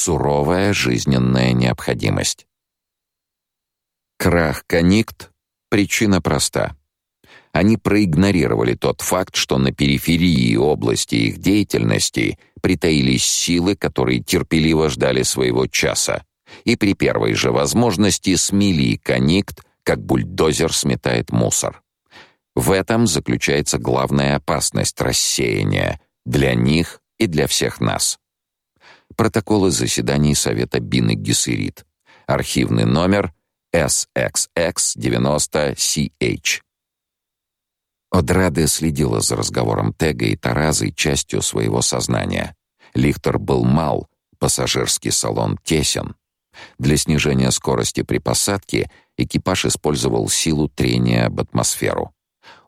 суровая жизненная необходимость. Крах Коникт причина проста. Они проигнорировали тот факт, что на периферии области их деятельности притаились силы, которые терпеливо ждали своего часа, и при первой же возможности смели Коникт, как бульдозер сметает мусор. В этом заключается главная опасность рассеяния для них и для всех нас. Протоколы заседаний Совета Бины Гессерит. Архивный номер SXX90CH. Одраде следила за разговором Тега и Таразы частью своего сознания. Лихтер был мал, пассажирский салон тесен. Для снижения скорости при посадке экипаж использовал силу трения об атмосферу.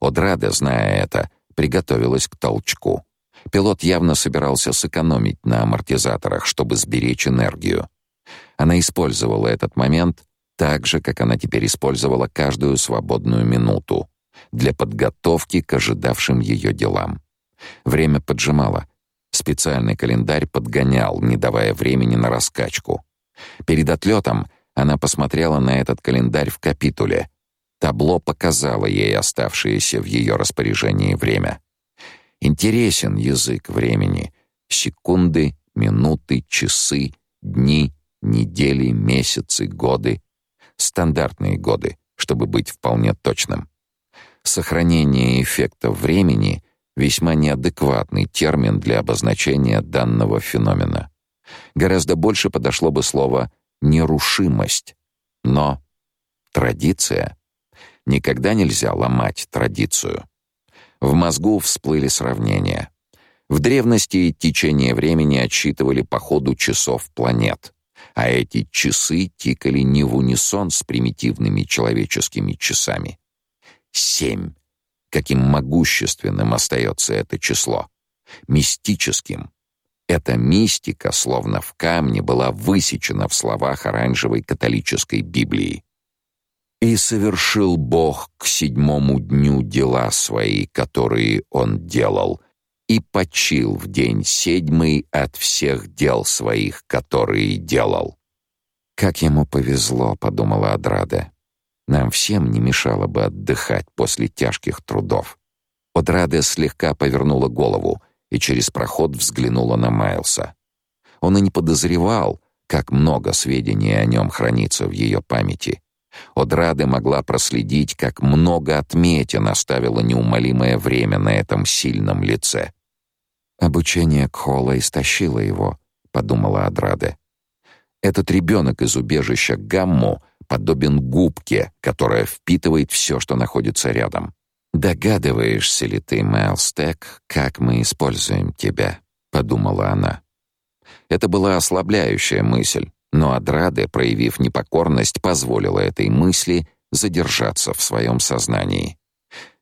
Одраде, зная это, приготовилась к толчку. Пилот явно собирался сэкономить на амортизаторах, чтобы сберечь энергию. Она использовала этот момент так же, как она теперь использовала каждую свободную минуту для подготовки к ожидавшим ее делам. Время поджимало. Специальный календарь подгонял, не давая времени на раскачку. Перед отлетом она посмотрела на этот календарь в капитуле. Табло показало ей оставшееся в ее распоряжении время. Интересен язык времени. Секунды, минуты, часы, дни, недели, месяцы, годы. Стандартные годы, чтобы быть вполне точным. Сохранение эффекта времени — весьма неадекватный термин для обозначения данного феномена. Гораздо больше подошло бы слово «нерушимость». Но традиция. Никогда нельзя ломать традицию. В мозгу всплыли сравнения. В древности течение времени отсчитывали по ходу часов планет, а эти часы тикали не в унисон с примитивными человеческими часами. Семь. Каким могущественным остается это число. Мистическим. Эта мистика, словно в камне, была высечена в словах оранжевой католической Библии. «И совершил Бог к седьмому дню дела свои, которые Он делал, и почил в день седьмый от всех дел своих, которые делал». «Как ему повезло», — подумала Адрада. Нам всем не мешало бы отдыхать после тяжких трудов. Одраде слегка повернула голову и через проход взглянула на Майлса. Он и не подозревал, как много сведений о нем хранится в ее памяти. Одраде могла проследить, как много отметин оставило неумолимое время на этом сильном лице. Обучение Кхола истощило его, подумала Адраде. Этот ребенок из убежища Гамму подобен губке, которая впитывает все, что находится рядом. Догадываешься ли ты, Мэлстек, как мы используем тебя, подумала она. Это была ослабляющая мысль, но Адраде, проявив непокорность, позволила этой мысли задержаться в своем сознании.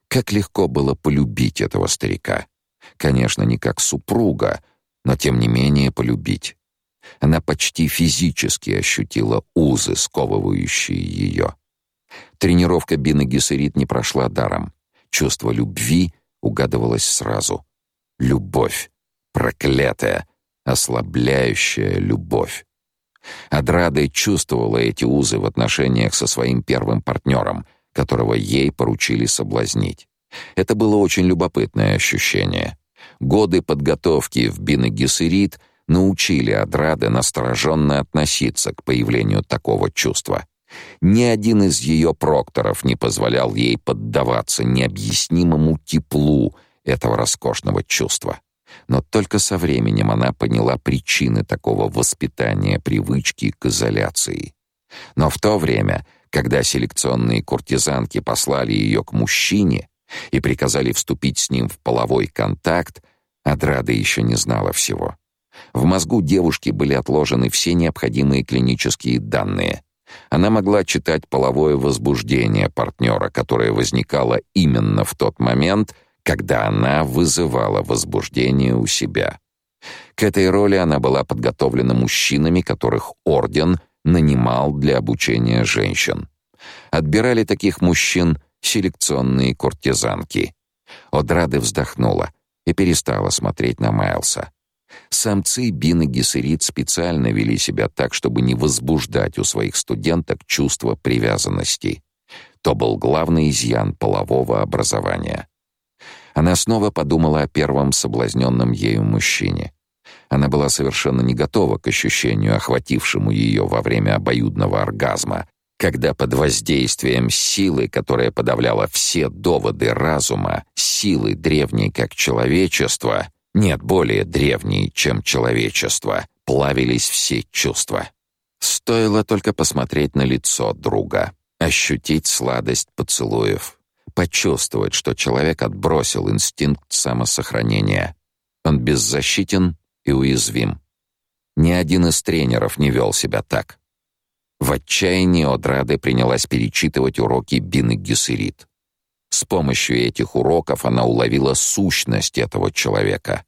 Как легко было полюбить этого старика. Конечно, не как супруга, но тем не менее полюбить. Она почти физически ощутила узы, сковывающие ее. Тренировка Бины Гессерит не прошла даром. Чувство любви угадывалось сразу. Любовь. Проклятая, ослабляющая любовь. Адрада чувствовала эти узы в отношениях со своим первым партнером, которого ей поручили соблазнить. Это было очень любопытное ощущение. Годы подготовки в Бинегессерит научили Адрады настороженно относиться к появлению такого чувства. Ни один из ее прокторов не позволял ей поддаваться необъяснимому теплу этого роскошного чувства. Но только со временем она поняла причины такого воспитания привычки к изоляции. Но в то время, когда селекционные куртизанки послали ее к мужчине и приказали вступить с ним в половой контакт, Адрада еще не знала всего. В мозгу девушки были отложены все необходимые клинические данные. Она могла читать половое возбуждение партнера, которое возникало именно в тот момент, когда она вызывала возбуждение у себя. К этой роли она была подготовлена мужчинами, которых орден нанимал для обучения женщин. Отбирали таких мужчин селекционные куртизанки. Одрады вздохнула и перестала смотреть на Майлса. Самцы Бин и Гессерит специально вели себя так, чтобы не возбуждать у своих студенток чувство привязанности. То был главный изъян полового образования. Она снова подумала о первом соблазненном ею мужчине. Она была совершенно не готова к ощущению, охватившему ее во время обоюдного оргазма, когда под воздействием силы, которая подавляла все доводы разума, силы древней как человечество, нет более древней, чем человечество, плавились все чувства. Стоило только посмотреть на лицо друга, ощутить сладость поцелуев, почувствовать, что человек отбросил инстинкт самосохранения. Он беззащитен и уязвим. Ни один из тренеров не вел себя так. В отчаянии Одраде принялась перечитывать уроки Бины Гессерит. С помощью этих уроков она уловила сущность этого человека,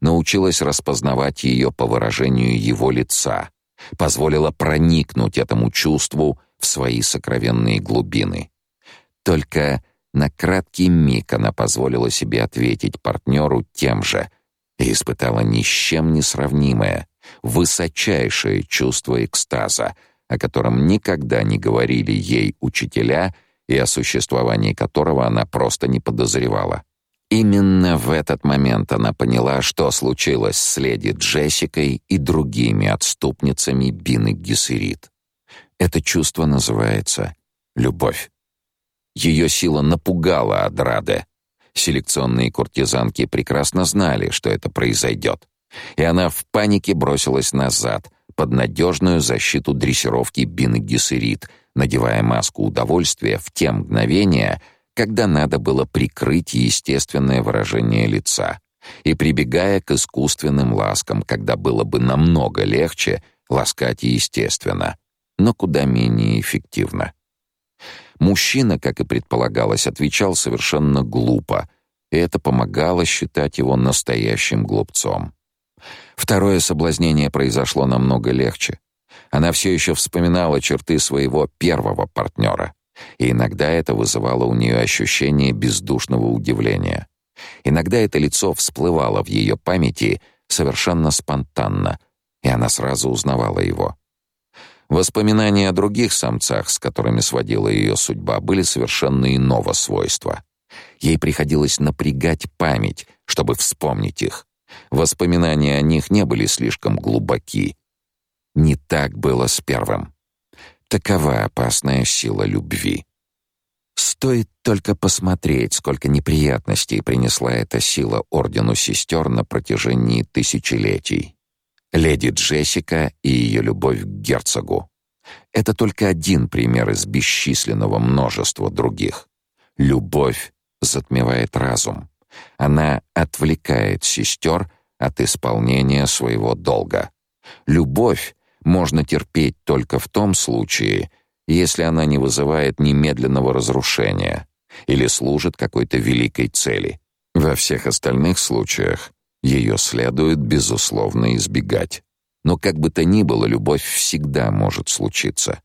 научилась распознавать ее по выражению его лица, позволила проникнуть этому чувству в свои сокровенные глубины. Только на краткий миг она позволила себе ответить партнеру тем же и испытала ни с чем не сравнимое, высочайшее чувство экстаза, о котором никогда не говорили ей учителя — и о существовании которого она просто не подозревала. Именно в этот момент она поняла, что случилось с леди Джессикой и другими отступницами Бины Гессерит. Это чувство называется любовь. Ее сила напугала Адраде. Селекционные куртизанки прекрасно знали, что это произойдет, и она в панике бросилась назад под надежную защиту дрессировки Бины Гессерит — надевая маску удовольствия в те мгновения, когда надо было прикрыть естественное выражение лица, и прибегая к искусственным ласкам, когда было бы намного легче ласкать естественно, но куда менее эффективно. Мужчина, как и предполагалось, отвечал совершенно глупо, и это помогало считать его настоящим глупцом. Второе соблазнение произошло намного легче. Она все еще вспоминала черты своего первого партнера, и иногда это вызывало у нее ощущение бездушного удивления. Иногда это лицо всплывало в ее памяти совершенно спонтанно, и она сразу узнавала его. Воспоминания о других самцах, с которыми сводила ее судьба, были совершенно иного свойства. Ей приходилось напрягать память, чтобы вспомнить их. Воспоминания о них не были слишком глубоки, не так было с первым. Такова опасная сила любви. Стоит только посмотреть, сколько неприятностей принесла эта сила ордену сестер на протяжении тысячелетий. Леди Джессика и ее любовь к герцогу. Это только один пример из бесчисленного множества других. Любовь затмевает разум. Она отвлекает сестер от исполнения своего долга. Любовь можно терпеть только в том случае, если она не вызывает немедленного разрушения или служит какой-то великой цели. Во всех остальных случаях ее следует безусловно избегать. Но как бы то ни было, любовь всегда может случиться.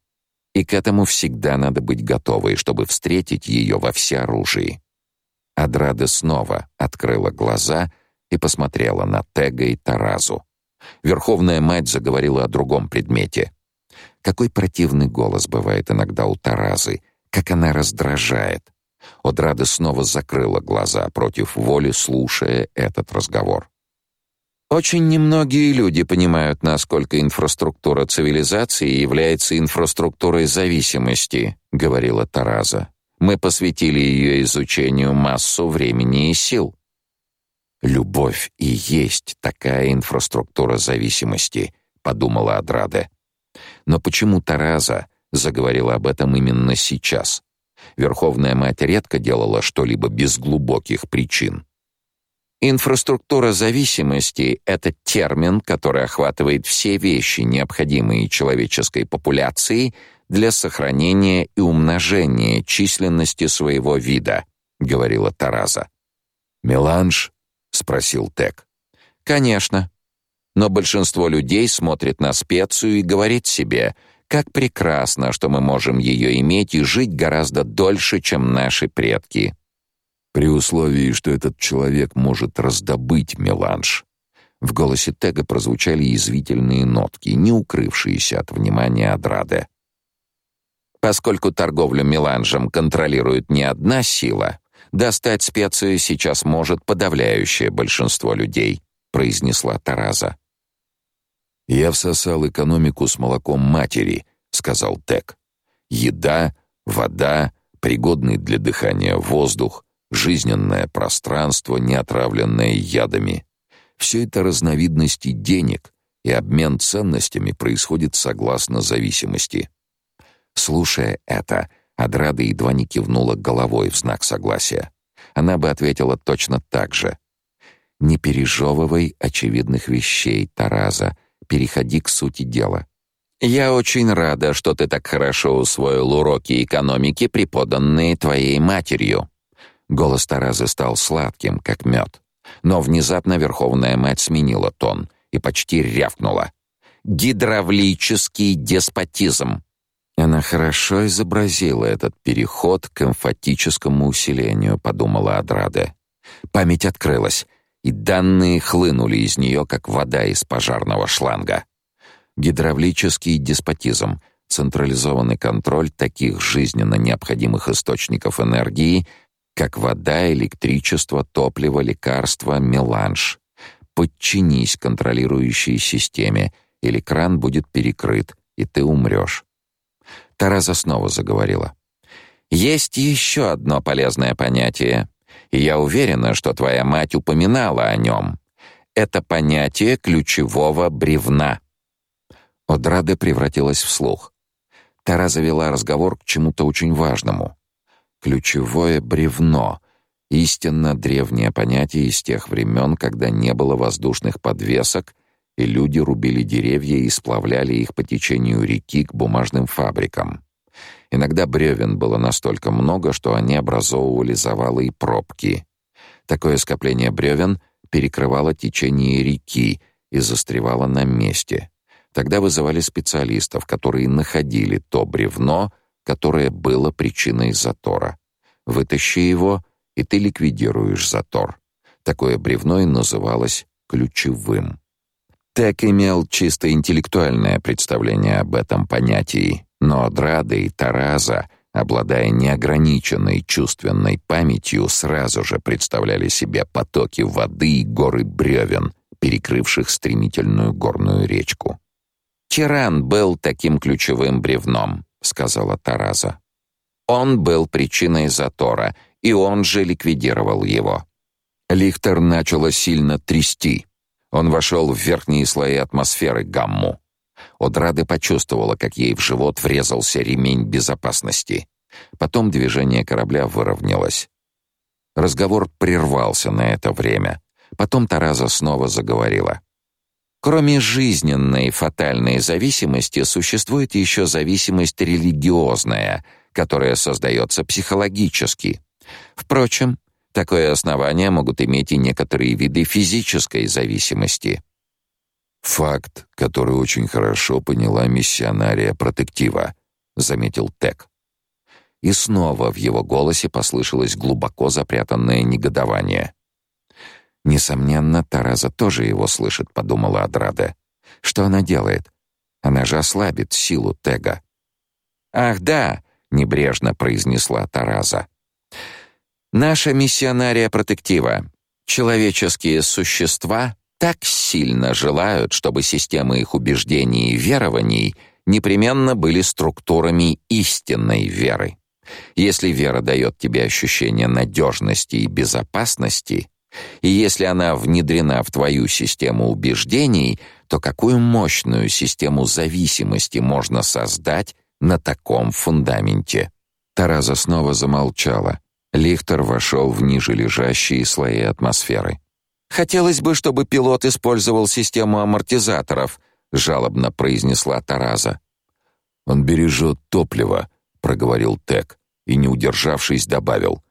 И к этому всегда надо быть готовой, чтобы встретить ее во всеоружии. Адрада снова открыла глаза и посмотрела на Тега и Таразу. Верховная мать заговорила о другом предмете. Какой противный голос бывает иногда у Таразы, как она раздражает. Одрада снова закрыла глаза против воли, слушая этот разговор. Очень немногие люди понимают, насколько инфраструктура цивилизации является инфраструктурой зависимости, говорила Тараза. Мы посвятили ее изучению массу времени и сил. Любовь и есть такая инфраструктура зависимости, подумала Адраде. Но почему Тараза заговорила об этом именно сейчас? Верховная мать редко делала что-либо без глубоких причин. Инфраструктура зависимости это термин, который охватывает все вещи, необходимые человеческой популяции для сохранения и умножения численности своего вида, говорила Тараза. Меланж спросил Тек. Конечно. Но большинство людей смотрит на специю и говорит себе: как прекрасно, что мы можем ее иметь и жить гораздо дольше, чем наши предки. При условии, что этот человек может раздобыть меланж. В голосе Тега прозвучали язвительные нотки, не укрывшиеся от внимания Адраде. Поскольку торговлю меланжем контролирует не одна сила, достать специю сейчас может подавляющее большинство людей, произнесла Тараза. Я всосал экономику с молоком матери, сказал Тек. Еда, вода, пригодный для дыхания воздух, жизненное пространство, не отравленное ядами. Все это разновидности денег, и обмен ценностями происходит согласно зависимости. Слушая это, Адрада едва не кивнула головой в знак согласия. Она бы ответила точно так же. «Не пережевывай очевидных вещей, Тараза. Переходи к сути дела». «Я очень рада, что ты так хорошо усвоил уроки экономики, преподанные твоей матерью». Голос Таразы стал сладким, как мед. Но внезапно Верховная Мать сменила тон и почти рявкнула. «Гидравлический деспотизм!» Она хорошо изобразила этот переход к эмфатическому усилению, подумала Адраде. Память открылась, и данные хлынули из нее, как вода из пожарного шланга. Гидравлический деспотизм — централизованный контроль таких жизненно необходимых источников энергии, как вода, электричество, топливо, лекарства, меланж. Подчинись контролирующей системе, или кран будет перекрыт, и ты умрешь. Тараза снова заговорила. Есть еще одно полезное понятие, и я уверена, что твоя мать упоминала о нем. Это понятие ключевого бревна. Одраде превратилась в слух. Тараза вела разговор к чему-то очень важному. Ключевое бревно — истинно древнее понятие из тех времен, когда не было воздушных подвесок — и люди рубили деревья и сплавляли их по течению реки к бумажным фабрикам. Иногда бревен было настолько много, что они образовывали завалы и пробки. Такое скопление бревен перекрывало течение реки и застревало на месте. Тогда вызывали специалистов, которые находили то бревно, которое было причиной затора. Вытащи его, и ты ликвидируешь затор. Такое бревно и называлось ключевым. Тек имел чисто интеллектуальное представление об этом понятии, но Драда и Тараза, обладая неограниченной чувственной памятью, сразу же представляли себе потоки воды и горы бревен, перекрывших стремительную горную речку. «Тиран был таким ключевым бревном», — сказала Тараза. «Он был причиной затора, и он же ликвидировал его». Лихтер начало сильно трясти. Он вошел в верхние слои атмосферы гамму. Одрады почувствовала, как ей в живот врезался ремень безопасности. Потом движение корабля выровнялось. Разговор прервался на это время. Потом Тараза снова заговорила. Кроме жизненной фатальной зависимости существует еще зависимость религиозная, которая создается психологически. Впрочем, Такое основание могут иметь и некоторые виды физической зависимости. Факт, который очень хорошо поняла миссионария протектива, заметил Тек. И снова в его голосе послышалось глубоко запрятанное негодование. Несомненно, Тараза тоже его слышит, подумала Адрада. Что она делает? Она же ослабит силу Тега. Ах, да, небрежно произнесла Тараза. Наша миссионария протектива. Человеческие существа так сильно желают, чтобы системы их убеждений и верований непременно были структурами истинной веры. Если вера дает тебе ощущение надежности и безопасности, и если она внедрена в твою систему убеждений, то какую мощную систему зависимости можно создать на таком фундаменте? Тараза снова замолчала. Лихтер вошел в ниже лежащие слои атмосферы. Хотелось бы, чтобы пилот использовал систему амортизаторов, жалобно произнесла Тараза. Он бережет топливо, проговорил Тек и, не удержавшись, добавил: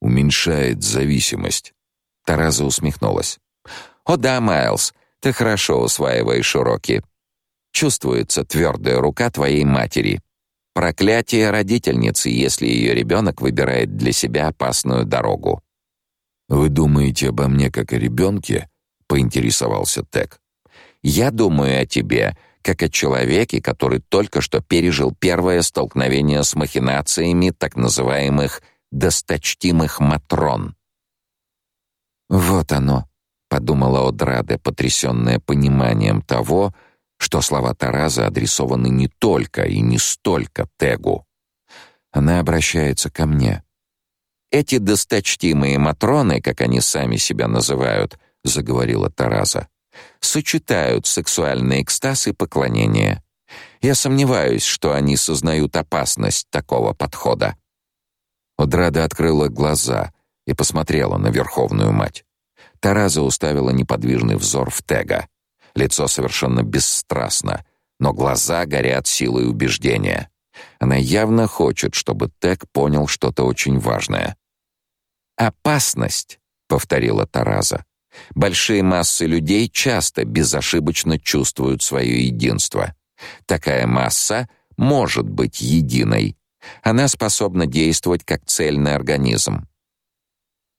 уменьшает зависимость. Тараза усмехнулась. О да, Майлз, ты хорошо усваиваешь уроки. Чувствуется твердая рука твоей матери. Проклятие родительницы, если ее ребенок выбирает для себя опасную дорогу. Вы думаете обо мне как о ребенке? поинтересовался Тек. Я думаю о тебе, как о человеке, который только что пережил первое столкновение с махинациями так называемых досточтимых матрон. Вот оно, подумала Одраде, потрясенная пониманием того, что слова Тараза адресованы не только и не столько Тегу. Она обращается ко мне. Эти досточтимые матроны, как они сами себя называют, заговорила Тараза сочетают сексуальный экстаз и поклонение. Я сомневаюсь, что они сознают опасность такого подхода. Одрада открыла глаза и посмотрела на Верховную Мать. Тараза уставила неподвижный взор в Тега. Лицо совершенно бесстрастно, но глаза горят силой убеждения. Она явно хочет, чтобы Тег понял что-то очень важное. «Опасность», — повторила Тараза. Большие массы людей часто безошибочно чувствуют свое единство. Такая масса может быть единой. Она способна действовать как цельный организм.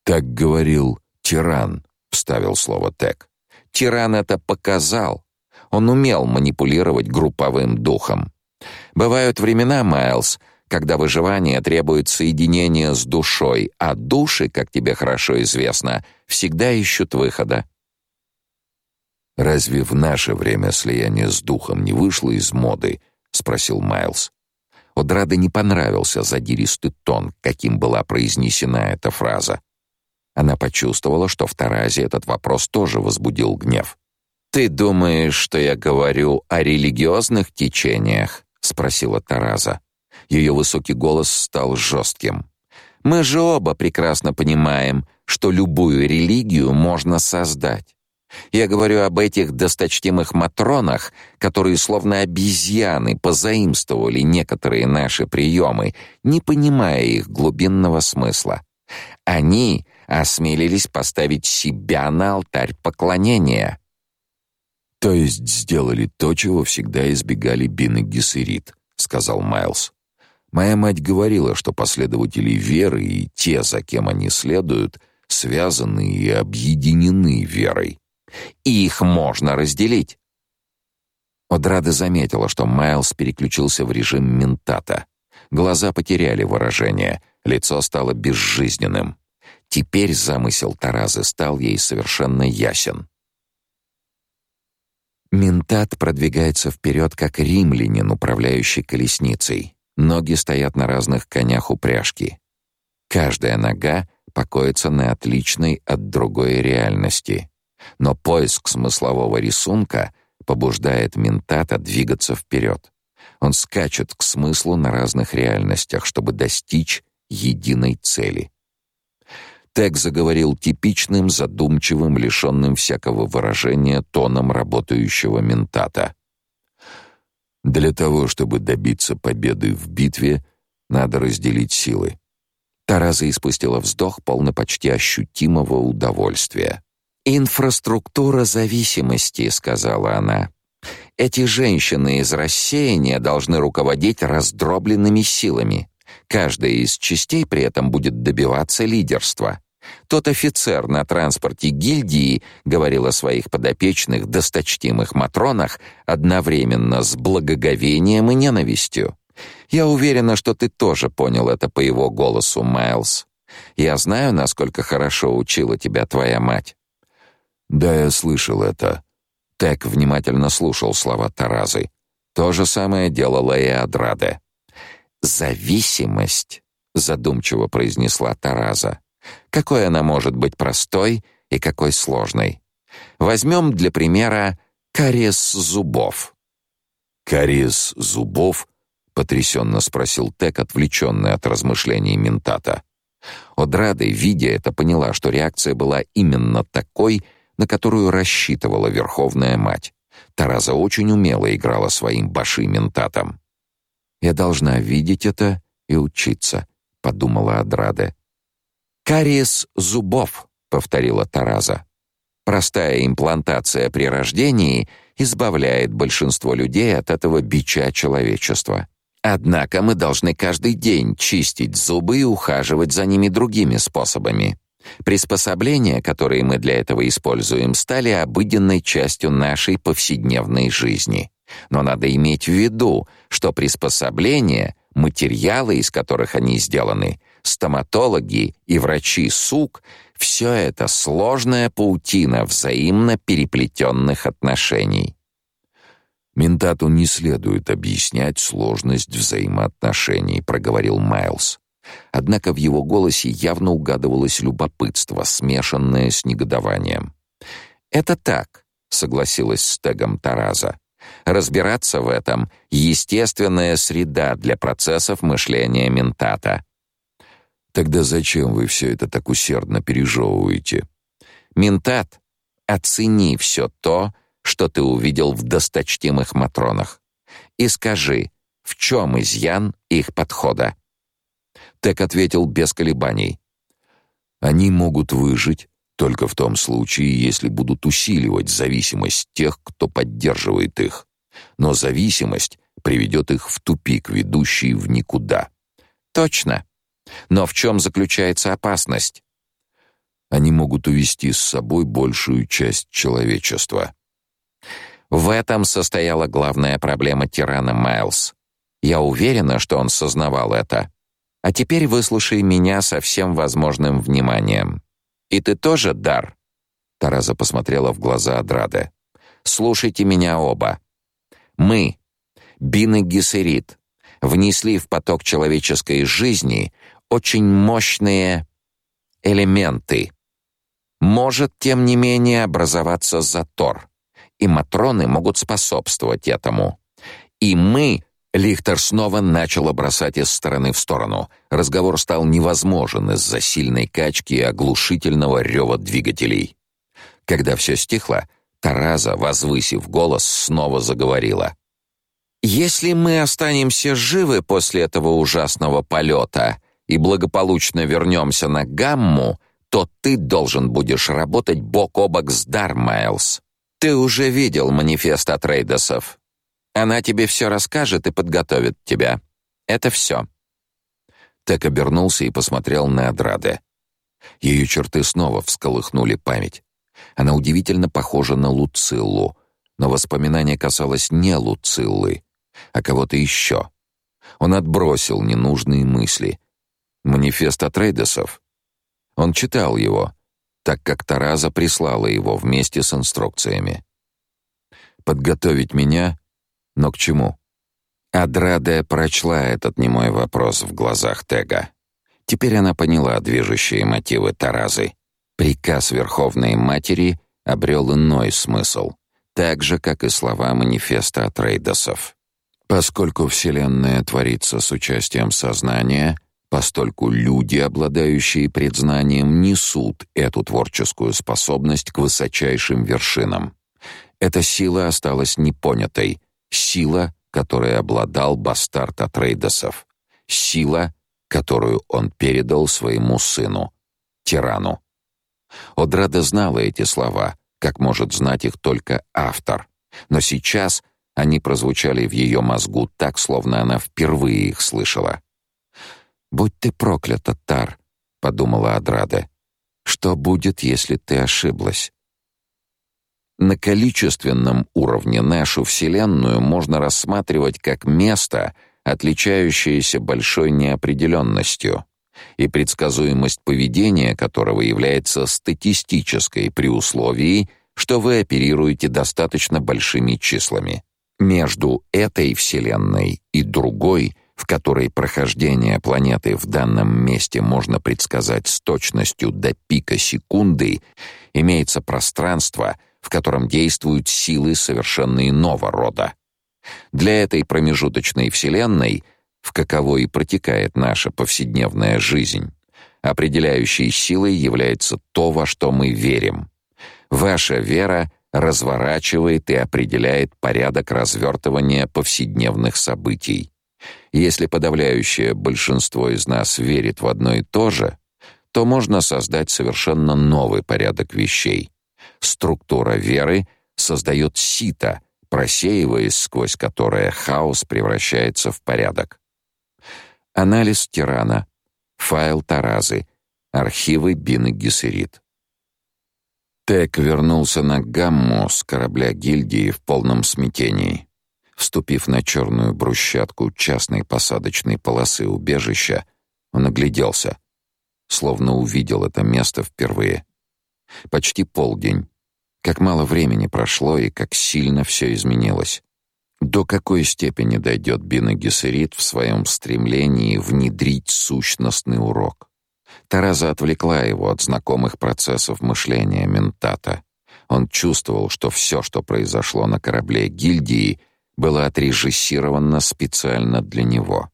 Так говорил тиран, вставил слово Тек. Тиран это показал. Он умел манипулировать групповым духом. Бывают времена, Майлз, когда выживание требует соединения с душой, а души, как тебе хорошо известно, всегда ищут выхода. Разве в наше время слияние с духом не вышло из моды? спросил Майлз. Одраде не понравился задиристый тон, каким была произнесена эта фраза. Она почувствовала, что в Таразе этот вопрос тоже возбудил гнев. Ты думаешь, что я говорю о религиозных течениях? спросила Тараза. Ее высокий голос стал жестким. Мы же оба прекрасно понимаем, что любую религию можно создать. Я говорю об этих досточтимых матронах, которые словно обезьяны позаимствовали некоторые наши приемы, не понимая их глубинного смысла. Они осмелились поставить себя на алтарь поклонения. То есть сделали то, чего всегда избегали Бин и сказал Майлз. Моя мать говорила, что последователи веры и те, за кем они следуют, связаны и объединены верой. И их можно разделить. Одрада заметила, что Майлз переключился в режим ментата. Глаза потеряли выражение, лицо стало безжизненным. Теперь замысел Таразы стал ей совершенно ясен. Ментат продвигается вперед, как римлянин, управляющий колесницей. Ноги стоят на разных конях упряжки. Каждая нога покоится на отличной от другой реальности. Но поиск смыслового рисунка побуждает ментата двигаться вперед. Он скачет к смыслу на разных реальностях, чтобы достичь единой цели. Тек заговорил типичным, задумчивым, лишенным всякого выражения тоном работающего ментата. Для того, чтобы добиться победы в битве, надо разделить силы. Тараза испустила вздох, полный почти ощутимого удовольствия. «Инфраструктура зависимости», — сказала она. «Эти женщины из рассеяния должны руководить раздробленными силами. Каждая из частей при этом будет добиваться лидерства. Тот офицер на транспорте гильдии говорил о своих подопечных досточтимых матронах одновременно с благоговением и ненавистью. Я уверена, что ты тоже понял это по его голосу, Майлз. Я знаю, насколько хорошо учила тебя твоя мать. Да, я слышал это. Тек внимательно слушал слова Таразы. То же самое делала и Адраде. Зависимость, задумчиво произнесла Тараза. Какой она может быть простой и какой сложной? Возьмем для примера кариес зубов. Кариес зубов? потрясенно спросил Тек, отвлеченный от размышлений ментата. Одрада, видя это, поняла, что реакция была именно такой, на которую рассчитывала Верховная Мать. Тараза очень умело играла своим баши ментатом. «Я должна видеть это и учиться», — подумала Адраде. «Кариес зубов», — повторила Тараза. «Простая имплантация при рождении избавляет большинство людей от этого бича человечества. Однако мы должны каждый день чистить зубы и ухаживать за ними другими способами. Приспособления, которые мы для этого используем, стали обыденной частью нашей повседневной жизни. Но надо иметь в виду, что приспособления, материалы, из которых они сделаны, стоматологи и врачи СУК — все это сложная паутина взаимно переплетенных отношений. «Ментату не следует объяснять сложность взаимоотношений», — проговорил Майлз. Однако в его голосе явно угадывалось любопытство, смешанное с негодованием. «Это так», — согласилась с Тегом Тараза. «Разбираться в этом — естественная среда для процессов мышления ментата». «Тогда зачем вы все это так усердно пережевываете?» «Ментат, оцени все то, что ты увидел в досточтимых матронах, и скажи, в чем изъян их подхода». Тек ответил без колебаний. Они могут выжить только в том случае, если будут усиливать зависимость тех, кто поддерживает их. Но зависимость приведет их в тупик, ведущий в никуда. Точно. Но в чем заключается опасность? Они могут увести с собой большую часть человечества. В этом состояла главная проблема тирана Майлз. Я уверена, что он сознавал это. А теперь выслушай меня со всем возможным вниманием. И ты тоже, Дар?» Тараза посмотрела в глаза Адраде. «Слушайте меня оба. Мы, Бин и Гессерит, внесли в поток человеческой жизни очень мощные элементы. Может, тем не менее, образоваться затор, и матроны могут способствовать этому. И мы Лихтер снова начал бросать из стороны в сторону. Разговор стал невозможен из-за сильной качки и оглушительного рева двигателей. Когда все стихло, Тараза, возвысив голос, снова заговорила. «Если мы останемся живы после этого ужасного полета и благополучно вернемся на Гамму, то ты должен будешь работать бок о бок с Дармайлс. Ты уже видел манифест от Рейдосов. Она тебе все расскажет и подготовит тебя. Это все». Так обернулся и посмотрел на Адраде. Ее черты снова всколыхнули память. Она удивительно похожа на Луциллу, но воспоминание касалось не Луциллы, а кого-то еще. Он отбросил ненужные мысли. Манифест от Рейдесов. Он читал его, так как Тараза прислала его вместе с инструкциями. Подготовить меня но к чему? Адраде прочла этот немой вопрос в глазах Тега. Теперь она поняла движущие мотивы Таразы. Приказ Верховной Матери обрел иной смысл, так же, как и слова манифеста от Рейдосов. Поскольку Вселенная творится с участием сознания, постольку люди, обладающие предзнанием, несут эту творческую способность к высочайшим вершинам. Эта сила осталась непонятой, Сила, которой обладал бастард Атрейдесов. Сила, которую он передал своему сыну, тирану. Одрада знала эти слова, как может знать их только автор. Но сейчас они прозвучали в ее мозгу так, словно она впервые их слышала. «Будь ты проклята, Тар», — подумала Адрада. «Что будет, если ты ошиблась?» На количественном уровне нашу Вселенную можно рассматривать как место, отличающееся большой неопределенностью, и предсказуемость поведения которого является статистической при условии, что вы оперируете достаточно большими числами. Между этой Вселенной и другой, в которой прохождение планеты в данном месте можно предсказать с точностью до пика секунды, имеется пространство — в котором действуют силы совершенно иного рода. Для этой промежуточной вселенной, в каковой и протекает наша повседневная жизнь, определяющей силой является то, во что мы верим. Ваша вера разворачивает и определяет порядок развертывания повседневных событий. Если подавляющее большинство из нас верит в одно и то же, то можно создать совершенно новый порядок вещей. Структура веры создает сито, просеиваясь сквозь которое хаос превращается в порядок. Анализ тирана, файл Таразы, Архивы Бины Гессерит. Тек вернулся на Гамму с корабля гильдии в полном смятении. Вступив на черную брусчатку частной посадочной полосы убежища, он огляделся, словно увидел это место впервые. Почти полдень. Как мало времени прошло и как сильно все изменилось. До какой степени дойдет Бина Гессерит в своем стремлении внедрить сущностный урок? Тараза отвлекла его от знакомых процессов мышления ментата. Он чувствовал, что все, что произошло на корабле гильдии, было отрежиссировано специально для него.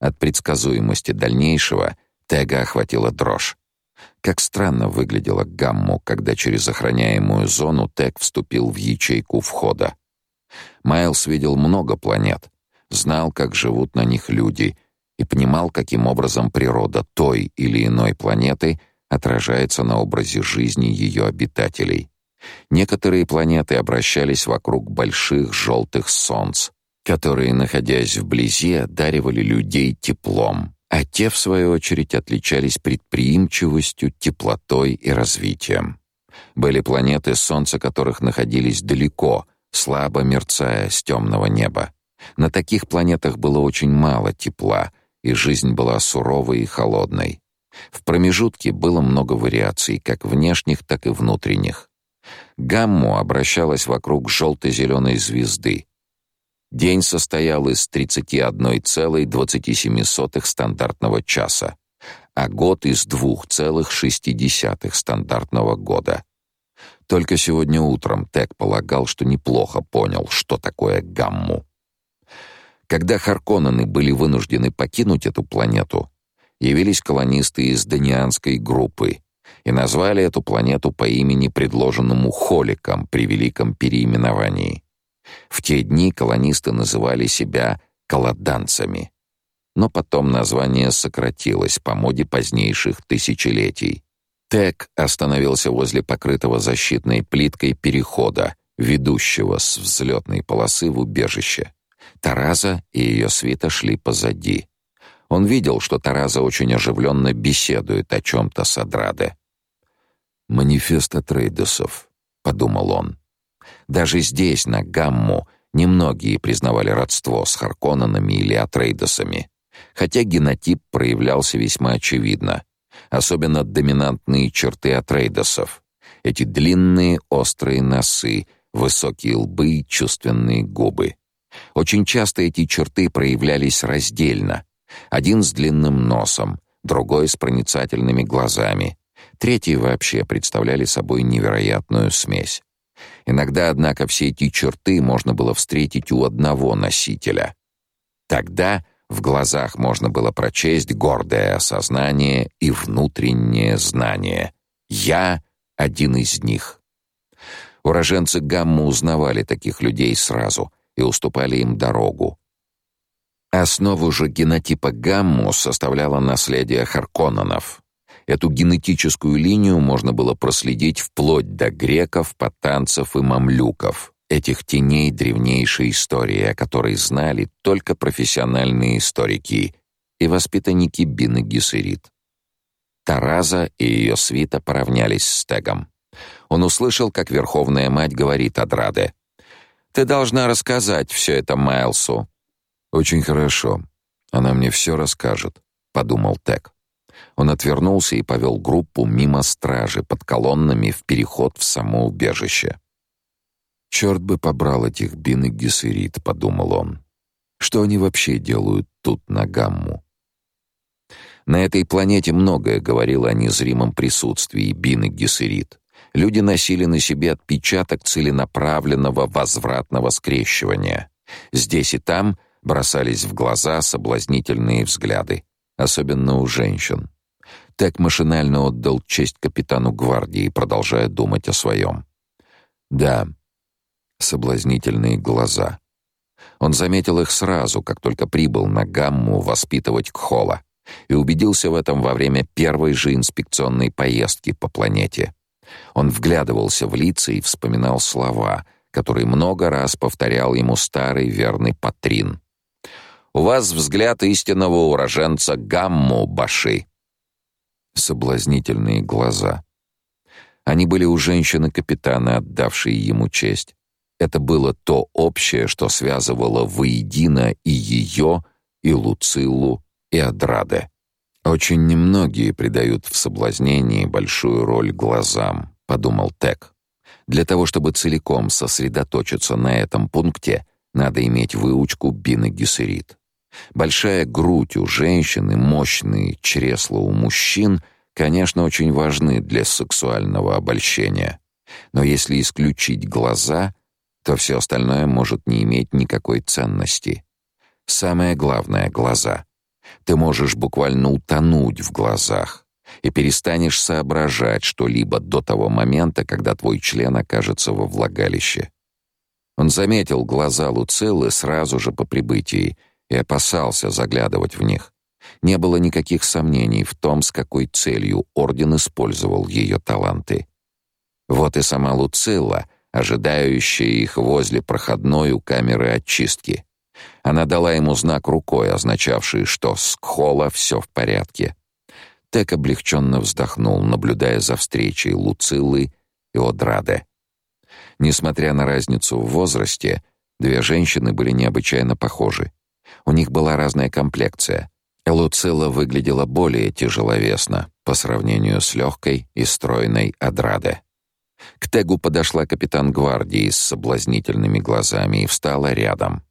От предсказуемости дальнейшего Тега охватила дрожь. Как странно выглядела Гамму, когда через охраняемую зону Тег вступил в ячейку входа. Майлз видел много планет, знал, как живут на них люди — и понимал, каким образом природа той или иной планеты отражается на образе жизни ее обитателей. Некоторые планеты обращались вокруг больших желтых солнц, которые, находясь вблизи, одаривали людей теплом, а те, в свою очередь, отличались предприимчивостью, теплотой и развитием. Были планеты, солнца которых находились далеко, слабо мерцая с темного неба. На таких планетах было очень мало тепла — и жизнь была суровой и холодной. В промежутке было много вариаций, как внешних, так и внутренних. Гамму обращалась вокруг желто-зеленой звезды. День состоял из 31,27 стандартного часа, а год из 2,6 стандартного года. Только сегодня утром Тек полагал, что неплохо понял, что такое гамму. Когда Харконнены были вынуждены покинуть эту планету, явились колонисты из Данианской группы и назвали эту планету по имени, предложенному Холиком при великом переименовании. В те дни колонисты называли себя колоданцами, но потом название сократилось по моде позднейших тысячелетий. Тек остановился возле покрытого защитной плиткой перехода, ведущего с взлетной полосы в убежище. Тараза и ее свита шли позади. Он видел, что Тараза очень оживленно беседует о чем-то с Адраде. «Манифест от Рейдосов», — подумал он. Даже здесь, на Гамму, немногие признавали родство с Харконненами или Атрейдосами, хотя генотип проявлялся весьма очевидно, особенно доминантные черты Атрейдосов, эти длинные острые носы, высокие лбы и чувственные губы. Очень часто эти черты проявлялись раздельно. Один с длинным носом, другой с проницательными глазами, третий вообще представляли собой невероятную смесь. Иногда, однако, все эти черты можно было встретить у одного носителя. Тогда в глазах можно было прочесть гордое осознание и внутреннее знание. «Я — один из них». Уроженцы Гаммы узнавали таких людей сразу — и уступали им дорогу. Основу же генотипа гамму составляло наследие Харконненов. Эту генетическую линию можно было проследить вплоть до греков, потанцев и мамлюков, этих теней древнейшей истории, о которой знали только профессиональные историки и воспитанники Бины Гессерит. Тараза и ее свита поравнялись с Тегом. Он услышал, как Верховная Мать говорит Адраде — ты должна рассказать все это Майлсу. Очень хорошо. Она мне все расскажет, подумал Тек. Он отвернулся и повел группу мимо стражи под колоннами в переход в само убежище. Черт бы побрал этих Бин и Гессерит, подумал он. Что они вообще делают тут на Гамму? На этой планете многое говорило о незримом присутствии Бин и Гессерит люди носили на себе отпечаток целенаправленного возвратного скрещивания. Здесь и там бросались в глаза соблазнительные взгляды, особенно у женщин. Так машинально отдал честь капитану гвардии, продолжая думать о своем. Да, соблазнительные глаза. Он заметил их сразу, как только прибыл на Гамму воспитывать Кхола, и убедился в этом во время первой же инспекционной поездки по планете. Он вглядывался в лица и вспоминал слова, которые много раз повторял ему старый верный Патрин. «У вас взгляд истинного уроженца Гамму Баши». Соблазнительные глаза. Они были у женщины-капитана, отдавшей ему честь. Это было то общее, что связывало воедино и ее, и Луцилу, и Адраде. Очень немногие придают в соблазнении большую роль глазам, подумал Тек. Для того, чтобы целиком сосредоточиться на этом пункте, надо иметь выучку Бины Гессерит. Большая грудь у женщины, мощные чресла у мужчин, конечно, очень важны для сексуального обольщения. Но если исключить глаза, то все остальное может не иметь никакой ценности. Самое главное глаза. Ты можешь буквально утонуть в глазах и перестанешь соображать что-либо до того момента, когда твой член окажется во влагалище. Он заметил глаза Луциллы сразу же по прибытии и опасался заглядывать в них. Не было никаких сомнений в том, с какой целью орден использовал ее таланты. Вот и сама Луцилла — ожидающая их возле проходной у камеры очистки. Она дала ему знак рукой, означавший, что с Кхола все в порядке. Тек облегченно вздохнул, наблюдая за встречей Луциллы и Одраде. Несмотря на разницу в возрасте, две женщины были необычайно похожи. У них была разная комплекция. Луцилла выглядела более тяжеловесно по сравнению с легкой и стройной Адраде. К Тегу подошла капитан гвардии с соблазнительными глазами и встала рядом.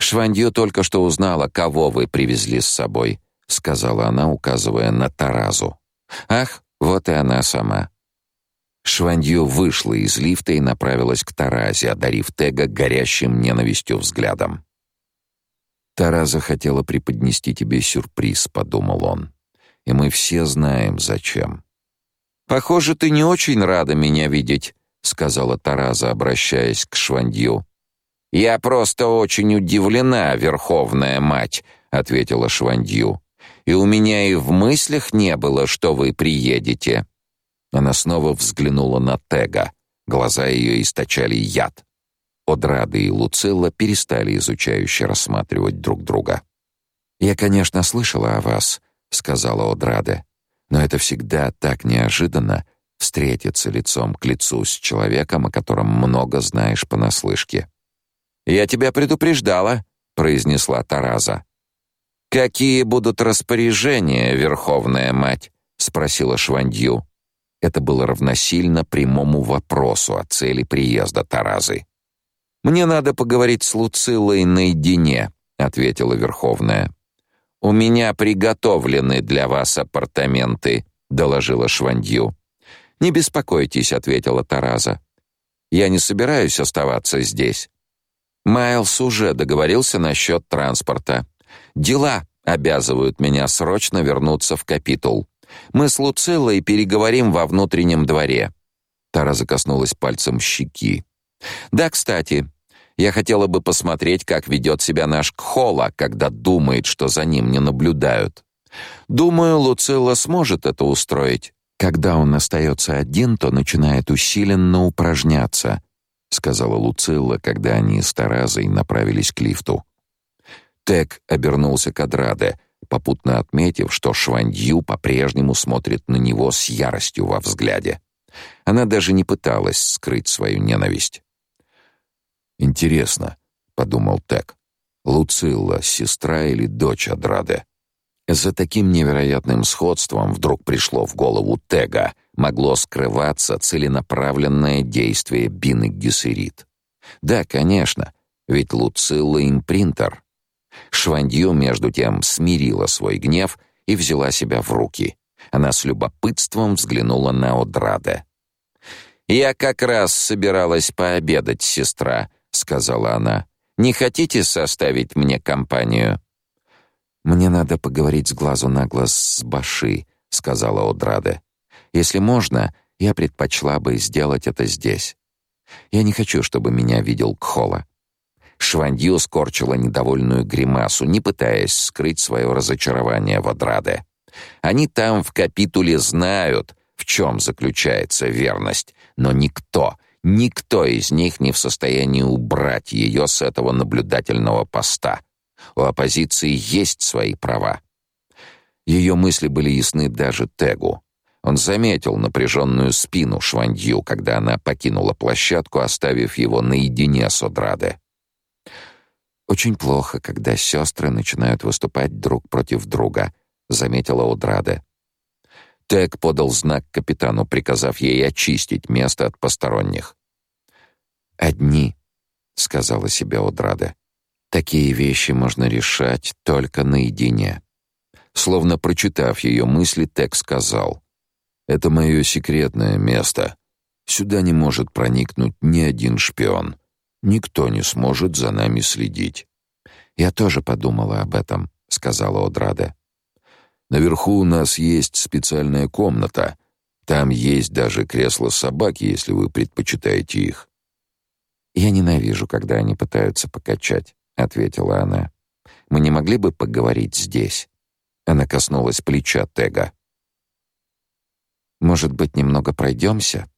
«Швандью только что узнала, кого вы привезли с собой», — сказала она, указывая на Таразу. «Ах, вот и она сама». Швандью вышла из лифта и направилась к Таразе, одарив Тега горящим ненавистью взглядом. «Тараза хотела преподнести тебе сюрприз», — подумал он. «И мы все знаем, зачем». «Похоже, ты не очень рада меня видеть», — сказала Тараза, обращаясь к Швандью. «Я просто очень удивлена, Верховная Мать», — ответила Швандью. «И у меня и в мыслях не было, что вы приедете». Она снова взглянула на Тега. Глаза ее источали яд. Одрады и Луцилла перестали изучающе рассматривать друг друга. «Я, конечно, слышала о вас», — сказала Одраде. Но это всегда так неожиданно встретиться лицом к лицу с человеком, о котором много знаешь понаслышке. «Я тебя предупреждала», — произнесла Тараза. «Какие будут распоряжения, Верховная Мать?» — спросила Швандью. Это было равносильно прямому вопросу о цели приезда Таразы. «Мне надо поговорить с Луцилой наедине», — ответила Верховная. «У меня приготовлены для вас апартаменты», — доложила Швандью. «Не беспокойтесь», — ответила Тараза. «Я не собираюсь оставаться здесь». Майлз уже договорился насчет транспорта. «Дела обязывают меня срочно вернуться в капитул. Мы с Луциллой переговорим во внутреннем дворе». Тараза коснулась пальцем щеки. «Да, кстати, я хотела бы посмотреть, как ведет себя наш Кхола, когда думает, что за ним не наблюдают. Думаю, Луцилла сможет это устроить. Когда он остается один, то начинает усиленно упражняться, сказала Луцилла, когда они с Таразой направились к лифту. Тек обернулся к Адраде, попутно отметив, что Швандью по-прежнему смотрит на него с яростью во взгляде. Она даже не пыталась скрыть свою ненависть. Интересно, подумал Тек. Луцилла, сестра или дочь Адраде? За таким невероятным сходством вдруг пришло в голову Тега, могло скрываться целенаправленное действие Бины Гессерит. Да, конечно, ведь Луцилла импринтер. Швандью между тем смирила свой гнев и взяла себя в руки. Она с любопытством взглянула на Одраде. «Я как раз собиралась пообедать, сестра», сказала она. Не хотите составить мне компанию? Мне надо поговорить с глазу на глаз с Баши, сказала Одраде. Если можно, я предпочла бы сделать это здесь. Я не хочу, чтобы меня видел Кхола. Швандью скорчила недовольную гримасу, не пытаясь скрыть свое разочарование в Одраде. Они там в капитуле знают, в чем заключается верность, но никто, Никто из них не в состоянии убрать ее с этого наблюдательного поста. У оппозиции есть свои права. Ее мысли были ясны даже Тегу. Он заметил напряженную спину Швандью, когда она покинула площадку, оставив его наедине с Одраде. Очень плохо, когда сестры начинают выступать друг против друга, заметила Одраде. Тег подал знак капитану, приказав ей очистить место от посторонних. «Одни», — сказала себе Одрада. «Такие вещи можно решать только наедине». Словно прочитав ее мысли, Тек сказал. «Это мое секретное место. Сюда не может проникнуть ни один шпион. Никто не сможет за нами следить». «Я тоже подумала об этом», — сказала Одрада. Наверху у нас есть специальная комната. Там есть даже кресла собаки, если вы предпочитаете их. Я ненавижу, когда они пытаются покачать, ответила она. Мы не могли бы поговорить здесь. Она коснулась плеча Тега. Может быть, немного пройдемся?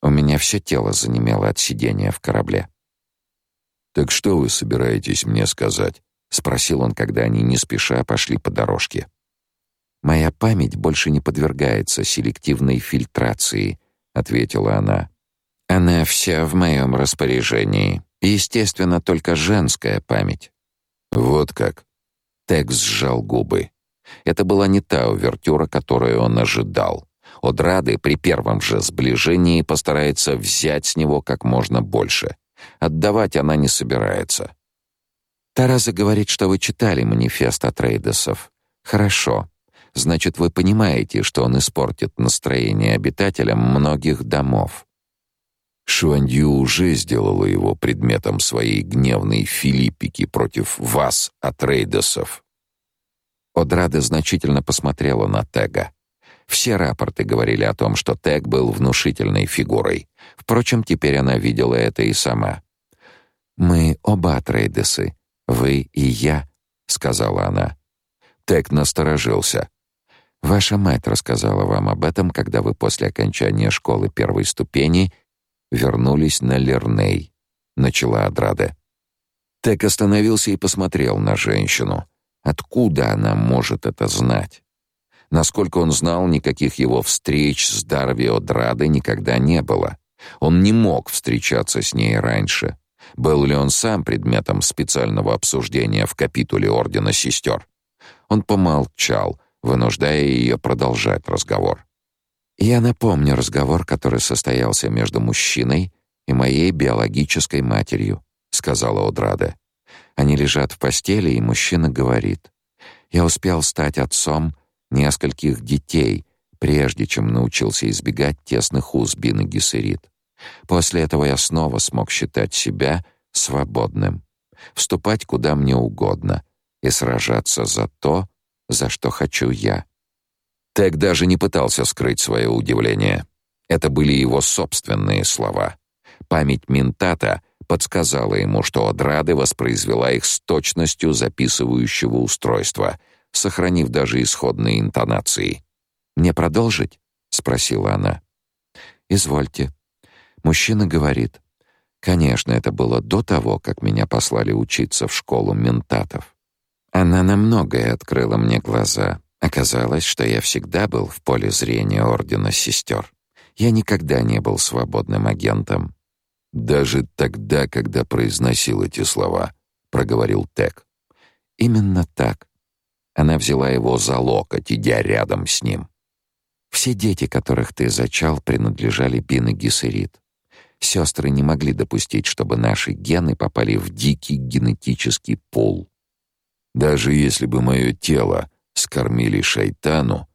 У меня все тело занемело от сидения в корабле. Так что вы собираетесь мне сказать? спросил он, когда они не спеша пошли по дорожке. Моя память больше не подвергается селективной фильтрации, ответила она. Она вся в моем распоряжении. Естественно, только женская память. Вот как. Текс сжал губы. Это была не та увертюра, которую он ожидал. Одрады при первом же сближении постарается взять с него как можно больше. Отдавать она не собирается. Тараза говорит, что вы читали манифест от Рейдесов. Хорошо. Значит, вы понимаете, что он испортит настроение обитателям многих домов. Шуандью уже сделала его предметом своей гневной филиппики против вас, Атрейдесов. Одрада значительно посмотрела на Тега. Все рапорты говорили о том, что Тег был внушительной фигурой. Впрочем, теперь она видела это и сама. «Мы оба Атрейдесы, вы и я», — сказала она. Тег насторожился. Ваша мать рассказала вам об этом, когда вы после окончания школы первой ступени вернулись на Лерней, начала Адраде. Тек остановился и посмотрел на женщину. Откуда она может это знать? Насколько он знал, никаких его встреч с Дарви Одрадой никогда не было. Он не мог встречаться с ней раньше. Был ли он сам предметом специального обсуждения в капитуле Ордена Сестер? Он помолчал, вынуждая ее продолжать разговор. Я напомню разговор, который состоялся между мужчиной и моей биологической матерью, сказала Одрада. Они лежат в постели, и мужчина говорит: "Я успел стать отцом нескольких детей, прежде чем научился избегать тесных уз Бины Гессерит. После этого я снова смог считать себя свободным, вступать куда мне угодно и сражаться за то, за что хочу я. Тек даже не пытался скрыть свое удивление. Это были его собственные слова. Память ментата подсказала ему, что Адрады воспроизвела их с точностью записывающего устройства, сохранив даже исходные интонации. «Мне продолжить?» — спросила она. «Извольте». Мужчина говорит. «Конечно, это было до того, как меня послали учиться в школу ментатов. Она на многое открыла мне глаза. Оказалось, что я всегда был в поле зрения Ордена Сестер. Я никогда не был свободным агентом. «Даже тогда, когда произносил эти слова», — проговорил Тек. «Именно так». Она взяла его за локоть, идя рядом с ним. «Все дети, которых ты зачал, принадлежали Бине Гессерит. Сестры не могли допустить, чтобы наши гены попали в дикий генетический пул. Даже если бы мое тело скормили шайтану,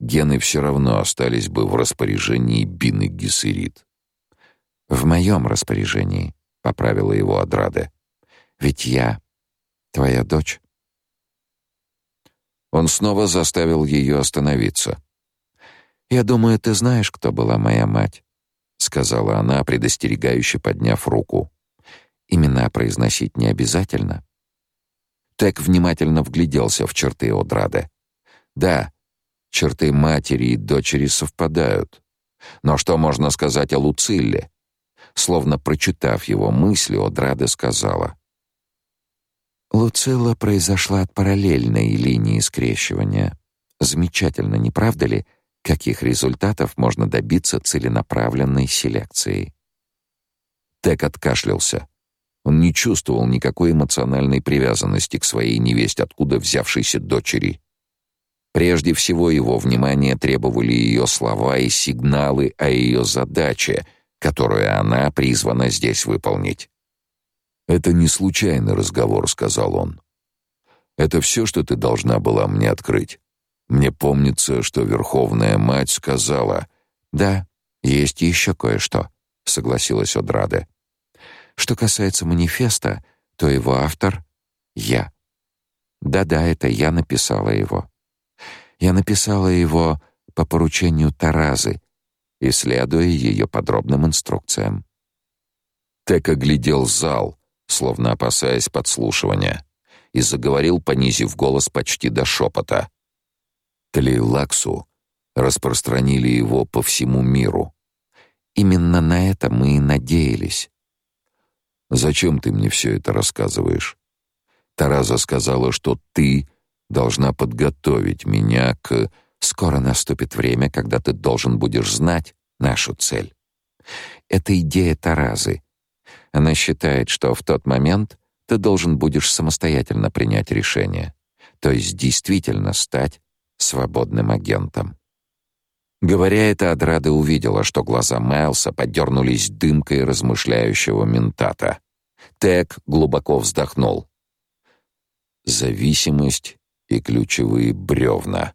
гены все равно остались бы в распоряжении Бины Гессерит. «В моем распоряжении», — поправила его Адраде. «Ведь я твоя дочь». Он снова заставил ее остановиться. «Я думаю, ты знаешь, кто была моя мать», — сказала она, предостерегающе подняв руку. «Имена произносить не обязательно». Тек внимательно вгляделся в черты Одрады. Да, черты матери и дочери совпадают. Но что можно сказать о Луцилле? Словно прочитав его мысли, Одрада сказала: Луцилла произошла от параллельной линии скрещивания. Замечательно, не правда ли, каких результатов можно добиться целенаправленной селекцией? Тек откашлялся. Он не чувствовал никакой эмоциональной привязанности к своей невесть, откуда взявшейся дочери. Прежде всего его внимание требовали ее слова и сигналы о ее задаче, которую она призвана здесь выполнить. «Это не случайный разговор», — сказал он. «Это все, что ты должна была мне открыть. Мне помнится, что Верховная Мать сказала...» «Да, есть еще кое-что», — согласилась Одраде. Что касается манифеста, то его автор — я. Да-да, это я написала его. Я написала его по поручению Таразы, исследуя ее подробным инструкциям. Тек оглядел зал, словно опасаясь подслушивания, и заговорил, понизив голос почти до шепота. Тлейлаксу распространили его по всему миру. Именно на это мы и надеялись. Зачем ты мне все это рассказываешь? Тараза сказала, что ты должна подготовить меня к скоро наступит время, когда ты должен будешь знать нашу цель. Это идея Таразы. Она считает, что в тот момент ты должен будешь самостоятельно принять решение, то есть действительно стать свободным агентом. Говоря это, Адрада увидела, что глаза Майлса подернулись дымкой размышляющего ментата. Тек глубоко вздохнул. Зависимость и ключевые бревна.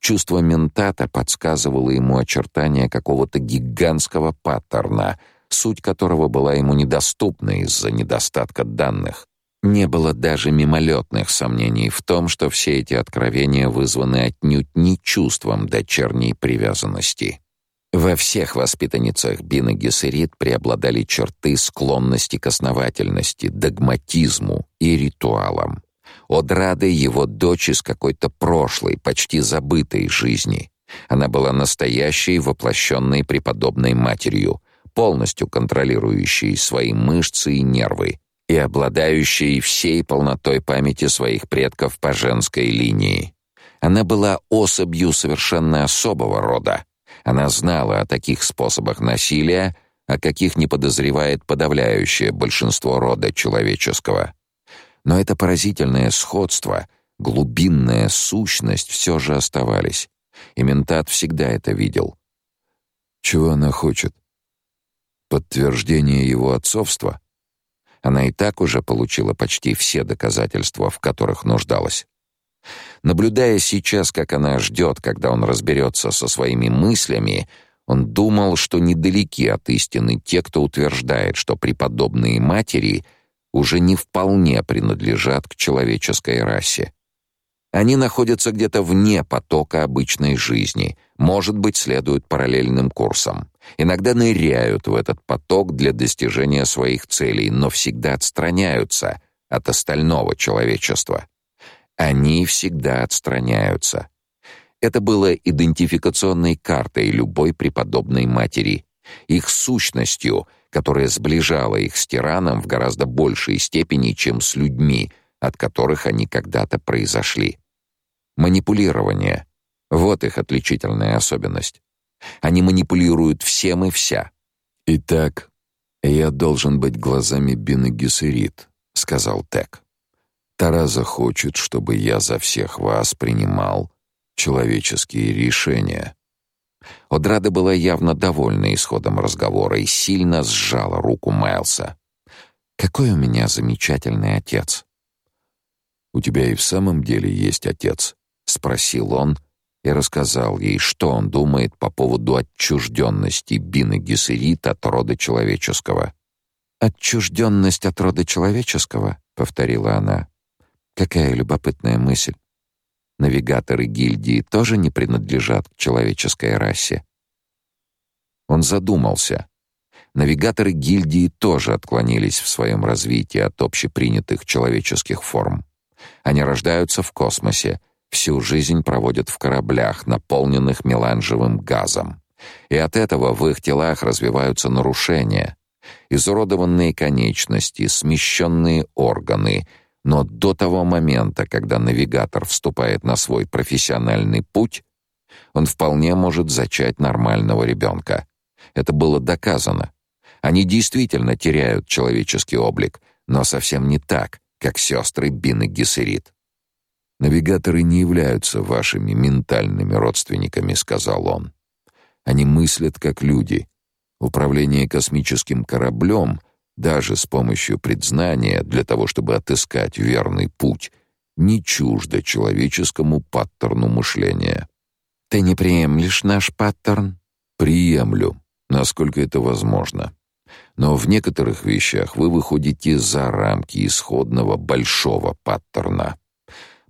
Чувство ментата подсказывало ему очертания какого-то гигантского паттерна, суть которого была ему недоступна из-за недостатка данных. Не было даже мимолетных сомнений в том, что все эти откровения вызваны отнюдь не чувством дочерней привязанности. Во всех воспитанницах Бины Гессерит преобладали черты склонности к основательности, догматизму и ритуалам. Одрада его дочь из какой-то прошлой, почти забытой жизни. Она была настоящей воплощенной преподобной матерью, полностью контролирующей свои мышцы и нервы, и обладающей всей полнотой памяти своих предков по женской линии. Она была особью совершенно особого рода. Она знала о таких способах насилия, о каких не подозревает подавляющее большинство рода человеческого. Но это поразительное сходство, глубинная сущность все же оставались. И ментат всегда это видел. Чего она хочет? Подтверждение его отцовства? Она и так уже получила почти все доказательства, в которых нуждалась. Наблюдая сейчас, как она ждет, когда он разберется со своими мыслями, он думал, что недалеки от истины те, кто утверждает, что преподобные матери уже не вполне принадлежат к человеческой расе. Они находятся где-то вне потока обычной жизни, может быть, следуют параллельным курсам. Иногда ныряют в этот поток для достижения своих целей, но всегда отстраняются от остального человечества. Они всегда отстраняются. Это было идентификационной картой любой преподобной матери, их сущностью, которая сближала их с тираном в гораздо большей степени, чем с людьми, от которых они когда-то произошли. Манипулирование — вот их отличительная особенность. Они манипулируют всем и вся. «Итак, я должен быть глазами Бины Гессерит», — сказал Тек. «Тараза хочет, чтобы я за всех вас принимал человеческие решения». Одрада была явно довольна исходом разговора и сильно сжала руку Майлса. «Какой у меня замечательный отец!» «У тебя и в самом деле есть отец?» — спросил он и рассказал ей, что он думает по поводу отчужденности Бины Гессерит от рода человеческого. «Отчужденность от рода человеческого?» — повторила она. «Какая любопытная мысль. Навигаторы гильдии тоже не принадлежат к человеческой расе?» Он задумался. Навигаторы гильдии тоже отклонились в своем развитии от общепринятых человеческих форм. Они рождаются в космосе — всю жизнь проводят в кораблях, наполненных меланжевым газом. И от этого в их телах развиваются нарушения. Изуродованные конечности, смещенные органы, Но до того момента, когда навигатор вступает на свой профессиональный путь, он вполне может зачать нормального ребенка. Это было доказано. Они действительно теряют человеческий облик, но совсем не так, как сестры Бин и Гессерит. «Навигаторы не являются вашими ментальными родственниками», — сказал он. «Они мыслят как люди. Управление космическим кораблем — даже с помощью предзнания для того, чтобы отыскать верный путь, не чуждо человеческому паттерну мышления. Ты не приемлешь наш паттерн? Приемлю, насколько это возможно. Но в некоторых вещах вы выходите за рамки исходного большого паттерна.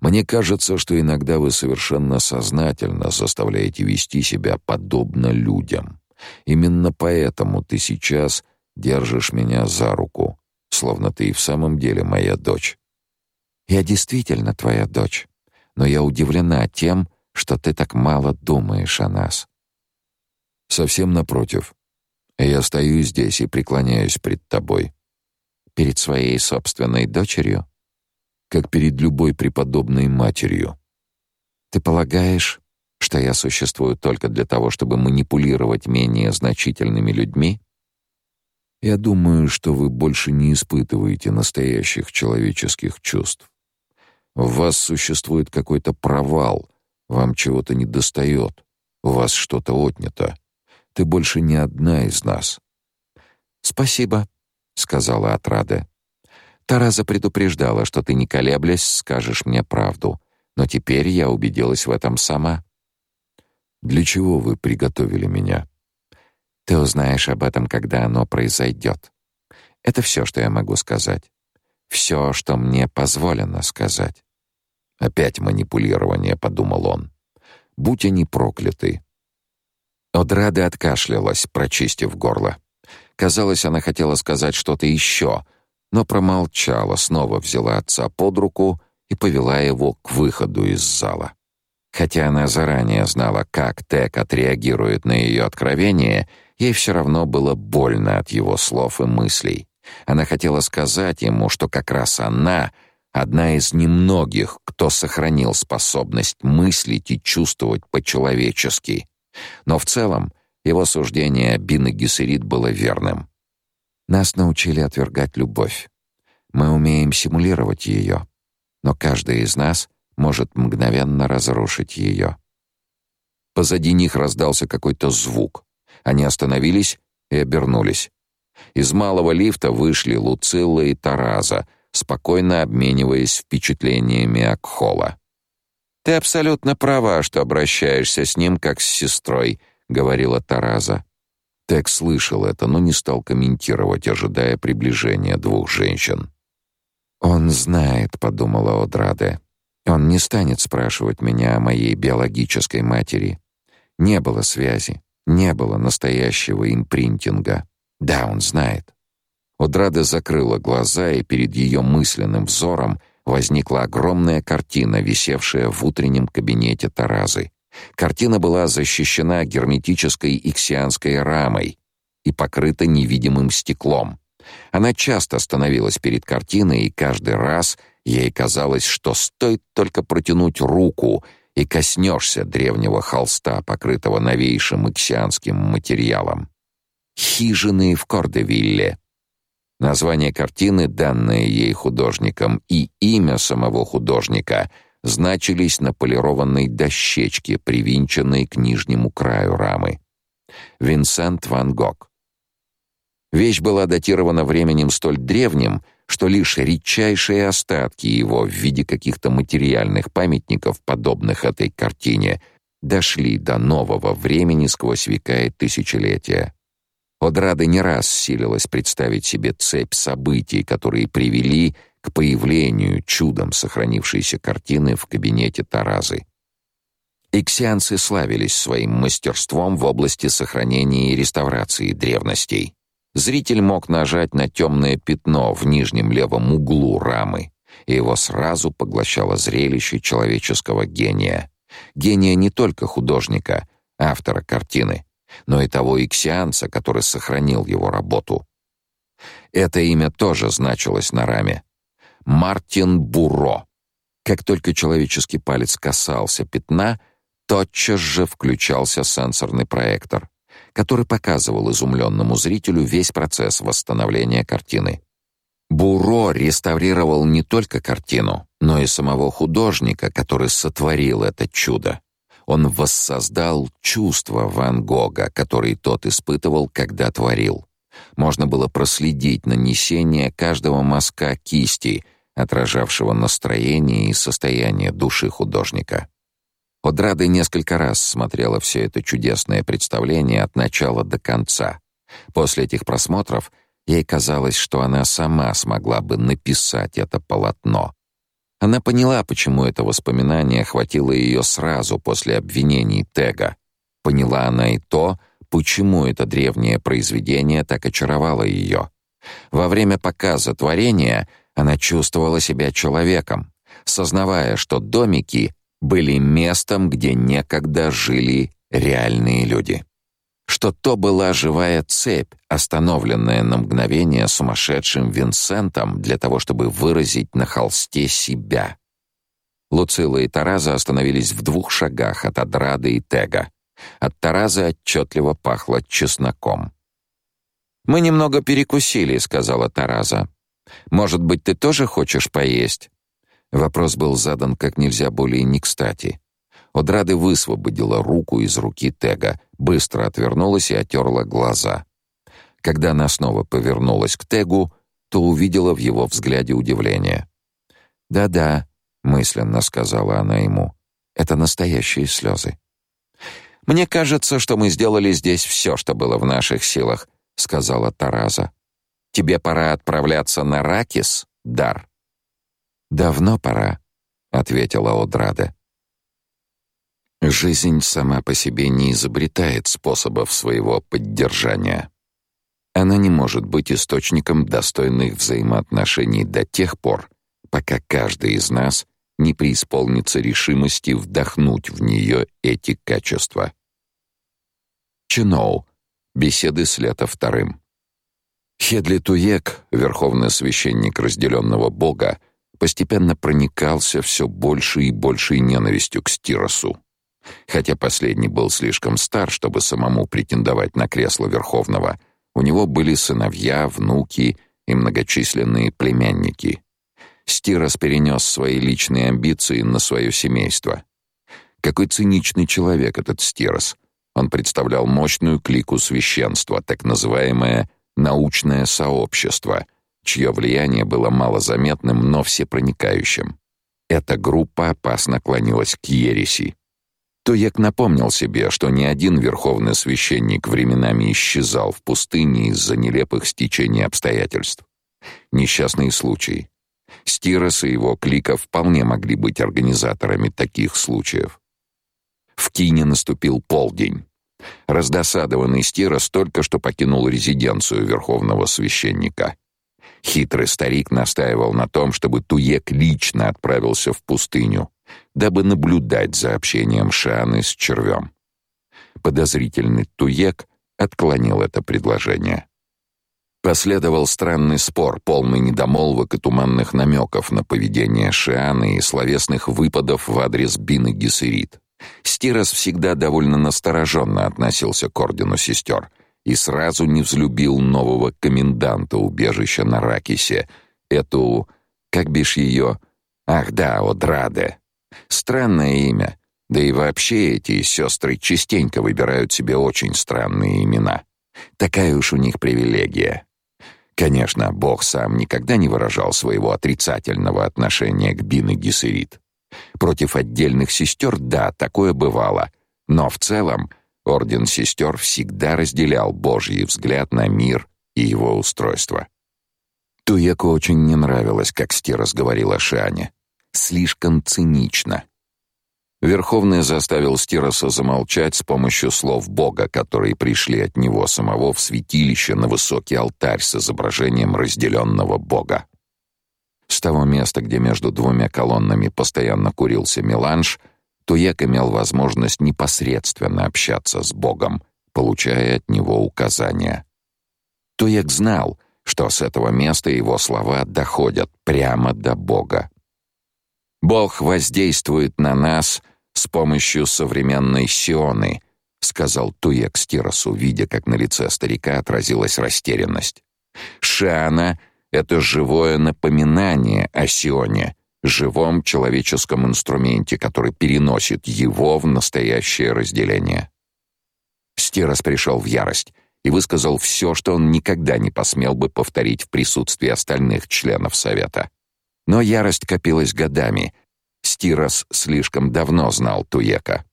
Мне кажется, что иногда вы совершенно сознательно заставляете вести себя подобно людям. Именно поэтому ты сейчас держишь меня за руку, словно ты и в самом деле моя дочь. Я действительно твоя дочь, но я удивлена тем, что ты так мало думаешь о нас. Совсем напротив. Я стою здесь и преклоняюсь пред тобой. Перед своей собственной дочерью? Как перед любой преподобной матерью. Ты полагаешь, что я существую только для того, чтобы манипулировать менее значительными людьми? Я думаю, что вы больше не испытываете настоящих человеческих чувств. В вас существует какой-то провал, вам чего-то недостает, у вас что-то отнято. Ты больше не одна из нас. Спасибо, сказала Отрада. Тараза предупреждала, что ты не колеблясь скажешь мне правду, но теперь я убедилась в этом сама. Для чего вы приготовили меня? Ты узнаешь об этом, когда оно произойдет. Это все, что я могу сказать. Все, что мне позволено сказать. Опять манипулирование, подумал он. Будь они прокляты. Одрада откашлялась, прочистив горло. Казалось, она хотела сказать что-то еще, но промолчала, снова взяла отца под руку и повела его к выходу из зала. Хотя она заранее знала, как Тек отреагирует на ее откровение, Ей все равно было больно от его слов и мыслей. Она хотела сказать ему, что как раз она одна из немногих, кто сохранил способность мыслить и чувствовать по-человечески. Но в целом его суждение о Бин Гессерит было верным. Нас научили отвергать любовь. Мы умеем симулировать ее, но каждый из нас может мгновенно разрушить ее. Позади них раздался какой-то звук. Они остановились и обернулись. Из малого лифта вышли Луцилла и Тараза, спокойно обмениваясь впечатлениями Акхола. «Ты абсолютно права, что обращаешься с ним как с сестрой», — говорила Тараза. Тек слышал это, но не стал комментировать, ожидая приближения двух женщин. «Он знает», — подумала Одраде. «Он не станет спрашивать меня о моей биологической матери. Не было связи. Не было настоящего импринтинга. Да, он знает. Одрада закрыла глаза, и перед ее мысленным взором возникла огромная картина, висевшая в утреннем кабинете Таразы. Картина была защищена герметической иксианской рамой и покрыта невидимым стеклом. Она часто становилась перед картиной, и каждый раз ей казалось, что стоит только протянуть руку — и коснешься древнего холста, покрытого новейшим иксианским материалом. «Хижины в Кордевилле». Название картины, данное ей художником, и имя самого художника значились на полированной дощечке, привинченной к нижнему краю рамы. Винсент ван Гог. Вещь была датирована временем столь древним, что лишь редчайшие остатки его в виде каких-то материальных памятников, подобных этой картине, дошли до нового времени сквозь века и тысячелетия. Одрада не раз силилась представить себе цепь событий, которые привели к появлению чудом сохранившейся картины в кабинете Таразы. Иксианцы славились своим мастерством в области сохранения и реставрации древностей. Зритель мог нажать на темное пятно в нижнем левом углу рамы, и его сразу поглощало зрелище человеческого гения. Гения не только художника, автора картины, но и того иксианца, который сохранил его работу. Это имя тоже значилось на раме. Мартин Буро. Как только человеческий палец касался пятна, тотчас же включался сенсорный проектор, который показывал изумленному зрителю весь процесс восстановления картины. Буро реставрировал не только картину, но и самого художника, который сотворил это чудо. Он воссоздал чувства Ван Гога, которые тот испытывал, когда творил. Можно было проследить нанесение каждого мазка кисти, отражавшего настроение и состояние души художника. Одрада несколько раз смотрела все это чудесное представление от начала до конца. После этих просмотров ей казалось, что она сама смогла бы написать это полотно. Она поняла, почему это воспоминание охватило ее сразу после обвинений Тега. Поняла она и то, почему это древнее произведение так очаровало ее. Во время показа творения она чувствовала себя человеком, сознавая, что домики были местом, где некогда жили реальные люди. Что то была живая цепь, остановленная на мгновение сумасшедшим Винсентом для того, чтобы выразить на холсте себя. Луцила и Тараза остановились в двух шагах от Адрады и Тега. От Таразы отчетливо пахло чесноком. «Мы немного перекусили», — сказала Тараза. «Может быть, ты тоже хочешь поесть?» Вопрос был задан как нельзя более не кстати. Одрады высвободила руку из руки Тега, быстро отвернулась и отерла глаза. Когда она снова повернулась к Тегу, то увидела в его взгляде удивление. «Да-да», — мысленно сказала она ему, — «это настоящие слезы». «Мне кажется, что мы сделали здесь все, что было в наших силах», — сказала Тараза. «Тебе пора отправляться на Ракис, Дар». «Давно пора», — ответила Одрада. Жизнь сама по себе не изобретает способов своего поддержания. Она не может быть источником достойных взаимоотношений до тех пор, пока каждый из нас не преисполнится решимости вдохнуть в нее эти качества. Чиноу. Беседы с Лето вторым. Хедли Туек, верховный священник разделенного бога, постепенно проникался все больше и большей ненавистью к Стиросу. Хотя последний был слишком стар, чтобы самому претендовать на кресло верховного, у него были сыновья, внуки и многочисленные племянники. Стирос перенес свои личные амбиции на свое семейство. Какой циничный человек этот Стирос. Он представлял мощную клику священства, так называемое научное сообщество, чье влияние было малозаметным, но всепроникающим. Эта группа опасно клонилась к ереси. Туек напомнил себе, что ни один верховный священник временами исчезал в пустыне из-за нелепых стечений обстоятельств. Несчастные случаи. Стирос и его клика вполне могли быть организаторами таких случаев. В Кине наступил полдень. Раздосадованный Стирос только что покинул резиденцию верховного священника. Хитрый старик настаивал на том, чтобы Туек лично отправился в пустыню, дабы наблюдать за общением Шаны с червем. Подозрительный Туек отклонил это предложение. Последовал странный спор, полный недомолвок и туманных намеков на поведение Шианы и словесных выпадов в адрес Бины Гессерит. Стирос всегда довольно настороженно относился к ордену сестер — и сразу не взлюбил нового коменданта убежища на Ракисе, эту, как бишь ее, ах да, Одраде. Странное имя, да и вообще эти сестры частенько выбирают себе очень странные имена. Такая уж у них привилегия. Конечно, Бог сам никогда не выражал своего отрицательного отношения к Бин и Гессерит. Против отдельных сестер, да, такое бывало, но в целом Орден сестер всегда разделял Божий взгляд на мир и его устройство. Туеку очень не нравилось, как Стирос говорил о. Слишком цинично. Верховный заставил Стироса замолчать с помощью слов Бога, которые пришли от него самого в святилище на высокий алтарь с изображением разделенного Бога. С того места, где между двумя колоннами постоянно курился меланж — Туек имел возможность непосредственно общаться с Богом, получая от него указания. Туек знал, что с этого места его слова доходят прямо до Бога. Бог воздействует на нас с помощью современной сионы, сказал Туек Стиросу, видя, как на лице старика отразилась растерянность. Шана это живое напоминание о сионе, живом человеческом инструменте, который переносит его в настоящее разделение. Стирос пришел в ярость и высказал все, что он никогда не посмел бы повторить в присутствии остальных членов совета. Но ярость копилась годами. Стирос слишком давно знал Туека.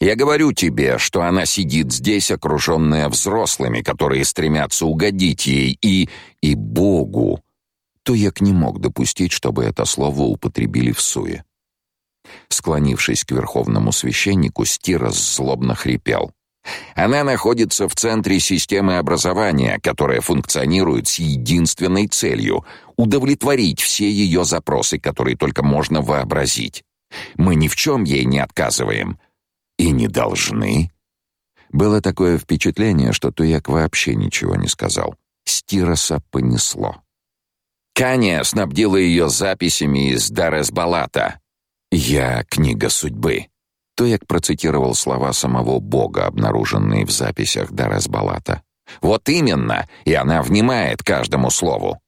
Я говорю тебе, что она сидит здесь, окруженная взрослыми, которые стремятся угодить ей и и Богу. Туек не мог допустить, чтобы это слово употребили в суе. Склонившись к верховному священнику, Стирос злобно хрипел: она находится в центре системы образования, которая функционирует с единственной целью удовлетворить все ее запросы, которые только можно вообразить. Мы ни в чем ей не отказываем и не должны. Было такое впечатление, что Туяк вообще ничего не сказал. Стироса понесло. Кания снабдила ее записями из Дарес-Балата. «Я — книга судьбы». Тояк процитировал слова самого Бога, обнаруженные в записях Дарасбалата. «Вот именно! И она внимает каждому слову!»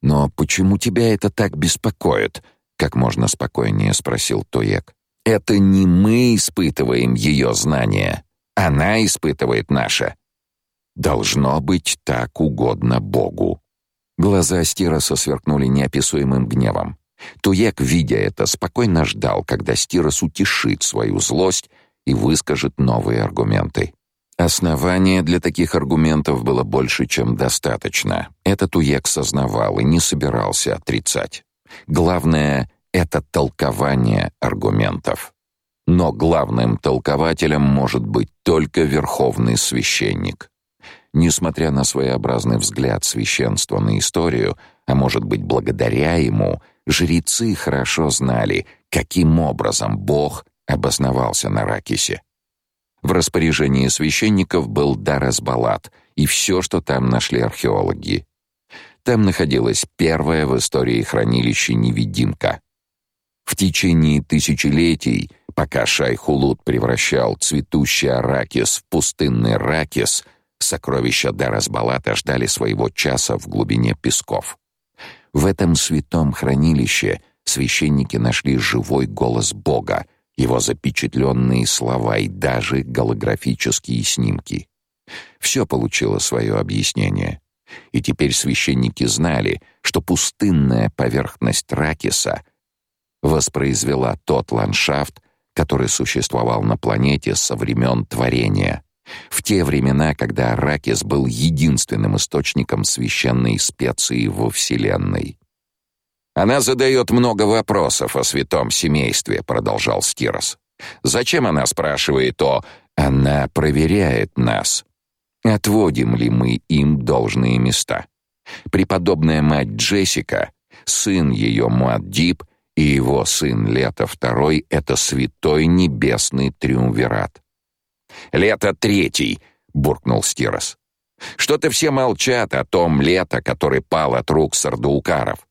«Но почему тебя это так беспокоит?» — как можно спокойнее спросил Тоек. «Это не мы испытываем ее знания. Она испытывает наше. Должно быть так угодно Богу». Глаза Стироса сверкнули неописуемым гневом. Туек, видя это, спокойно ждал, когда Стирос утешит свою злость и выскажет новые аргументы. Основания для таких аргументов было больше, чем достаточно. Это Туек сознавал и не собирался отрицать. Главное — это толкование аргументов. Но главным толкователем может быть только верховный священник. Несмотря на своеобразный взгляд священства на историю, а может быть, благодаря ему — Жрецы хорошо знали, каким образом Бог обосновался на Ракисе. В распоряжении священников был Дарасбалат и все, что там нашли археологи. Там находилось первое в истории хранилище невидимка. В течение тысячелетий, пока Шайхулут превращал цветущий Аракис в пустынный Ракис, сокровища Дарасбалата ждали своего часа в глубине песков. В этом святом хранилище священники нашли живой голос Бога, его запечатленные слова и даже голографические снимки. Все получило свое объяснение. И теперь священники знали, что пустынная поверхность Ракиса воспроизвела тот ландшафт, который существовал на планете со времен творения, в те времена, когда Аракис был единственным источником священной специи во Вселенной. «Она задает много вопросов о святом семействе», — продолжал Стирос. «Зачем она спрашивает о... Она проверяет нас. Отводим ли мы им должные места? Преподобная мать Джессика, сын ее Муаддиб и его сын Лето II — это святой небесный триумвират. Лето третий, буркнул Стирос. Что-то все молчат о том лето, который пал от рук сардаукаров.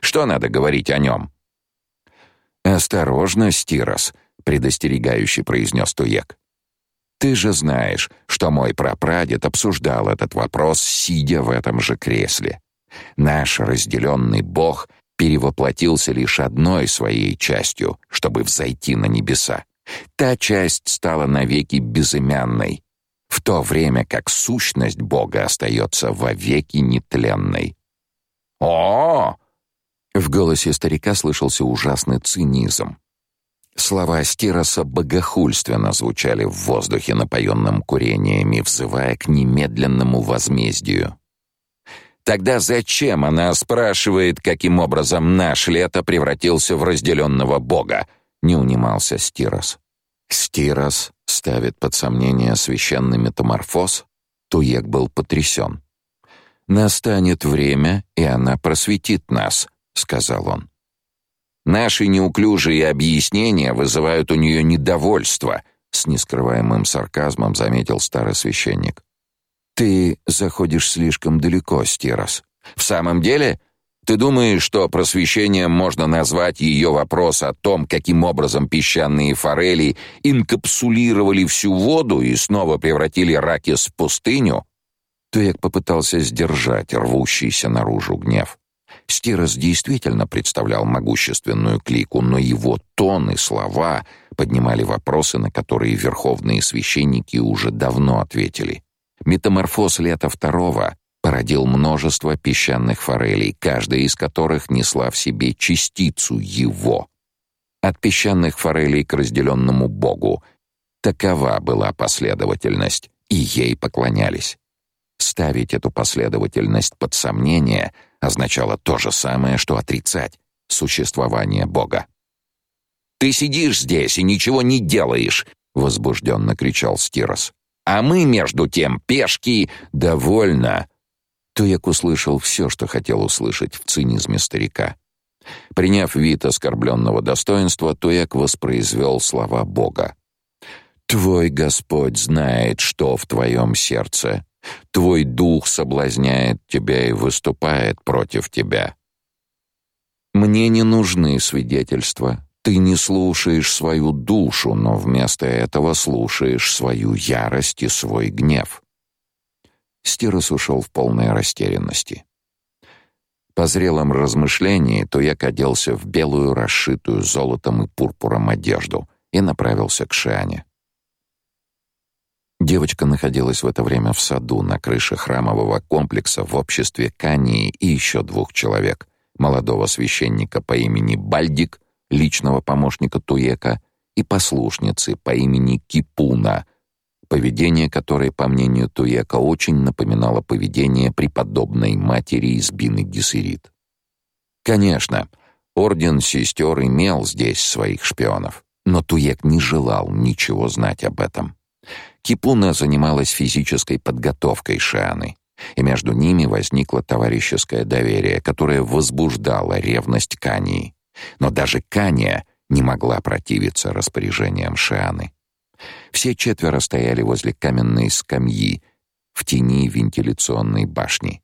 Что надо говорить о нем?» «Осторожно, Стирос», — предостерегающе произнес Туек. «Ты же знаешь, что мой прапрадед обсуждал этот вопрос, сидя в этом же кресле. Наш разделенный Бог перевоплотился лишь одной своей частью, чтобы взойти на небеса. Та часть стала навеки безымянной, в то время как сущность Бога остается вовеки нетленной. О! В голосе старика слышался ужасный цинизм. Слова Стироса богохульственно звучали в воздухе, напоенном курениями, взывая к немедленному возмездию. Тогда зачем она спрашивает, каким образом наш лето превратился в разделенного бога? не унимался Стирос. Стирос ставит под сомнение священный метаморфоз? Туек был потрясен. Настанет время, и она просветит нас, сказал он. Наши неуклюжие объяснения вызывают у нее недовольство, с нескрываемым сарказмом заметил старый священник. Ты заходишь слишком далеко, Стирос. В самом деле, ты думаешь, что просвещением можно назвать ее вопрос о том, каким образом песчаные форели инкапсулировали всю воду и снова превратили Ракис в пустыню? Туек попытался сдержать рвущийся наружу гнев. Стирос действительно представлял могущественную клику, но его тон и слова поднимали вопросы, на которые верховные священники уже давно ответили. Метаморфоз лета второго породил множество песчаных форелей, каждая из которых несла в себе частицу его. От песчаных форелей к разделенному богу. Такова была последовательность, и ей поклонялись. Ставить эту последовательность под сомнение означало то же самое, что отрицать существование Бога. «Ты сидишь здесь и ничего не делаешь!» — возбужденно кричал Стирос. «А мы, между тем, пешки...» «Довольно!» Туек услышал все, что хотел услышать в цинизме старика. Приняв вид оскорбленного достоинства, Туек воспроизвел слова Бога. «Твой Господь знает, что в твоем сердце, Твой дух соблазняет тебя и выступает против тебя. Мне не нужны свидетельства. Ты не слушаешь свою душу, но вместо этого слушаешь свою ярость и свой гнев. Стирос ушел в полной растерянности. По зрелом размышлении Туяк оделся в белую, расшитую золотом и пурпуром одежду и направился к Шиане. Девочка находилась в это время в саду на крыше храмового комплекса в обществе Кании и еще двух человек: молодого священника по имени Бальдик, личного помощника Туека, и послушницы по имени Кипуна, поведение которой, по мнению Туека, очень напоминало поведение преподобной матери из Бины Гессерит. Конечно, орден сестер имел здесь своих шпионов, но Туек не желал ничего знать об этом. Кипуна занималась физической подготовкой Шианы, и между ними возникло товарищеское доверие, которое возбуждало ревность Кании. Но даже Кания не могла противиться распоряжениям Шианы. Все четверо стояли возле каменной скамьи в тени вентиляционной башни.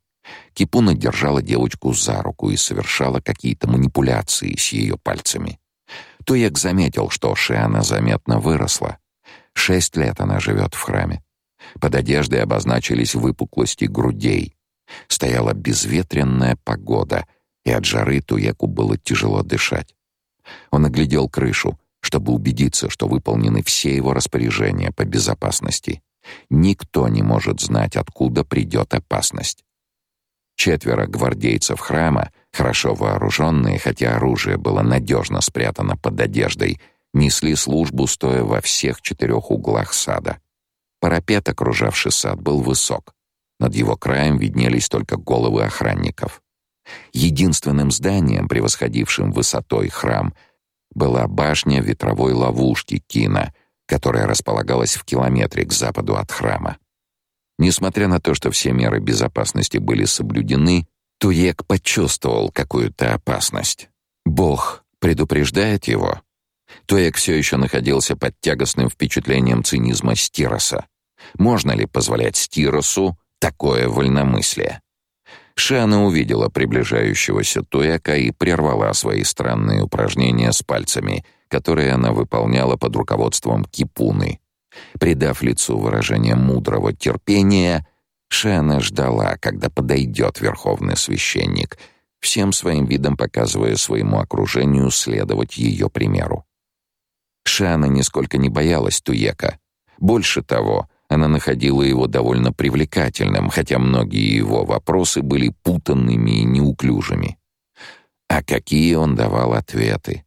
Кипуна держала девочку за руку и совершала какие-то манипуляции с ее пальцами. Тоек заметил, что Шиана заметно выросла, Шесть лет она живет в храме. Под одеждой обозначились выпуклости грудей. Стояла безветренная погода, и от жары Туеку было тяжело дышать. Он оглядел крышу, чтобы убедиться, что выполнены все его распоряжения по безопасности. Никто не может знать, откуда придет опасность. Четверо гвардейцев храма, хорошо вооруженные, хотя оружие было надежно спрятано под одеждой, несли службу стоя во всех четырех углах сада. Парапет, окружавший сад, был высок. Над его краем виднелись только головы охранников. Единственным зданием, превосходившим высотой храм, была башня ветровой ловушки Кина, которая располагалась в километре к западу от храма. Несмотря на то, что все меры безопасности были соблюдены, Туек почувствовал какую-то опасность. Бог предупреждает его, Тоек все еще находился под тягостным впечатлением цинизма Стироса. Можно ли позволять Стиросу такое вольномыслие? Шана увидела приближающегося Туэка и прервала свои странные упражнения с пальцами, которые она выполняла под руководством Кипуны. Придав лицу выражение мудрого терпения, Шана ждала, когда подойдет верховный священник, всем своим видом показывая своему окружению следовать ее примеру. Шана нисколько не боялась Туека. Больше того, она находила его довольно привлекательным, хотя многие его вопросы были путанными и неуклюжими. А какие он давал ответы?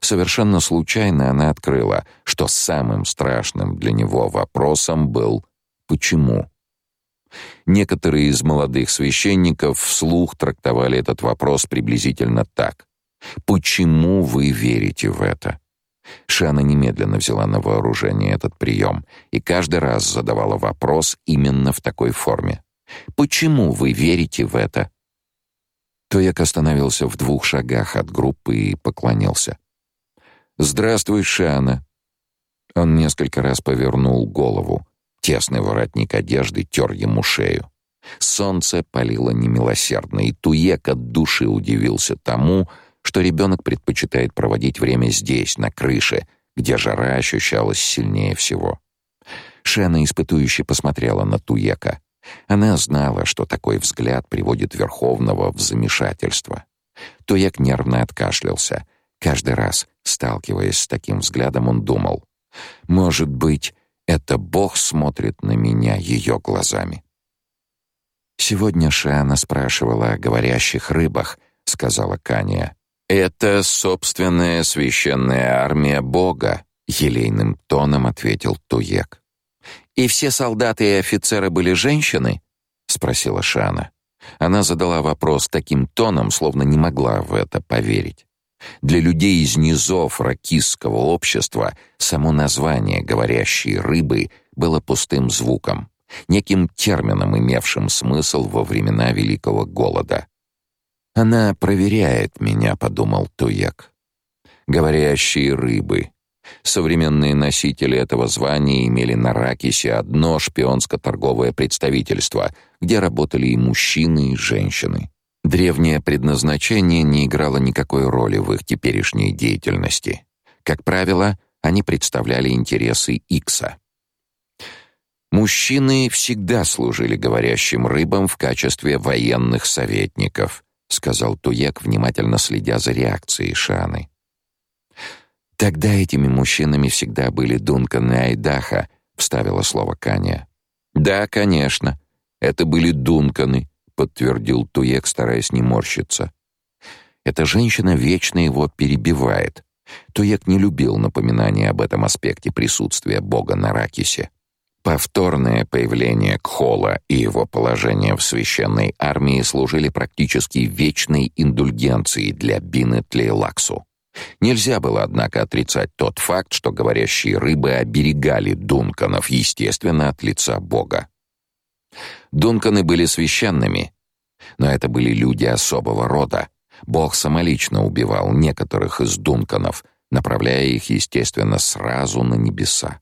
Совершенно случайно она открыла, что самым страшным для него вопросом был «почему?». Некоторые из молодых священников вслух трактовали этот вопрос приблизительно так: "Почему вы верите в это?" Шана немедленно взяла на вооружение этот прием и каждый раз задавала вопрос именно в такой форме. «Почему вы верите в это?» Тояк остановился в двух шагах от группы и поклонился. «Здравствуй, Шана!» Он несколько раз повернул голову. Тесный воротник одежды тер ему шею. Солнце палило немилосердно, и Туек от души удивился тому, что ребенок предпочитает проводить время здесь, на крыше, где жара ощущалась сильнее всего. Шена испытующе посмотрела на Туека. Она знала, что такой взгляд приводит Верховного в замешательство. Туек нервно откашлялся. Каждый раз, сталкиваясь с таким взглядом, он думал, «Может быть, это Бог смотрит на меня ее глазами». «Сегодня Шана спрашивала о говорящих рыбах», — сказала Кания. «Это собственная священная армия Бога», — елейным тоном ответил Туек. «И все солдаты и офицеры были женщины?» — спросила Шана. Она задала вопрос таким тоном, словно не могла в это поверить. Для людей из низов ракистского общества само название «говорящие рыбы» было пустым звуком, неким термином, имевшим смысл во времена Великого Голода. «Она проверяет меня», — подумал Туек. «Говорящие рыбы». Современные носители этого звания имели на Ракисе одно шпионско-торговое представительство, где работали и мужчины, и женщины. Древнее предназначение не играло никакой роли в их теперешней деятельности. Как правило, они представляли интересы Икса. Мужчины всегда служили говорящим рыбам в качестве военных советников, сказал Туек, внимательно следя за реакцией Шаны. Тогда этими мужчинами всегда были Дункан и Айдаха, вставила слово Каня. Да, конечно. Это были Дунканы, подтвердил Туек, стараясь не морщиться. Эта женщина вечно его перебивает. Туек не любил напоминания об этом аспекте присутствия бога на Ракисе. Повторное появление Кхола и его положение в священной армии служили практически вечной индульгенцией для Бины Тлейлаксу. Нельзя было, однако, отрицать тот факт, что говорящие рыбы оберегали дунканов, естественно, от лица бога. Дунканы были священными, но это были люди особого рода. Бог самолично убивал некоторых из дунканов, направляя их, естественно, сразу на небеса.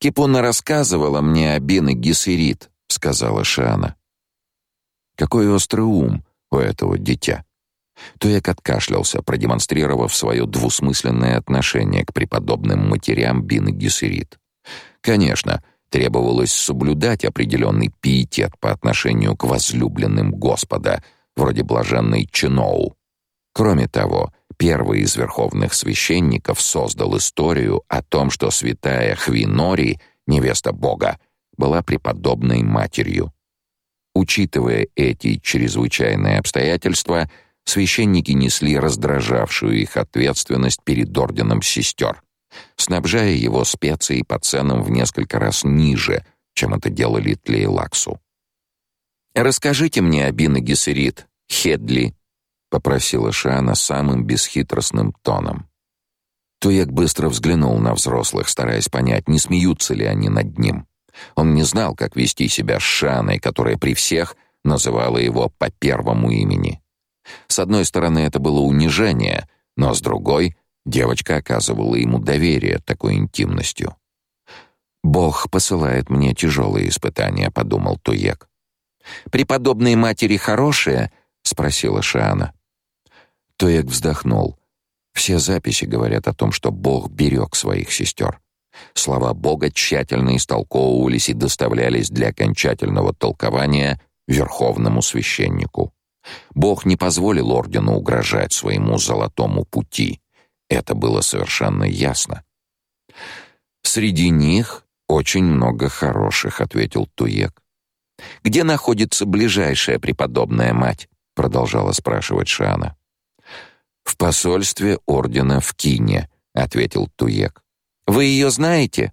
«Кипуна рассказывала мне о Бин и Гессерит», — сказала Шиана. «Какой острый ум у этого дитя!» Туек откашлялся, продемонстрировав свое двусмысленное отношение к преподобным матерям Бин и. Конечно, требовалось соблюдать определенный пиетет по отношению к возлюбленным Господа, вроде блаженной Чиноу. Кроме того, первый из верховных священников создал историю о том, что святая Хвинори, невеста Бога, была преподобной матерью. Учитывая эти чрезвычайные обстоятельства, священники несли раздражавшую их ответственность перед орденом сестер снабжая его специей по ценам в несколько раз ниже, чем это делали Тлейлаксу. «Расскажите мне о Бине Гессерит, Хедли», — попросила Шана самым бесхитростным тоном. Туек быстро взглянул на взрослых, стараясь понять, не смеются ли они над ним. Он не знал, как вести себя с Шаной, которая при всех называла его по первому имени. С одной стороны, это было унижение, но с другой Девочка оказывала ему доверие такой интимностью. Бог посылает мне тяжелые испытания, подумал Туек. Преподобные матери хорошие? спросила Шана. Туек вздохнул. Все записи говорят о том, что Бог берег своих сестер. Слова Бога тщательно истолковывались и доставлялись для окончательного толкования верховному священнику. Бог не позволил ордену угрожать своему золотому пути. Это было совершенно ясно. Среди них очень много хороших, ответил Туек. Где находится ближайшая преподобная мать? продолжала спрашивать Шана. В посольстве ордена в Кине, ответил Туек. Вы ее знаете?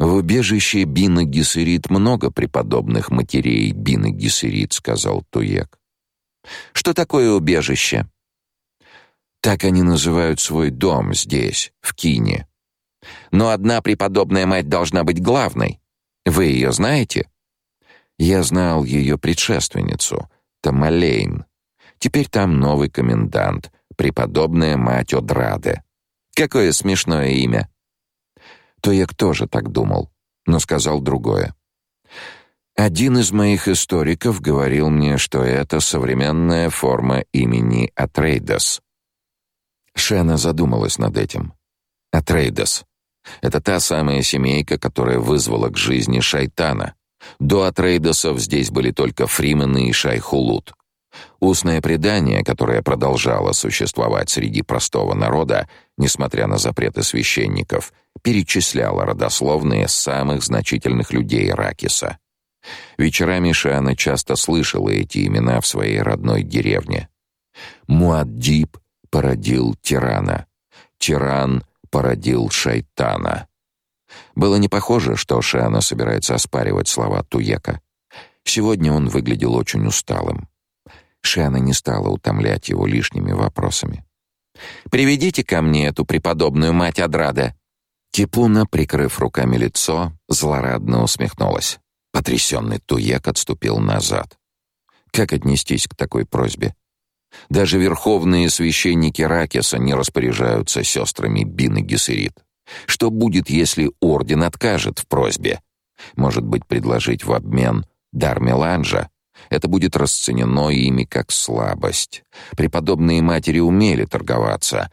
В убежище Бина Гессерит много преподобных матерей Бина Гессерит, сказал Туек. Что такое убежище? Так они называют свой дом здесь, в Кине. Но одна преподобная мать должна быть главной. Вы ее знаете? Я знал ее предшественницу, Тамалейн. Теперь там новый комендант, преподобная мать Одраде. Какое смешное имя. То я тоже так думал, но сказал другое. Один из моих историков говорил мне, что это современная форма имени Атрейдас. Шена задумалась над этим. Атрейдас. Это та самая семейка, которая вызвала к жизни шайтана. До Атрейдасов здесь были только Фримены и Шайхулут. Устное предание, которое продолжало существовать среди простого народа, несмотря на запреты священников, перечисляло родословные самых значительных людей Ракиса. Вечерами Шиана часто слышала эти имена в своей родной деревне. Муаддиб породил тирана. Тиран породил шайтана. Было не похоже, что Шиана собирается оспаривать слова Туека. Сегодня он выглядел очень усталым. Шиана не стала утомлять его лишними вопросами. «Приведите ко мне эту преподобную мать Адрада». Кипуна, прикрыв руками лицо, злорадно усмехнулась. Потрясенный Туек отступил назад. Как отнестись к такой просьбе? Даже верховные священники Ракеса не распоряжаются сестрами Бин и Гессерит. Что будет, если орден откажет в просьбе? Может быть, предложить в обмен дар меланжа? Это будет расценено ими как слабость. Преподобные матери умели торговаться.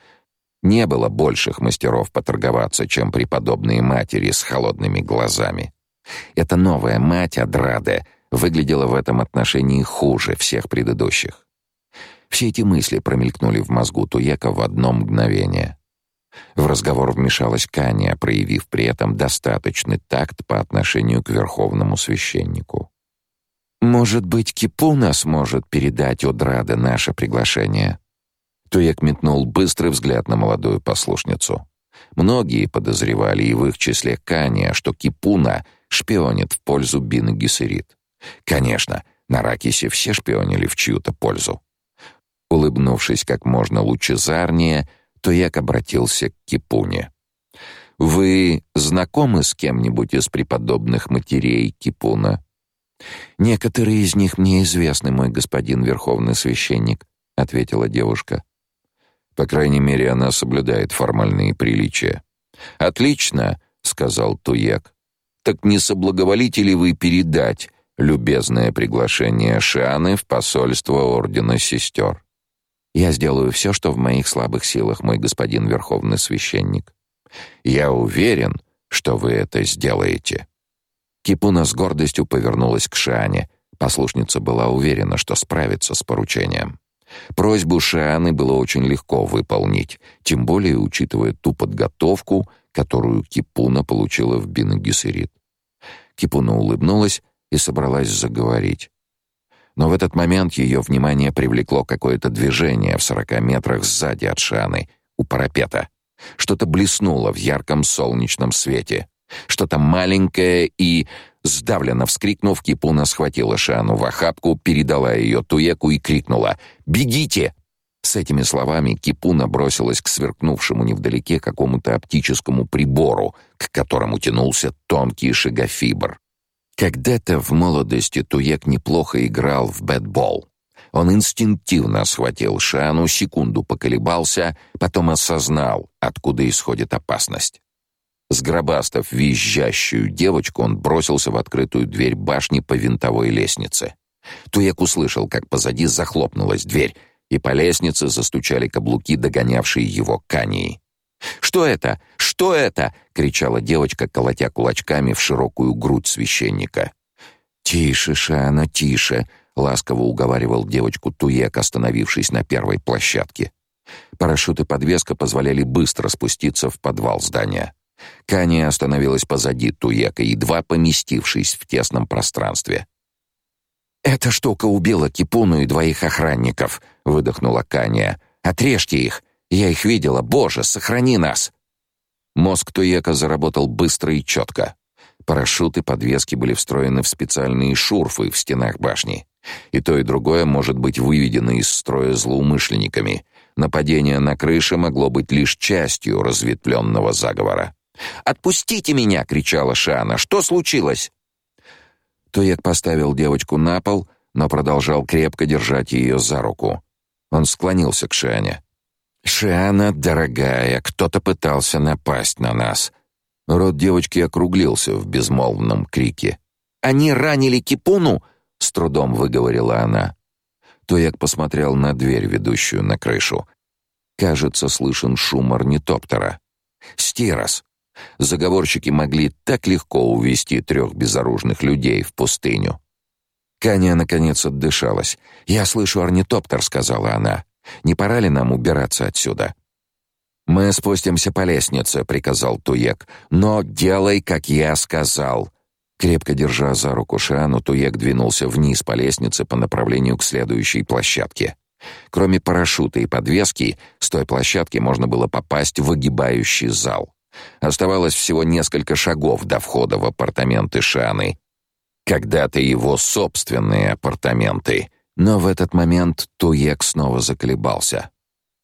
Не было больших мастеров поторговаться, чем преподобные матери с холодными глазами. Эта новая мать Адраде выглядела в этом отношении хуже всех предыдущих. Все эти мысли промелькнули в мозгу Туека в одно мгновение. В разговор вмешалась Каня, проявив при этом достаточный такт по отношению к верховному священнику. «Может быть, Кипуна сможет передать Одраде наше приглашение?» Туек метнул быстрый взгляд на молодую послушницу. Многие подозревали, и в их числе Каня, что Кипуна — шпионит в пользу Бины Гессерит. Конечно, на Ракисе все шпионили в чью-то пользу. Улыбнувшись как можно лучезарнее, Тояк обратился к Кипуне. «Вы знакомы с кем-нибудь из преподобных матерей Кипуна?» «Некоторые из них мне известны, мой господин верховный священник», — ответила девушка. «По крайней мере, она соблюдает формальные приличия». «Отлично», — сказал Туяк. Так не соблаговолите ли вы передать любезное приглашение Шианы в посольство ордена сестер? Я сделаю все, что в моих слабых силах, мой господин верховный священник. Я уверен, что вы это сделаете. Кипуна с гордостью повернулась к Шиане. Послушница была уверена, что справится с поручением. Просьбу Шианы было очень легко выполнить, тем более учитывая ту подготовку, которую Кипуна получила в Бинагисерит. Кипуна улыбнулась и собралась заговорить. Но в этот момент ее внимание привлекло какое-то движение в сорока метрах сзади от Шаны, у парапета. Что-то блеснуло в ярком солнечном свете. Что-то маленькое и... Сдавленно вскрикнув, Кипуна схватила Шану в охапку, передала ее Туеку и крикнула «Бегите!» С этими словами Кипуна бросилась к сверкнувшему невдалеке какому-то оптическому прибору, к которому тянулся тонкий шагофибр. Когда-то в молодости Туек неплохо играл в бэтбол. Он инстинктивно схватил Шану, секунду поколебался, потом осознал, откуда исходит опасность. Сгробастав визжащую девочку, он бросился в открытую дверь башни по винтовой лестнице. Туек услышал, как позади захлопнулась дверь, и по лестнице застучали каблуки, догонявшие его кании. «Что это? Что это?» — кричала девочка, колотя кулачками в широкую грудь священника. «Тише, Шана, тише!» — ласково уговаривал девочку Туек, остановившись на первой площадке. Парашют и подвеска позволяли быстро спуститься в подвал здания. Кания остановилась позади Туека, едва поместившись в тесном пространстве. «Эта штука убила Кипуну и двоих охранников», — выдохнула Каня. «Отрежьте их! Я их видела! Боже, сохрани нас!» Мозг Туека заработал быстро и четко. Парашюты подвески были встроены в специальные шурфы в стенах башни. И то, и другое может быть выведено из строя злоумышленниками. Нападение на крыше могло быть лишь частью разветвленного заговора. «Отпустите меня!» — кричала Шана. «Что случилось?» Туек поставил девочку на пол, но продолжал крепко держать ее за руку. Он склонился к Шиане. «Шиана, дорогая, кто-то пытался напасть на нас». Рот девочки округлился в безмолвном крике. Они ранили Кипуну?» — с трудом выговорила она. Туек посмотрел на дверь, ведущую на крышу. Кажется, слышен шум орнитоптера. «Стирос!» Заговорщики могли так легко увести трех безоружных людей в пустыню. Каня наконец отдышалась. "Я слышу орнитоптер", сказала она. "Не пора ли нам убираться отсюда?" "Мы спустимся по лестнице", приказал Туек. "Но делай, как я сказал". Крепко держа за руку Шану, Туек двинулся вниз по лестнице по направлению к следующей площадке. Кроме парашюта и подвески, с той площадки можно было попасть в огибающий зал. Оставалось всего несколько шагов до входа в апартаменты Шаны. Когда-то его собственные апартаменты. Но в этот момент Туек снова заколебался.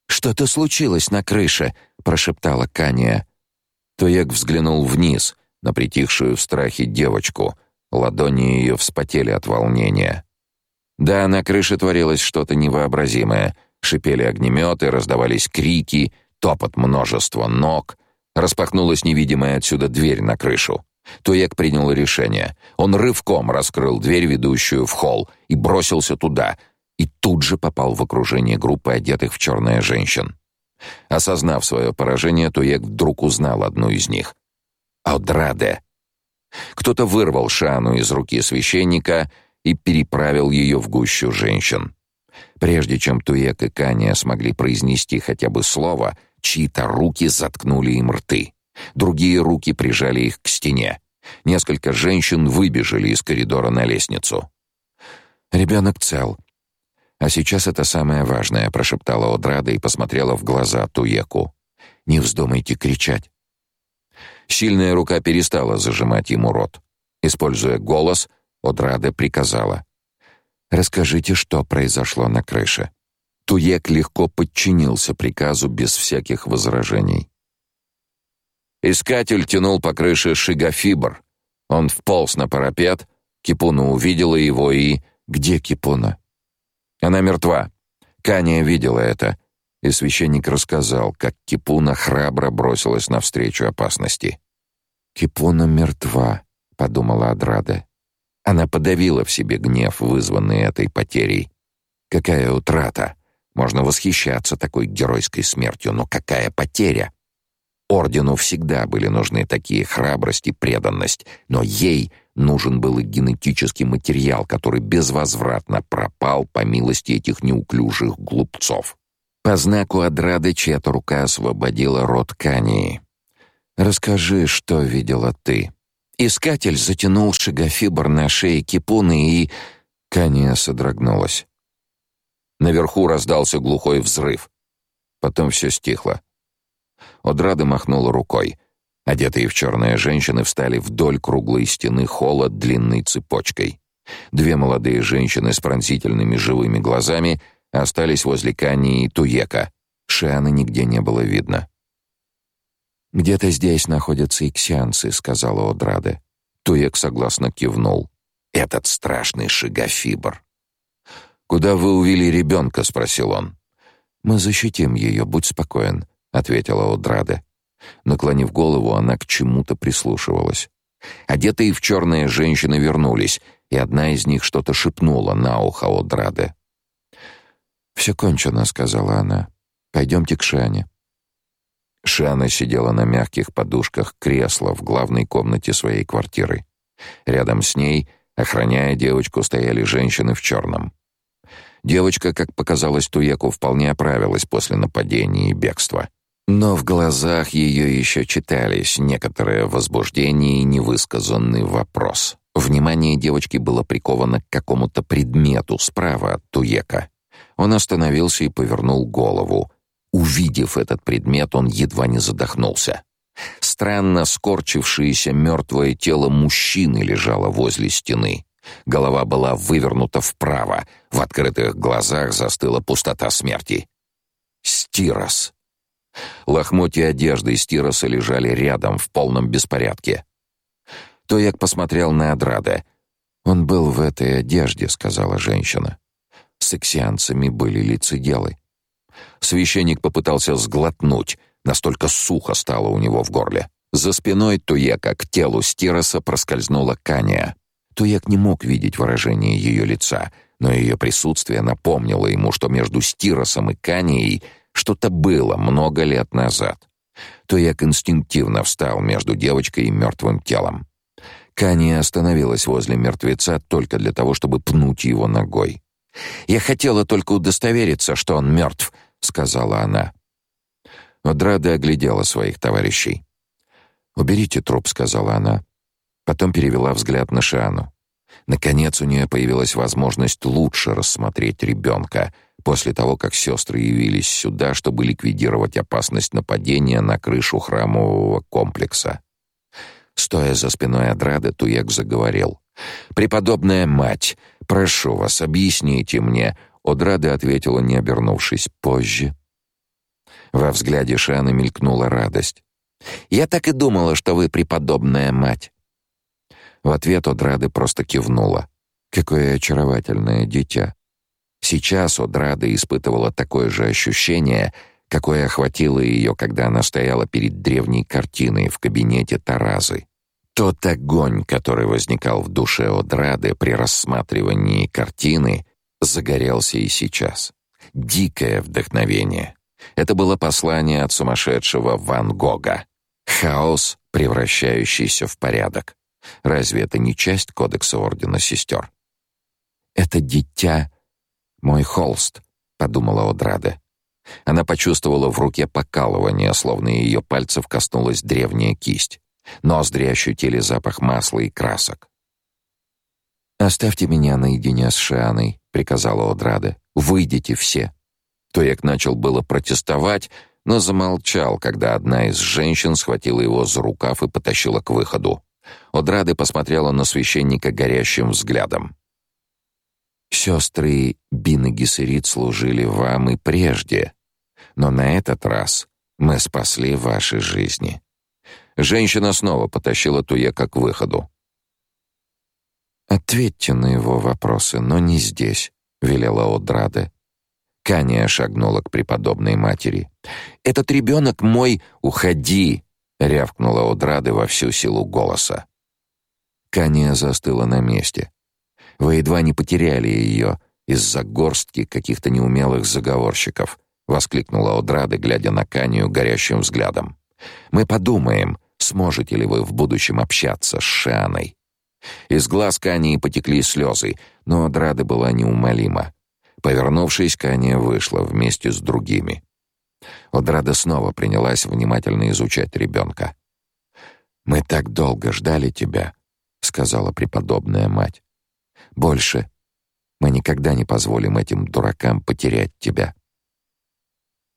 «Что-то случилось на крыше», — прошептала Каня. Туек взглянул вниз, на притихшую в страхе девочку. Ладони ее вспотели от волнения. Да, на крыше творилось что-то невообразимое. Шипели огнеметы, раздавались крики, топот множества ног — Распахнулась невидимая отсюда дверь на крышу. Туек принял решение. Он рывком раскрыл дверь, ведущую в холл, и бросился туда, и тут же попал в окружение группы одетых в черное женщин. Осознав свое поражение, Туек вдруг узнал одну из них. Аудраде. Кто-то вырвал Шану из руки священника и переправил ее в гущу женщин. Прежде чем Туек и Каня смогли произнести хотя бы слово, Чьи-то руки заткнули им рты. Другие руки прижали их к стене. Несколько женщин выбежали из коридора на лестницу. Ребенок цел. А сейчас это самое важное, прошептала Одрада и посмотрела в глаза Туеку. Не вздумайте кричать. Сильная рука перестала зажимать ему рот. Используя голос, Одрада приказала: "Расскажите, что произошло на крыше". Туек легко подчинился приказу без всяких возражений. Искатель тянул по крыше шигафибр. Он вполз на парапет, Кипуна увидела его и... Где Кипуна? Она мертва. Каня видела это, и священник рассказал, как Кипуна храбро бросилась навстречу опасности. «Кипуна мертва», — подумала Адрада. Она подавила в себе гнев, вызванный этой потерей. Какая утрата! Можно восхищаться такой геройской смертью, но какая потеря! Ордену всегда были нужны такие храбрость и преданность, но ей нужен был и генетический материал, который безвозвратно пропал по милости этих неуклюжих глупцов. По знаку Адрады чья-то рука освободила рот Кании. «Расскажи, что видела ты». Искатель затянул шигафибр на шее Кипуны и... Кания содрогнулась. Наверху раздался глухой взрыв. Потом все стихло. Одрада махнула рукой. Одетые в черное женщины встали вдоль круглой стены холла длинной цепочкой. Две молодые женщины с пронзительными живыми глазами остались возле Кани и Туека. Шианы нигде не было видно. «Где-то здесь находятся иксианцы», — сказала Одрада. Туек согласно кивнул. «Этот страшный шигафибр». «Куда вы увели ребенка?» — спросил он. «Мы защитим ее, будь спокоен», — ответила Одрада. Наклонив голову, она к чему-то прислушивалась. Одетые в черные женщины вернулись, и одна из них что-то шепнула на ухо Одраде. «Все кончено», — сказала она. «Пойдемте к Шане». Шана сидела на мягких подушках кресла в главной комнате своей квартиры. Рядом с ней, охраняя девочку, стояли женщины в черном. Девочка, как показалось Туеку, вполне оправилась после нападения и бегства. Но в глазах ее еще читались некоторое возбуждение и невысказанный вопрос. Внимание девочки было приковано к какому-то предмету справа от Туека. Он остановился и повернул голову. Увидев этот предмет, он едва не задохнулся. Странно скорчившееся мертвое тело мужчины лежало возле стены. Голова была вывернута вправо, в открытых глазах застыла пустота смерти. Стирос. Лохмотья одежды Стироса лежали рядом в полном беспорядке. Тояк посмотрел на Адрада. «Он был в этой одежде», — сказала женщина. С эксианцами были лицеделы. Священник попытался сглотнуть, настолько сухо стало у него в горле. За спиной Туека к телу Стироса проскользнула Кания. Туяк не мог видеть выражение ее лица, но ее присутствие напомнило ему, что между Стиросом и Канией что-то было много лет назад. Туяк инстинктивно встал между девочкой и мертвым телом. Кания остановилась возле мертвеца только для того, чтобы пнуть его ногой. «Я хотела только удостовериться, что он мертв», — сказала она. Одрада оглядела своих товарищей. «Уберите труп», — сказала она. Потом перевела взгляд на Шиану. Наконец у нее появилась возможность лучше рассмотреть ребенка после того, как сестры явились сюда, чтобы ликвидировать опасность нападения на крышу храмового комплекса. Стоя за спиной Адрады, Туек заговорил. «Преподобная мать, прошу вас, объясните мне». Одрада ответила, не обернувшись, позже. Во взгляде Шаны мелькнула радость. «Я так и думала, что вы преподобная мать». В ответ Одрады просто кивнула. Какое очаровательное дитя. Сейчас Одрада испытывала такое же ощущение, какое охватило ее, когда она стояла перед древней картиной в кабинете Таразы. Тот огонь, который возникал в душе Одрады при рассматривании картины, загорелся и сейчас. Дикое вдохновение. Это было послание от сумасшедшего Ван Гога. Хаос, превращающийся в порядок. Разве это не часть кодекса ордена сестер? Это дитя мой холст, подумала Одрада. Она почувствовала в руке покалывание, словно ее пальцев коснулась древняя кисть. Ноздри ощутили запах масла и красок. «Оставьте меня наедине с Шианой», — приказала Одрада. «Выйдите все». Тоек начал было протестовать, но замолчал, когда одна из женщин схватила его за рукав и потащила к выходу. Одрады посмотрела на священника горящим взглядом. Сестры Бин и Гессерит служили вам и прежде, но на этот раз мы спасли ваши жизни. Женщина снова потащила Туека к выходу. Ответьте на его вопросы, но не здесь, велела Одраде. Кания шагнула к преподобной матери. Этот ребенок мой, уходи, рявкнула Одраде во всю силу голоса. Кания застыла на месте. Вы едва не потеряли ее из-за горстки каких-то неумелых заговорщиков, воскликнула Одрада, глядя на Канию горящим взглядом. Мы подумаем, сможете ли вы в будущем общаться с Шианой. Из глаз Кании потекли слезы, но Одрада была неумолима. Повернувшись, Кания вышла вместе с другими. Одрада снова принялась внимательно изучать ребенка. «Мы так долго ждали тебя», — сказала преподобная мать. Больше мы никогда не позволим этим дуракам потерять тебя.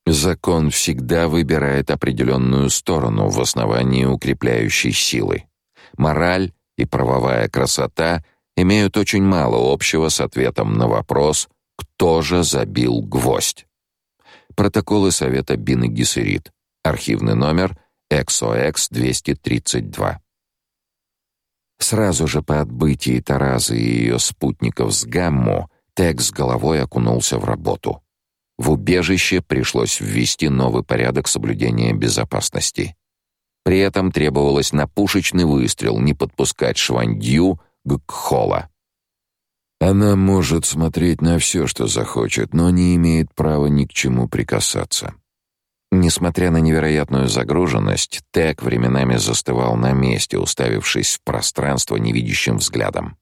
Закон всегда выбирает определенную сторону в основании укрепляющей силы. Мораль и правовая красота имеют очень мало общего с ответом на вопрос «Кто же забил гвоздь?». Протоколы Совета Бин и Гессерит. Архивный номер XOX-232. Сразу же по отбытии Таразы и ее спутников с Гамму Тек с головой окунулся в работу. В убежище пришлось ввести новый порядок соблюдения безопасности. При этом требовалось на пушечный выстрел не подпускать Швандью к Кхола. Она может смотреть на все, что захочет, но не имеет права ни к чему прикасаться. Несмотря на невероятную загруженность, Тек временами застывал на месте, уставившись в пространство невидящим взглядом.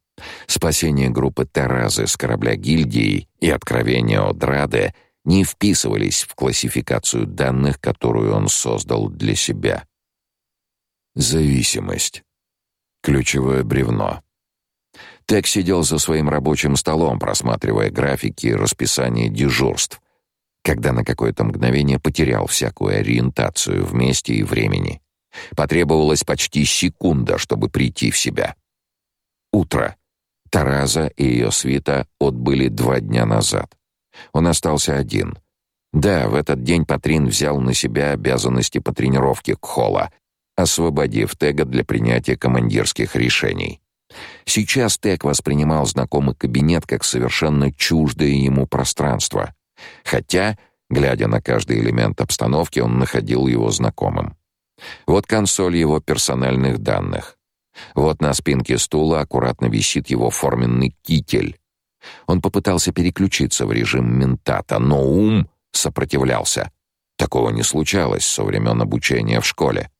Спасение группы Таразы с корабля гильдии и откровение Одраде не вписывались в классификацию данных, которую он создал для себя. Зависимость. Ключевое бревно. Тек сидел за своим рабочим столом, просматривая графики и расписание дежурств, когда на какое-то мгновение потерял всякую ориентацию в месте и времени. Потребовалось почти секунда, чтобы прийти в себя. Утро. Тараза и ее свита отбыли два дня назад. Он остался один. Да, в этот день Патрин взял на себя обязанности по тренировке Кхола, освободив Тега для принятия командирских решений. Сейчас Тег воспринимал знакомый кабинет как совершенно чуждое ему пространство, Хотя, глядя на каждый элемент обстановки, он находил его знакомым. Вот консоль его персональных данных. Вот на спинке стула аккуратно висит его форменный китель. Он попытался переключиться в режим ментата, но ум сопротивлялся. Такого не случалось со времен обучения в школе.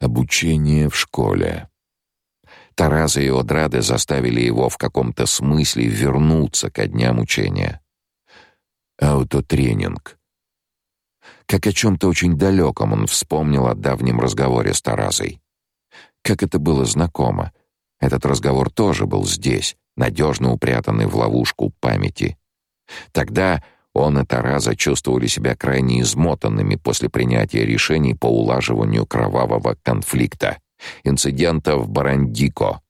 Обучение в школе. Тараза и Одрады заставили его в каком-то смысле вернуться к дням учения. Аутотренинг. Как о чем-то очень далеком он вспомнил о давнем разговоре с Таразой. Как это было знакомо. Этот разговор тоже был здесь, надежно упрятанный в ловушку памяти. Тогда он и Тараза чувствовали себя крайне измотанными после принятия решений по улаживанию кровавого конфликта, инцидента в Барандико.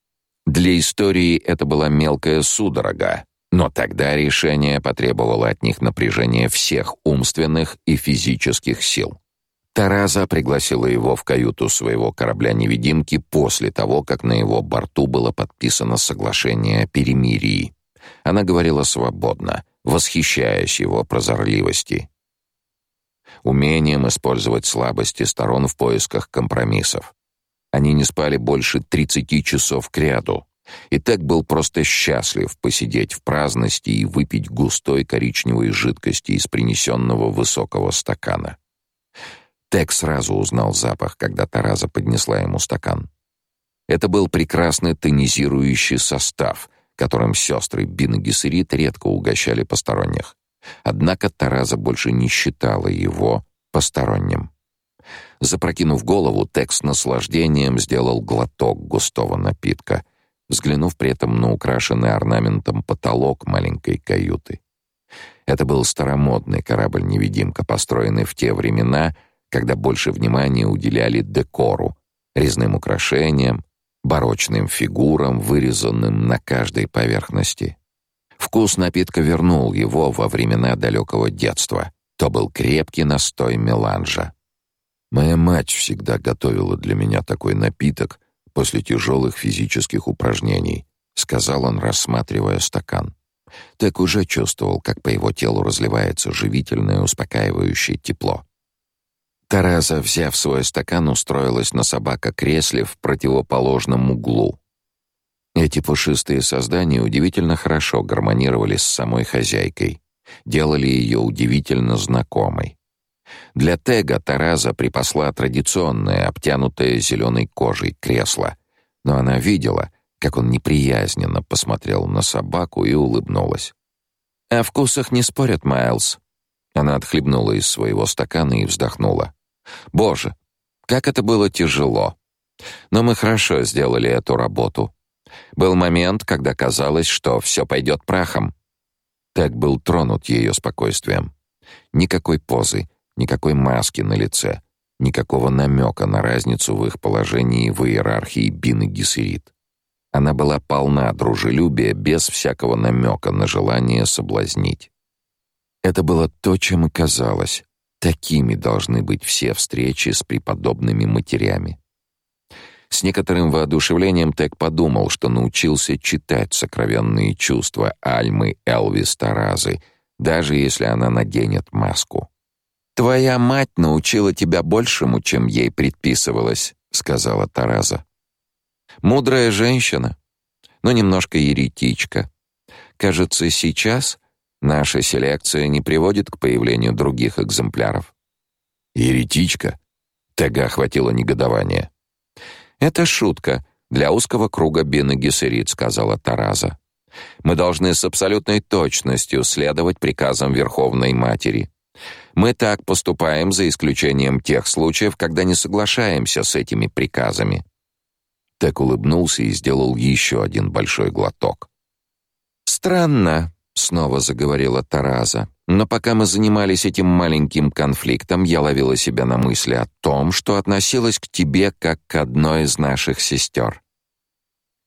Для истории это была мелкая судорога, но тогда решение потребовало от них напряжения всех умственных и физических сил. Тараза пригласила его в каюту своего корабля-невидимки после того, как на его борту было подписано соглашение о перемирии. Она говорила свободно, восхищаясь его прозорливости, умением использовать слабости сторон в поисках компромиссов. Они не спали больше 30 часов кряду, и так был просто счастлив посидеть в праздности и выпить густой коричневой жидкости из принесенного высокого стакана. Тек сразу узнал запах, когда Тараза поднесла ему стакан. Это был прекрасный тонизирующий состав, которым сестры Бин редко угощали посторонних. Однако Тараза больше не считала его посторонним. Запрокинув голову, Тек с наслаждением сделал глоток густого напитка, взглянув при этом на украшенный орнаментом потолок маленькой каюты. Это был старомодный корабль-невидимка, построенный в те времена, когда больше внимания уделяли декору, резным украшениям, барочным фигурам, вырезанным на каждой поверхности. Вкус напитка вернул его во времена далекого детства. То был крепкий настой меланжа. Моя мать всегда готовила для меня такой напиток после тяжелых физических упражнений, сказал он, рассматривая стакан. Так уже чувствовал, как по его телу разливается живительное, успокаивающее тепло. Тараза, взяв свой стакан, устроилась на собака-кресле в противоположном углу. Эти пушистые создания удивительно хорошо гармонировали с самой хозяйкой, делали ее удивительно знакомой. Для Тега Тараза припасла традиционное, обтянутое зеленой кожей кресло, но она видела, как он неприязненно посмотрел на собаку и улыбнулась. «О вкусах не спорят, Майлз». Она отхлебнула из своего стакана и вздохнула. Боже, как это было тяжело. Но мы хорошо сделали эту работу. Был момент, когда казалось, что все пойдет прахом. Так был тронут ее спокойствием. Никакой позы, никакой маски на лице, никакого намека на разницу в их положении в иерархии Бин и Гессерит. Она была полна дружелюбия без всякого намека на желание соблазнить. Это было то, чем и казалось. Такими должны быть все встречи с преподобными матерями. С некоторым воодушевлением Тек подумал, что научился читать сокровенные чувства Альмы Элвис Таразы, даже если она наденет маску. «Твоя мать научила тебя большему, чем ей предписывалось», — сказала Тараза. «Мудрая женщина, но немножко еретичка. Кажется, сейчас Наша селекция не приводит к появлению других экземпляров. Еретичка. Тега охватило негодование. Это шутка для узкого круга Бин и сказала Тараза. Мы должны с абсолютной точностью следовать приказам Верховной Матери. Мы так поступаем за исключением тех случаев, когда не соглашаемся с этими приказами. Так улыбнулся и сделал еще один большой глоток. Странно, снова заговорила Тараза. Но пока мы занимались этим маленьким конфликтом, я ловила себя на мысли о том, что относилась к тебе как к одной из наших сестер.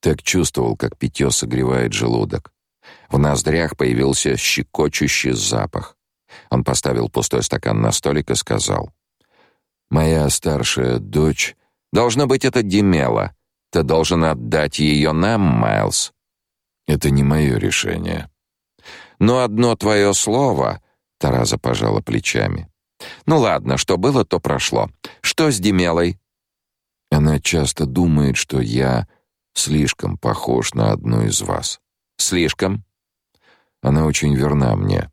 Так чувствовал, как питье согревает желудок. В ноздрях появился щекочущий запах. Он поставил пустой стакан на столик и сказал: "Моя старшая дочь, должно быть это Демела. Ты должен отдать ее нам, Майлз. Это не мое решение. Но одно твое слово, Тараза пожала плечами. Ну ладно, что было, то прошло. Что с Демелой? Она часто думает, что я слишком похож на одну из вас. Слишком? Она очень верна мне,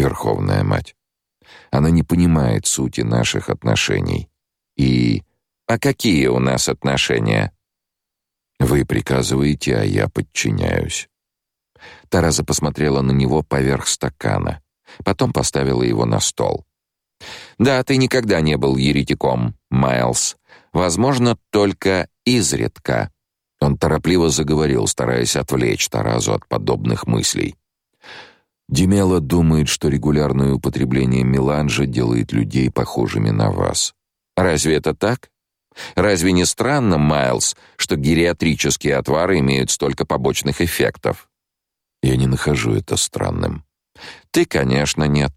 Верховная Мать. Она не понимает сути наших отношений. И... А какие у нас отношения? Вы приказываете, а я подчиняюсь. Тараза посмотрела на него поверх стакана, потом поставила его на стол. Да, ты никогда не был еретиком, Майлз. Возможно, только изредка. Он торопливо заговорил, стараясь отвлечь Таразу от подобных мыслей. Демела думает, что регулярное употребление меланжа делает людей похожими на вас. Разве это так? Разве не странно, Майлз, что гериатрические отвары имеют столько побочных эффектов? Я не нахожу это странным. Ты, конечно, нет.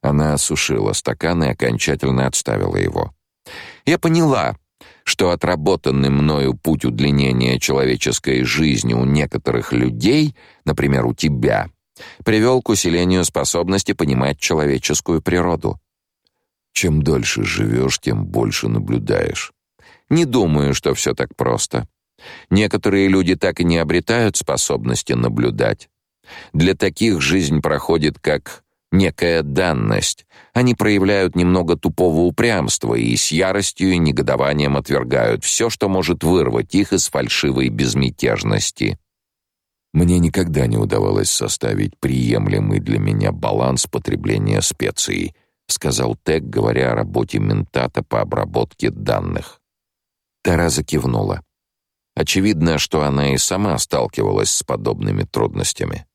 Она осушила стакан и окончательно отставила его. Я поняла, что отработанный мною путь удлинения человеческой жизни у некоторых людей, например, у тебя, привел к усилению способности понимать человеческую природу. Чем дольше живешь, тем больше наблюдаешь. Не думаю, что все так просто. Некоторые люди так и не обретают способности наблюдать. Для таких жизнь проходит как некая данность. Они проявляют немного тупого упрямства и с яростью и негодованием отвергают все, что может вырвать их из фальшивой безмятежности. Мне никогда не удавалось составить приемлемый для меня баланс потребления специй, сказал Тек, говоря о работе ментата по обработке данных. Тараза кивнула. Очевидно, что она и сама сталкивалась с подобными трудностями.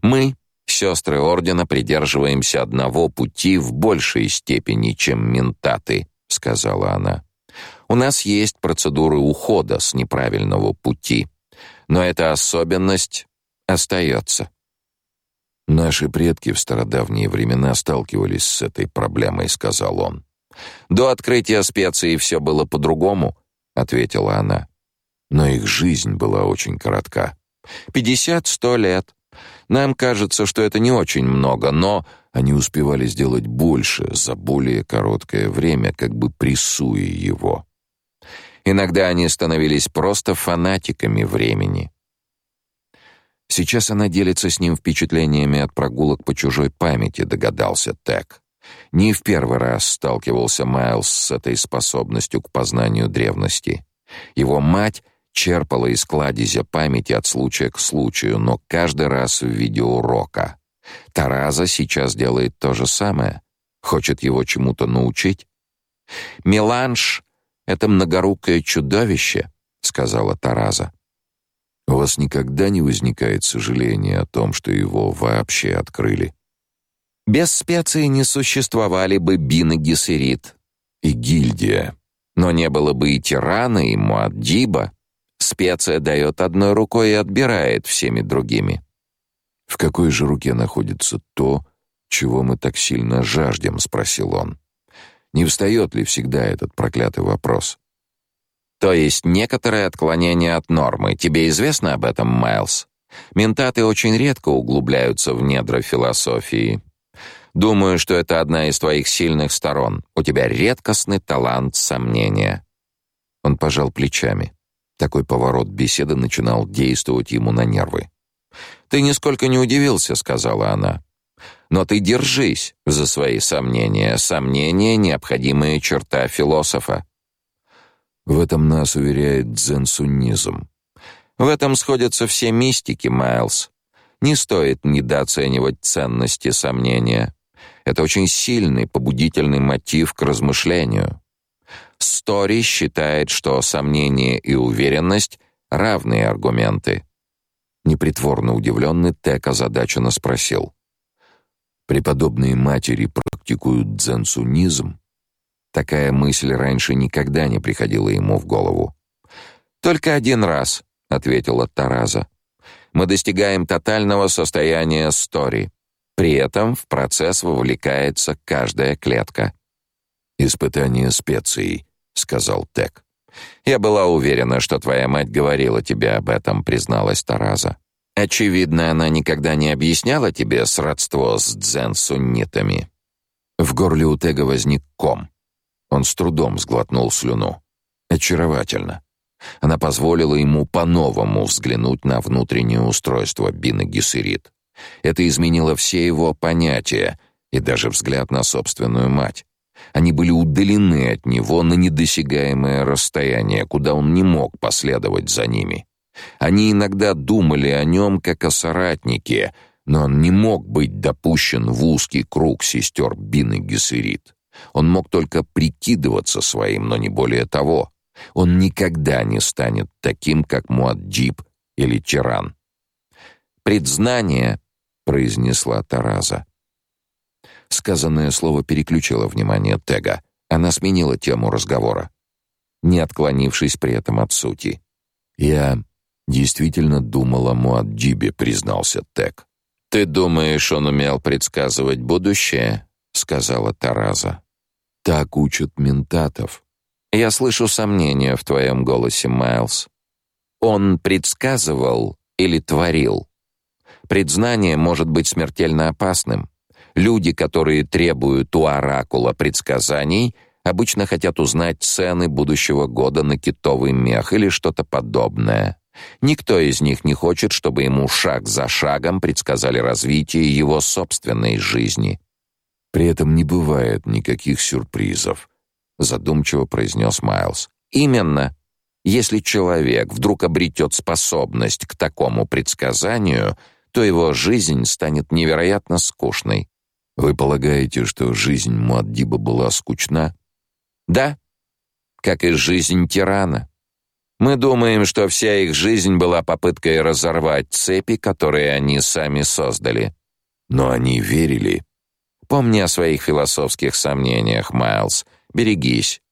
Мы, сестры ордена, придерживаемся одного пути в большей степени, чем ментаты, сказала она. У нас есть процедуры ухода с неправильного пути, но эта особенность остается. Наши предки в стародавние времена сталкивались с этой проблемой, сказал он. До открытия специй все было по-другому, ответила она. Но их жизнь была очень коротка. Пятьдесят-сто лет. Нам кажется, что это не очень много, но они успевали сделать больше за более короткое время, как бы прессуя его. Иногда они становились просто фанатиками времени. Сейчас она делится с ним впечатлениями от прогулок по чужой памяти, догадался Тек. Не в первый раз сталкивался Майлз с этой способностью к познанию древности. Его мать черпала из кладезя памяти от случая к случаю, но каждый раз в виде урока. Тараза сейчас делает то же самое. Хочет его чему-то научить. «Меланж — это многорукое чудовище», — сказала Тараза. «У вас никогда не возникает сожаления о том, что его вообще открыли?» «Без специй не существовали бы Бин и Гессерит и гильдия, но не было бы и Тирана, и Муаддиба, Специя дает одной рукой и отбирает всеми другими. В какой же руке находится то, чего мы так сильно жаждем, спросил он. Не встает ли всегда этот проклятый вопрос? То есть некоторое отклонение от нормы. Тебе известно об этом, Майлз? Ментаты очень редко углубляются в недра философии. Думаю, что это одна из твоих сильных сторон. У тебя редкостный талант сомнения. Он пожал плечами. Такой поворот беседы начинал действовать ему на нервы. «Ты нисколько не удивился», — сказала она. «Но ты держись за свои сомнения. Сомнения — необходимая черта философа». В этом нас уверяет дзен-суннизм. В этом сходятся все мистики, Майлз. Не стоит недооценивать ценности сомнения. Это очень сильный побудительный мотив к размышлению. Стори считает, что сомнение и уверенность — равные аргументы. Непритворно удивленный Тек озадаченно спросил. «Преподобные матери практикуют дзенсунизм?» Такая мысль раньше никогда не приходила ему в голову. «Только один раз», — ответила Тараза. «Мы достигаем тотального состояния стори. При этом в процесс вовлекается каждая клетка». «Испытание специй», сказал Тек. Я была уверена, что твоя мать говорила тебе об этом, призналась Тараза. Очевидно, она никогда не объясняла тебе сродство с дзен-суннитами. В горле у Тега возник ком. Он с трудом сглотнул слюну. Очаровательно. Она позволила ему по-новому взглянуть на внутреннее устройство Бины Гессерит. Это изменило все его понятия и даже взгляд на собственную мать. Они были удалены от него на недосягаемое расстояние, куда он не мог последовать за ними. Они иногда думали о нем как о соратнике, но он не мог быть допущен в узкий круг сестер Бины Гессерит. Он мог только прикидываться своим, но не более того. Он никогда не станет таким, как Муаддиб или Тиран. «Предзнание», — произнесла Тараза. Сказанное слово переключило внимание Тега. Она сменила тему разговора, не отклонившись при этом от сути. «Я действительно думал о Муаддибе», — признался Тег. «Ты думаешь, он умел предсказывать будущее?» — сказала Тараза. «Так учат ментатов». «Я слышу сомнения в твоем голосе, Майлз. Он предсказывал или творил? Предзнание может быть смертельно опасным. Люди, которые требуют у оракула предсказаний, обычно хотят узнать цены будущего года на китовый мех или что-то подобное. Никто из них не хочет, чтобы ему шаг за шагом предсказали развитие его собственной жизни. При этом не бывает никаких сюрпризов, задумчиво произнес Майлз. Именно. Если человек вдруг обретет способность к такому предсказанию, то его жизнь станет невероятно скучной. Вы полагаете, что жизнь Муаддиба была скучна? Да, как и жизнь тирана. Мы думаем, что вся их жизнь была попыткой разорвать цепи, которые они сами создали. Но они верили. Помни о своих философских сомнениях, Майлз. Берегись.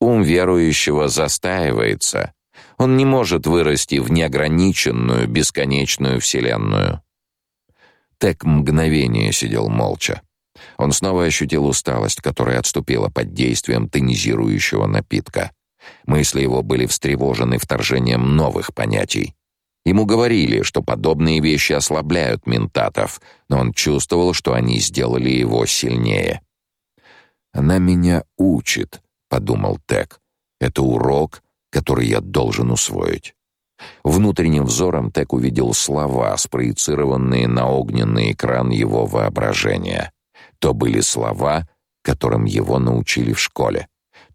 Ум верующего застаивается. Он не может вырасти в неограниченную, бесконечную вселенную. Тек мгновение сидел молча. Он снова ощутил усталость, которая отступила под действием тонизирующего напитка. Мысли его были встревожены вторжением новых понятий. Ему говорили, что подобные вещи ослабляют ментатов, но он чувствовал, что они сделали его сильнее. «Она меня учит», — подумал Тек. «Это урок, который я должен усвоить». Внутренним взором Тек увидел слова, спроецированные на огненный экран его воображения. То были слова, которым его научили в школе.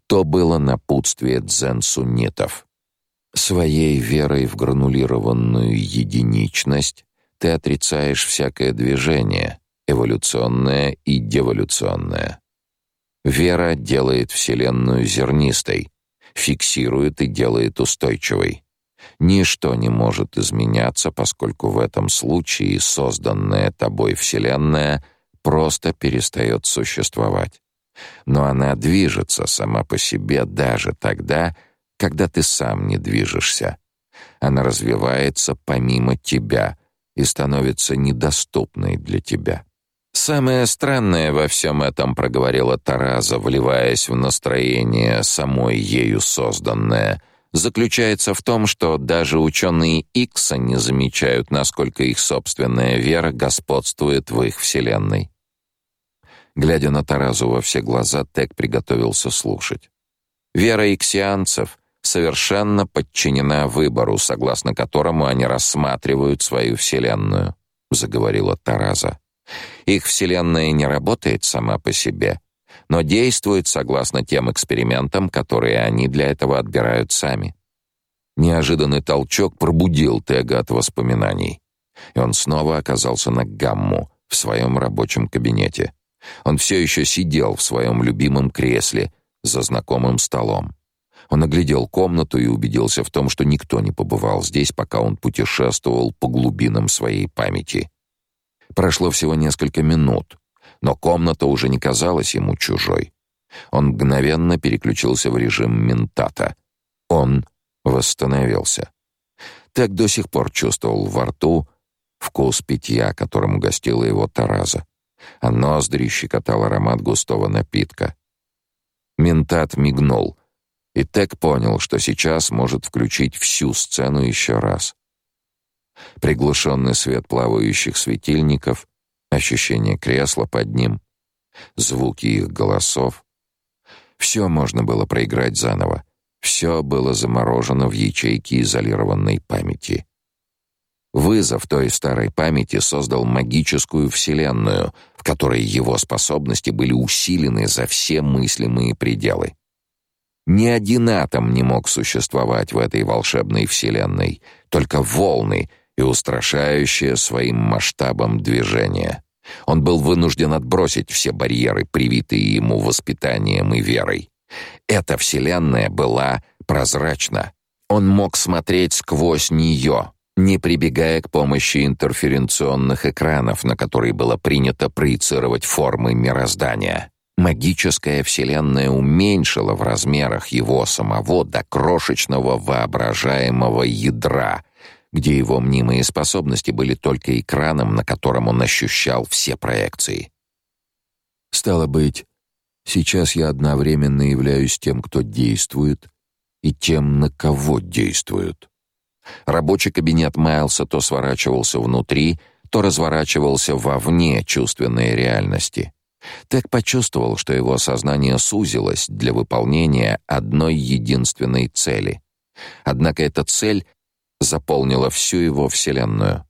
То было напутствие дзен-суннитов. Своей верой в гранулированную единичность ты отрицаешь всякое движение, эволюционное и деволюционное. Вера делает Вселенную зернистой, фиксирует и делает устойчивой. Ничто не может изменяться, поскольку в этом случае созданная тобой Вселенная просто перестает существовать. Но она движется сама по себе даже тогда, когда ты сам не движешься. Она развивается помимо тебя и становится недоступной для тебя. Самое странное во всем этом, проговорила Тараза, вливаясь в настроение самой ею созданное, заключается в том, что даже ученые Икса не замечают, насколько их собственная вера господствует в их вселенной. Глядя на Таразу во все глаза, Тек приготовился слушать. Вера иксианцев совершенно подчинена выбору, согласно которому они рассматривают свою вселенную, заговорила Тараза. Их вселенная не работает сама по себе, но действует согласно тем экспериментам, которые они для этого отбирают сами. Неожиданный толчок пробудил Тега от воспоминаний, и он снова оказался на гамму в своем рабочем кабинете. Он все еще сидел в своем любимом кресле за знакомым столом. Он оглядел комнату и убедился в том, что никто не побывал здесь, пока он путешествовал по глубинам своей памяти. Прошло всего несколько минут, но комната уже не казалась ему чужой. Он мгновенно переключился в режим ментата. Он восстановился. Так до сих пор чувствовал во рту вкус питья, которым угостила его Тараза, а ноздри щекотал аромат густого напитка. Ментат мигнул, и Тек понял, что сейчас может включить всю сцену еще раз. Приглушенный свет плавающих светильников, ощущение кресла под ним, звуки их голосов. Все можно было проиграть заново, Все было заморожено в ячейке изолированной памяти. Вызов той старой памяти создал магическую вселенную, в которой его способности были усилены за все мыслимые пределы. Ни один атом не мог существовать в этой волшебной вселенной, только волны и устрашающее своим масштабом движение. Он был вынужден отбросить все барьеры, привитые ему воспитанием и верой. Эта вселенная была прозрачна. Он мог смотреть сквозь нее, не прибегая к помощи интерференционных экранов, на которые было принято проецировать формы мироздания. Магическая вселенная уменьшила в размерах его самого до крошечного воображаемого ядра, где его мнимые способности были только экраном, на котором он ощущал все проекции. Стало быть, сейчас я одновременно являюсь тем, кто действует, и тем, на кого действуют. Рабочий кабинет Майлса то сворачивался внутри, то разворачивался вовне чувственной реальности. Тек почувствовал, что его сознание сузилось для выполнения одной единственной цели. Однако эта цель заполнила всю его вселенную.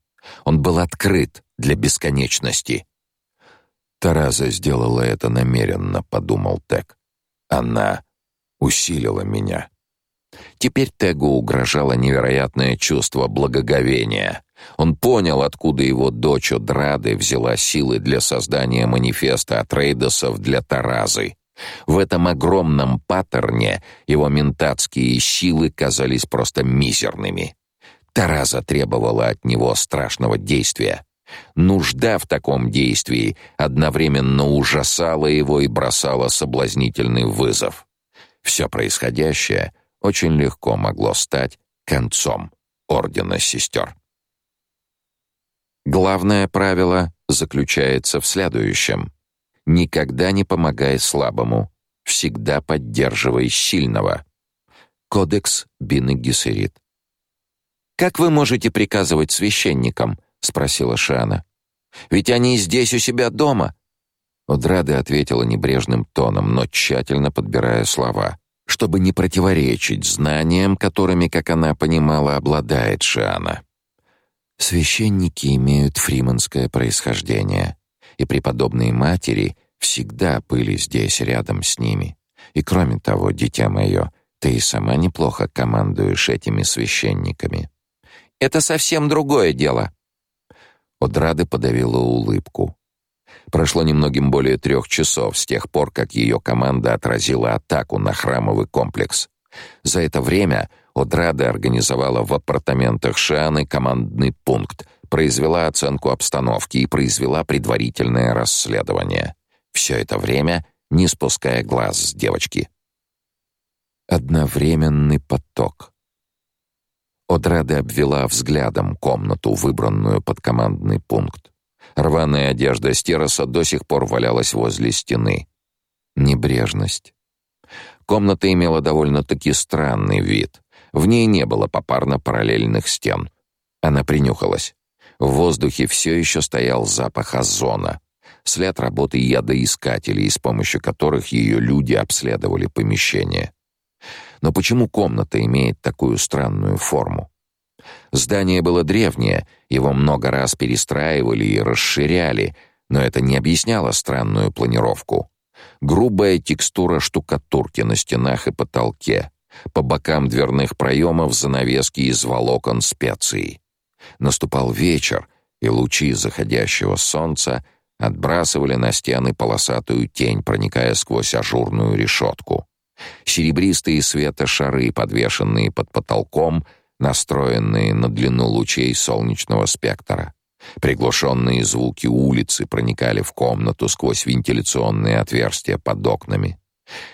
Он был открыт для бесконечности. Тараза сделала это намеренно, подумал Тек. Она усилила меня. Теперь Тегу угрожало невероятное чувство благоговения. Он понял, откуда его дочь Драды взяла силы для создания манифеста от Рейдосов для Таразы. В этом огромном паттерне его ментатские силы казались просто мизерными. Тараза требовала от него страшного действия. Нужда в таком действии одновременно ужасала его и бросала соблазнительный вызов. Все происходящее очень легко могло стать концом ордена сестер. Главное правило заключается в следующем: никогда не помогай слабому, всегда поддерживай сильного. Кодекс Бины Гессерит. Как вы можете приказывать священникам? спросила Шана. Ведь они здесь у себя дома. Одрада ответила небрежным тоном, но тщательно подбирая слова, чтобы не противоречить знаниям, которыми, как она понимала, обладает Шана. Священники имеют фриманское происхождение, и преподобные матери всегда были здесь рядом с ними. И кроме того, дитя мое, ты и сама неплохо командуешь этими священниками. Это совсем другое дело. Одрады подавила улыбку. Прошло немногим более трех часов с тех пор, как ее команда отразила атаку на храмовый комплекс. За это время Одрада организовала в апартаментах Шианы командный пункт, произвела оценку обстановки и произвела предварительное расследование. Все это время не спуская глаз с девочки. Одновременный поток. Одрада обвела взглядом комнату, выбранную под командный пункт. Рваная одежда Стероса до сих пор валялась возле стены. Небрежность. Комната имела довольно-таки странный вид. В ней не было попарно параллельных стен. Она принюхалась. В воздухе все еще стоял запах озона, след работы ядоискателей, с помощью которых ее люди обследовали помещение. Но почему комната имеет такую странную форму? Здание было древнее, его много раз перестраивали и расширяли, но это не объясняло странную планировку. Грубая текстура штукатурки на стенах и потолке, по бокам дверных проемов занавески из волокон специй. Наступал вечер, и лучи заходящего солнца отбрасывали на стены полосатую тень, проникая сквозь ажурную решетку. Серебристые светошары, подвешенные под потолком, настроенные на длину лучей солнечного спектра. Приглушенные звуки улицы проникали в комнату сквозь вентиляционные отверстия под окнами.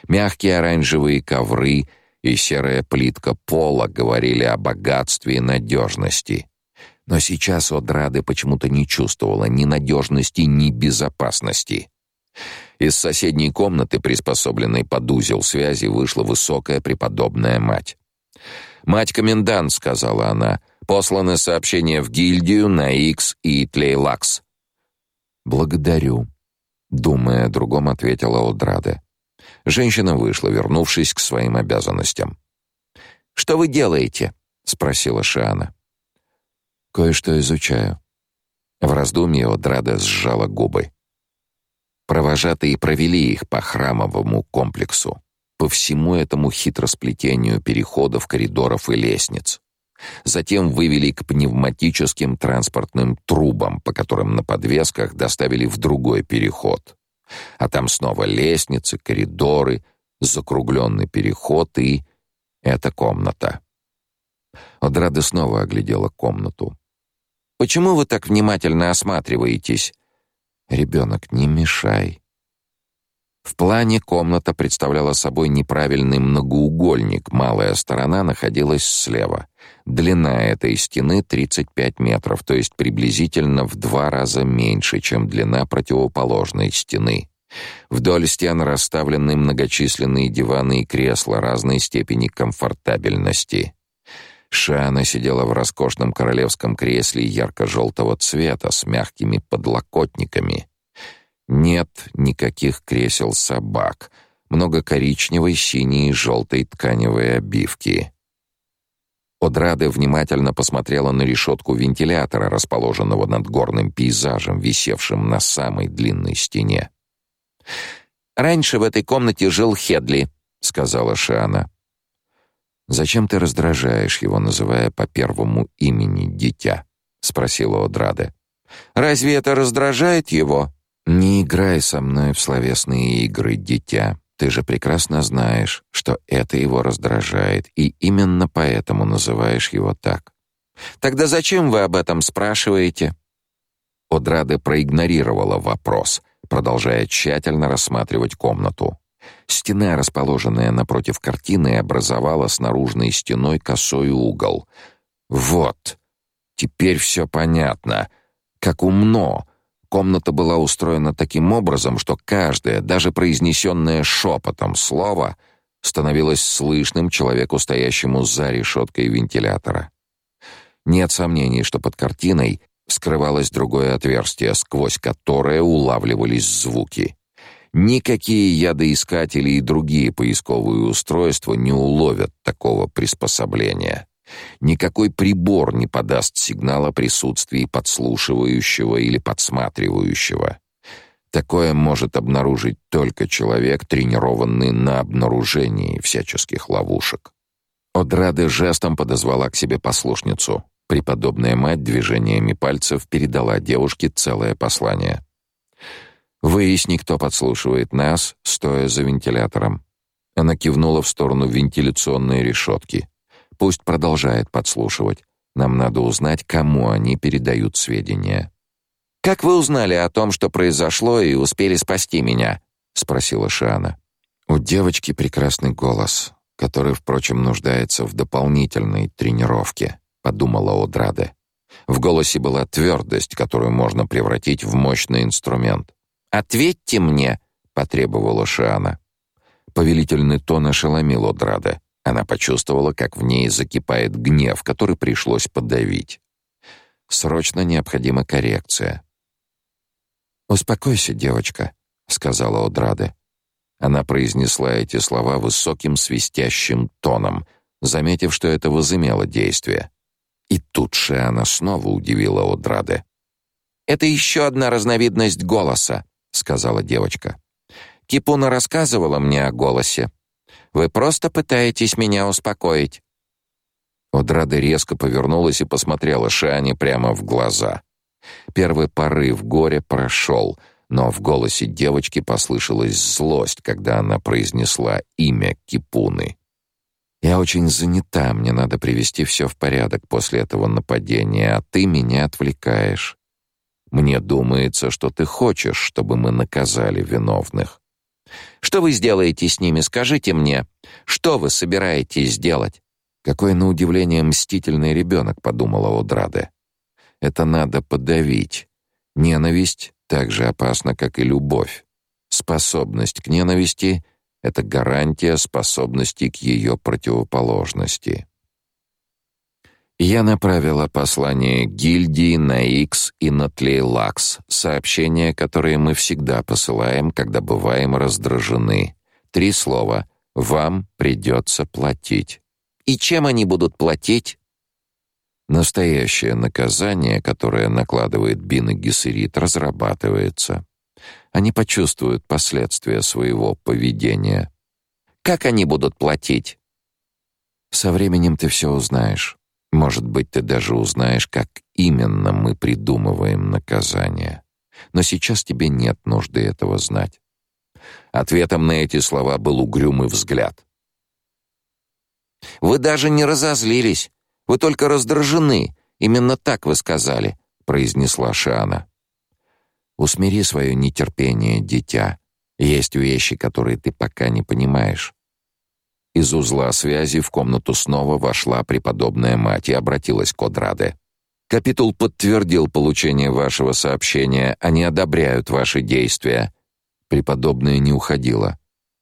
Мягкие оранжевые ковры и серая плитка пола говорили о богатстве и надежности. Но сейчас Одрады почему-то не чувствовала ни надежности, ни безопасности. Из соседней комнаты, приспособленной под узел связи, вышла высокая преподобная мать. «Мать-комендант», — сказала она, — «посланы сообщения в гильдию на X и Тлейлакс». «Благодарю», — думая о другом, ответила Одраде. Женщина вышла, вернувшись к своим обязанностям. Что вы делаете?» — спросила Шиана. «Кое-что изучаю». В раздумье Одрада сжала губы. Провожатые провели их по храмовому комплексу, по всему этому хитросплетению переходов, коридоров и лестниц. Затем вывели к пневматическим транспортным трубам, по которым на подвесках доставили в другой переход. А там снова лестницы, коридоры, закругленный переход и... эта комната. Одрада снова оглядела комнату. «Почему вы так внимательно осматриваетесь?» «Ребенок, не мешай». В плане комната представляла собой неправильный многоугольник, малая сторона находилась слева. Длина этой стены 35 метров, то есть приблизительно в два раза меньше, чем длина противоположной стены. Вдоль стен расставлены многочисленные диваны и кресла разной степени комфортабельности. Шана сидела в роскошном королевском кресле ярко-желтого цвета с мягкими подлокотниками. Нет никаких кресел собак. Много коричневой, синей и желтой тканевой обивки. Одрада внимательно посмотрела на решетку вентилятора, расположенного над горным пейзажем, висевшим на самой длинной стене. «Раньше в этой комнате жил Хедли», — сказала Шиана. «Зачем ты раздражаешь его, называя по первому имени дитя?» — спросила Одрада. «Разве это раздражает его?» «Не играй со мной в словесные игры, дитя. Ты же прекрасно знаешь, что это его раздражает, и именно поэтому называешь его так. Тогда зачем вы об этом спрашиваете?» Одрада проигнорировала вопрос, продолжая тщательно рассматривать комнату. Стена, расположенная напротив картины, образовала с наружной стеной косой угол. Вот. Теперь все понятно. Как умно. Комната была устроена таким образом, что каждое, даже произнесенное шепотом слово становилось слышным человеку, стоящему за решеткой вентилятора. Нет сомнений, что под картиной скрывалось другое отверстие, сквозь которое улавливались звуки. Никакие ядоискатели и другие поисковые устройства не уловят такого приспособления. Никакой прибор не подаст сигнала о присутствии подслушивающего или подсматривающего. Такое может обнаружить только человек, тренированный на обнаружении всяческих ловушек. Одраде жестом подозвала к себе послушницу. Преподобная мать движениями пальцев передала девушке целое послание. Выясни, кто подслушивает нас, стоя за вентилятором. Она кивнула в сторону вентиляционной решетки. Пусть продолжает подслушивать. Нам надо узнать, кому они передают сведения. Как вы узнали о том, что произошло, и успели спасти меня? спросила Шана. У девочки прекрасный голос, который, впрочем, нуждается в дополнительной тренировке, подумала Одраде. В голосе была твердость, которую можно превратить в мощный инструмент. «Ответьте мне!» — потребовала Шиана. Повелительный тон ошеломил Одрада. Она почувствовала, как в ней закипает гнев, который пришлось подавить. Срочно необходима коррекция. «Успокойся, девочка», — сказала Одрада. Она произнесла эти слова высоким свистящим тоном, заметив, что это возымело действие. И тут же она снова удивила Одраде. «Это еще одна разновидность голоса сказала девочка. Кипуна рассказывала мне о голосе. Вы просто пытаетесь меня успокоить. Одрада резко повернулась и посмотрела Шиане прямо в глаза. Первый порыв горя прошел, но в голосе девочки послышалась злость, когда она произнесла имя Кипуны. Я очень занята, мне надо привести все в порядок после этого нападения, а ты меня отвлекаешь. Мне думается, что ты хочешь, чтобы мы наказали виновных. Что вы сделаете с ними, скажите мне? Что вы собираетесь сделать? Какой на удивление мстительный ребенок, подумала Одраде. Это надо подавить. Ненависть так же опасна, как и любовь. Способность к ненависти это гарантия способности к ее противоположности. Я направила послание гильдии на X и на Тлейлакс, сообщения, которые мы всегда посылаем, когда бываем раздражены. Три слова: вам придется платить. И чем они будут платить? Настоящее наказание, которое накладывает Бин и Гессерит, разрабатывается. Они почувствуют последствия своего поведения. Как они будут платить? Со временем ты все узнаешь. Может быть, ты даже узнаешь, как именно мы придумываем наказание. Но сейчас тебе нет нужды этого знать. Ответом на эти слова был угрюмый взгляд. Вы даже не разозлились. Вы только раздражены. Именно так вы сказали, произнесла Шиана. Усмири свое нетерпение, дитя. Есть вещи, которые ты пока не понимаешь. Из узла связи в комнату снова вошла преподобная мать и обратилась к Одраде. Капитул подтвердил получение вашего сообщения. Они одобряют ваши действия. Преподобная не уходила.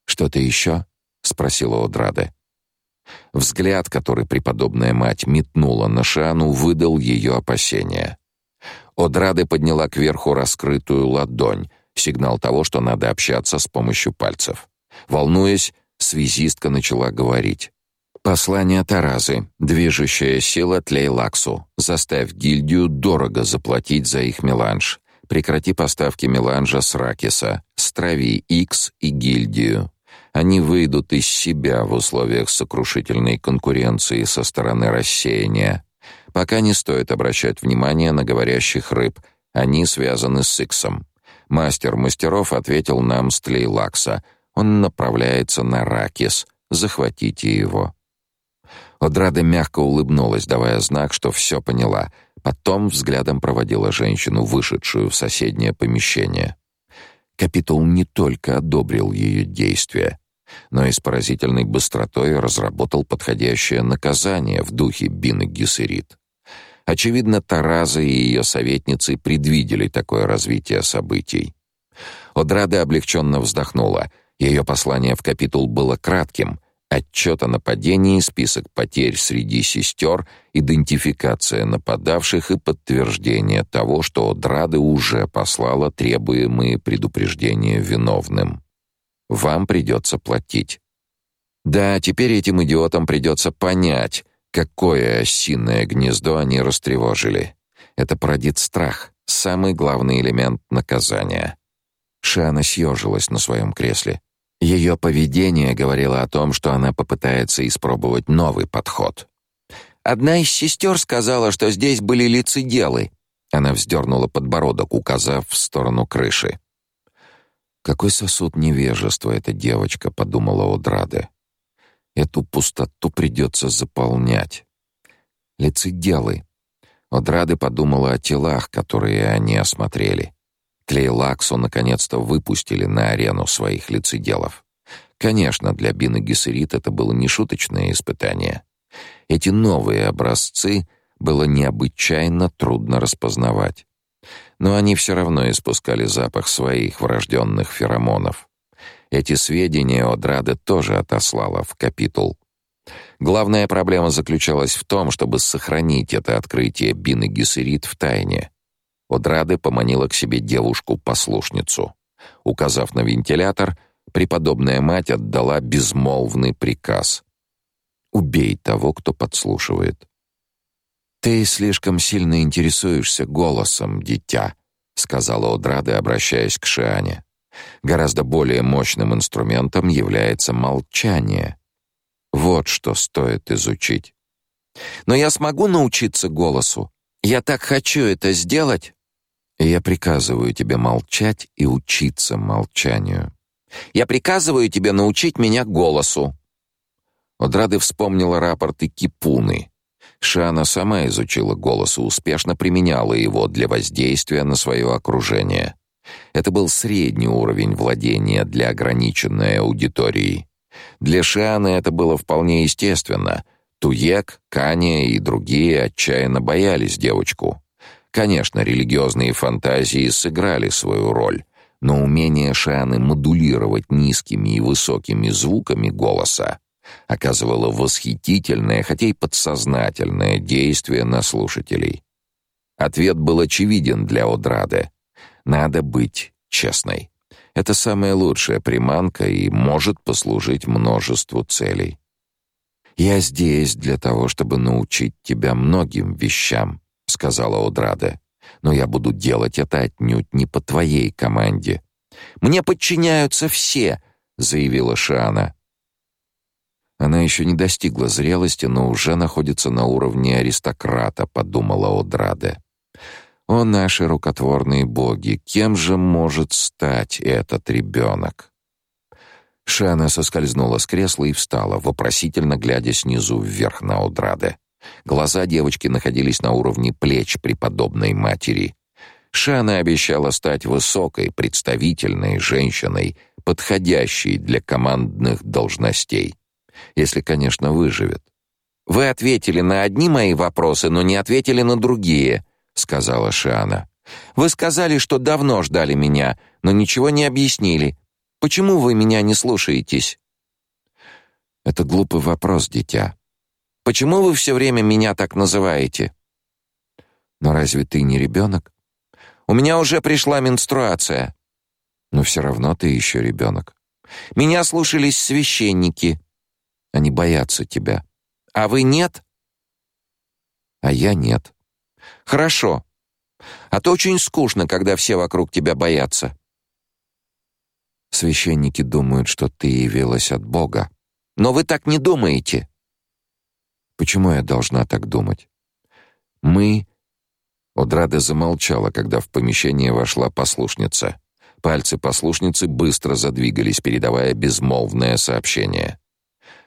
Что-то еще? спросила Одраде. Взгляд, который преподобная мать метнула на Шану, выдал ее опасения. Одраде подняла кверху раскрытую ладонь, сигнал того, что надо общаться с помощью пальцев. Волнуясь, связистка начала говорить. Послание Таразы. Движущая сила Тлейлаксу. Заставь гильдию дорого заплатить за их меланж. Прекрати поставки меланжа с Ракиса. Страви X и гильдию. Они выйдут из себя в условиях сокрушительной конкуренции со стороны рассеяния. Пока не стоит обращать внимание на говорящих рыб. Они связаны с Иксом. Мастер мастеров ответил нам с Тлейлакса. Он направляется на Ракис. Захватите его. Одрада мягко улыбнулась, давая знак, что все поняла. Потом взглядом проводила женщину, вышедшую в соседнее помещение. Капитул не только одобрил ее действия, но и с поразительной быстротой разработал подходящее наказание в духе Бины Гессерит. Очевидно, Тараза и ее советницы предвидели такое развитие событий. Одрада облегченно вздохнула. Ее послание в капитул было кратким. Отчет о нападении, список потерь среди сестер, идентификация нападавших и подтверждение того, что Одрада уже послала требуемые предупреждения виновным. Вам придется платить. Да, теперь этим идиотам придется понять, какое осиное гнездо они растревожили. Это породит страх, самый главный элемент наказания. Шана съежилась на своем кресле. Ее поведение говорило о том, что она попытается испробовать новый подход. Одна из сестер сказала, что здесь были лицеделы. Она вздернула подбородок, указав в сторону крыши. Какой сосуд невежества эта девочка, подумала Одраде. Эту пустоту придется заполнять. Лицеделы. Одрады подумала о телах, которые они осмотрели. Клейлаксу наконец-то выпустили на арену своих лицеделов. Конечно, для Бины Гессерит это было не шуточное испытание. Эти новые образцы было необычайно трудно распознавать. Но они все равно испускали запах своих врожденных феромонов. Эти сведения Одрада тоже отослала в капитул. Главная проблема заключалась в том, чтобы сохранить это открытие Бины Гессерит в тайне. Одрады поманила к себе девушку-послушницу. Указав на вентилятор, преподобная мать отдала безмолвный приказ: "Убей того, кто подслушивает". Ты слишком сильно интересуешься голосом, дитя, сказала Одрада, обращаясь к Шиане. Гораздо более мощным инструментом является молчание. Вот что стоит изучить. Но я смогу научиться голосу. Я так хочу это сделать. Я приказываю тебе молчать и учиться молчанию. Я приказываю тебе научить меня голосу. Одрады вспомнила рапорты Кипуны. Шана сама изучила голос и успешно применяла его для воздействия на свое окружение. Это был средний уровень владения для ограниченной аудитории. Для Шаны это было вполне естественно. Туек, Каня и другие отчаянно боялись девочку. Конечно, религиозные фантазии сыграли свою роль, но умение Шаны модулировать низкими и высокими звуками голоса оказывало восхитительное, хотя и подсознательное действие на слушателей. Ответ был очевиден для Одрады. Надо быть честной. Это самая лучшая приманка и может послужить множеству целей. Я здесь для того, чтобы научить тебя многим вещам, сказала Одраде. Но я буду делать это отнюдь не по твоей команде. Мне подчиняются все, заявила Шана. Она еще не достигла зрелости, но уже находится на уровне аристократа, подумала Одраде. О наши рукотворные боги, кем же может стать этот ребенок? Шана соскользнула с кресла и встала, вопросительно глядя снизу вверх на Одраде. Глаза девочки находились на уровне плеч преподобной матери. Шана обещала стать высокой, представительной женщиной, подходящей для командных должностей. Если, конечно, выживет. Вы ответили на одни мои вопросы, но не ответили на другие, сказала Шана. Вы сказали, что давно ждали меня, но ничего не объяснили. Почему вы меня не слушаетесь? Это глупый вопрос, дитя. Почему вы все время меня так называете? Но разве ты не ребенок? У меня уже пришла менструация. Но все равно ты еще ребенок. Меня слушались священники. Они боятся тебя. А вы нет? А я нет. Хорошо. А то очень скучно, когда все вокруг тебя боятся. Священники думают, что ты явилась от Бога. Но вы так не думаете. Почему я должна так думать? Мы Одрада замолчала, когда в помещение вошла послушница. Пальцы послушницы быстро задвигались, передавая безмолвное сообщение.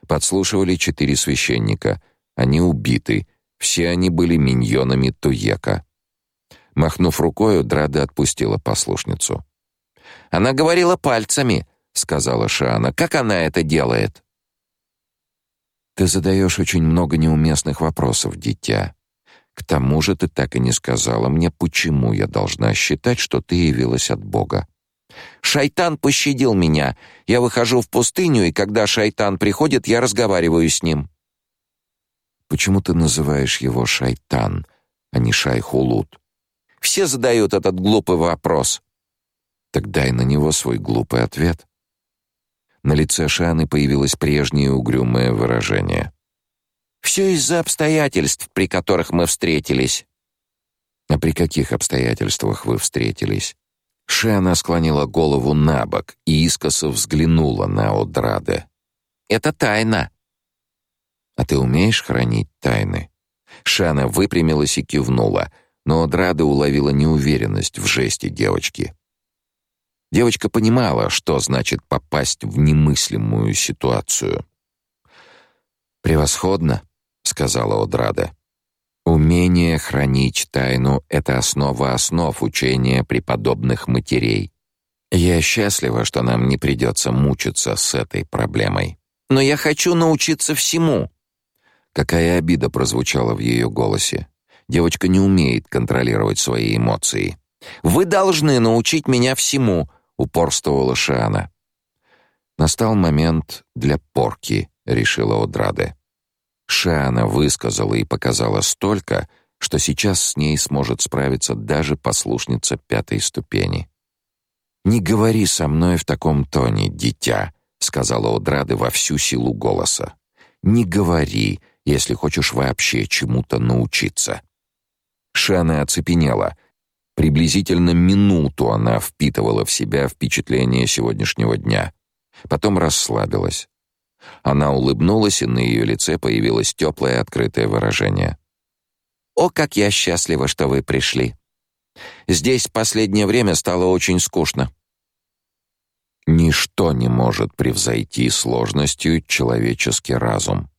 Подслушивали четыре священника. Они убиты. Все они были миньонами Туека. Махнув рукой, Одрада отпустила послушницу. Она говорила пальцами, сказала Шана. Как она это делает? Ты задаешь очень много неуместных вопросов, дитя. К тому же ты так и не сказала мне, почему я должна считать, что ты явилась от Бога. Шайтан пощадил меня. Я выхожу в пустыню, и когда шайтан приходит, я разговариваю с ним. Почему ты называешь его шайтан, а не шайхулут? Все задают этот глупый вопрос. Так дай на него свой глупый ответ. На лице Шаны появилось прежнее угрюмое выражение. Все из-за обстоятельств, при которых мы встретились. А при каких обстоятельствах вы встретились? Шана склонила голову набок и искоса взглянула на Одраде. Это тайна. А ты умеешь хранить тайны? Шана выпрямилась и кивнула, но Одрада уловила неуверенность в жесте девочки. Девочка понимала, что значит попасть в немыслимую ситуацию. «Превосходно», — сказала Одрада. «Умение хранить тайну — это основа основ учения преподобных матерей. Я счастлива, что нам не придется мучиться с этой проблемой. Но я хочу научиться всему». Какая обида прозвучала в ее голосе. Девочка не умеет контролировать свои эмоции. «Вы должны научить меня всему», упорствовала Шиана. Настал момент для порки, решила Одраде. Шиана высказала и показала столько, что сейчас с ней сможет справиться даже послушница пятой ступени. Не говори со мной в таком тоне, дитя, сказала Одрады во всю силу голоса. Не говори, если хочешь вообще чему-то научиться. Шана оцепенела, Приблизительно минуту она впитывала в себя впечатление сегодняшнего дня. Потом расслабилась. Она улыбнулась, и на ее лице появилось теплое открытое выражение. «О, как я счастлива, что вы пришли! Здесь последнее время стало очень скучно». Ничто не может превзойти сложностью человеческий разум.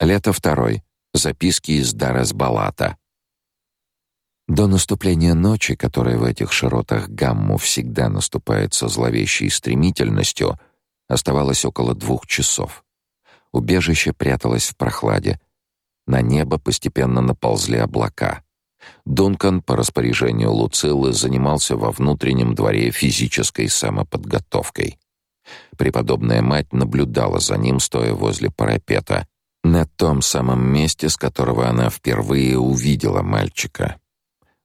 Лето второй. Записки из Дарасбалата. До наступления ночи, которая в этих широтах гамму всегда наступает со зловещей стремительностью, оставалось около двух часов. Убежище пряталось в прохладе. На небо постепенно наползли облака. Дункан по распоряжению Луциллы занимался во внутреннем дворе физической самоподготовкой. Преподобная мать наблюдала за ним, стоя возле парапета, на том самом месте, с которого она впервые увидела мальчика.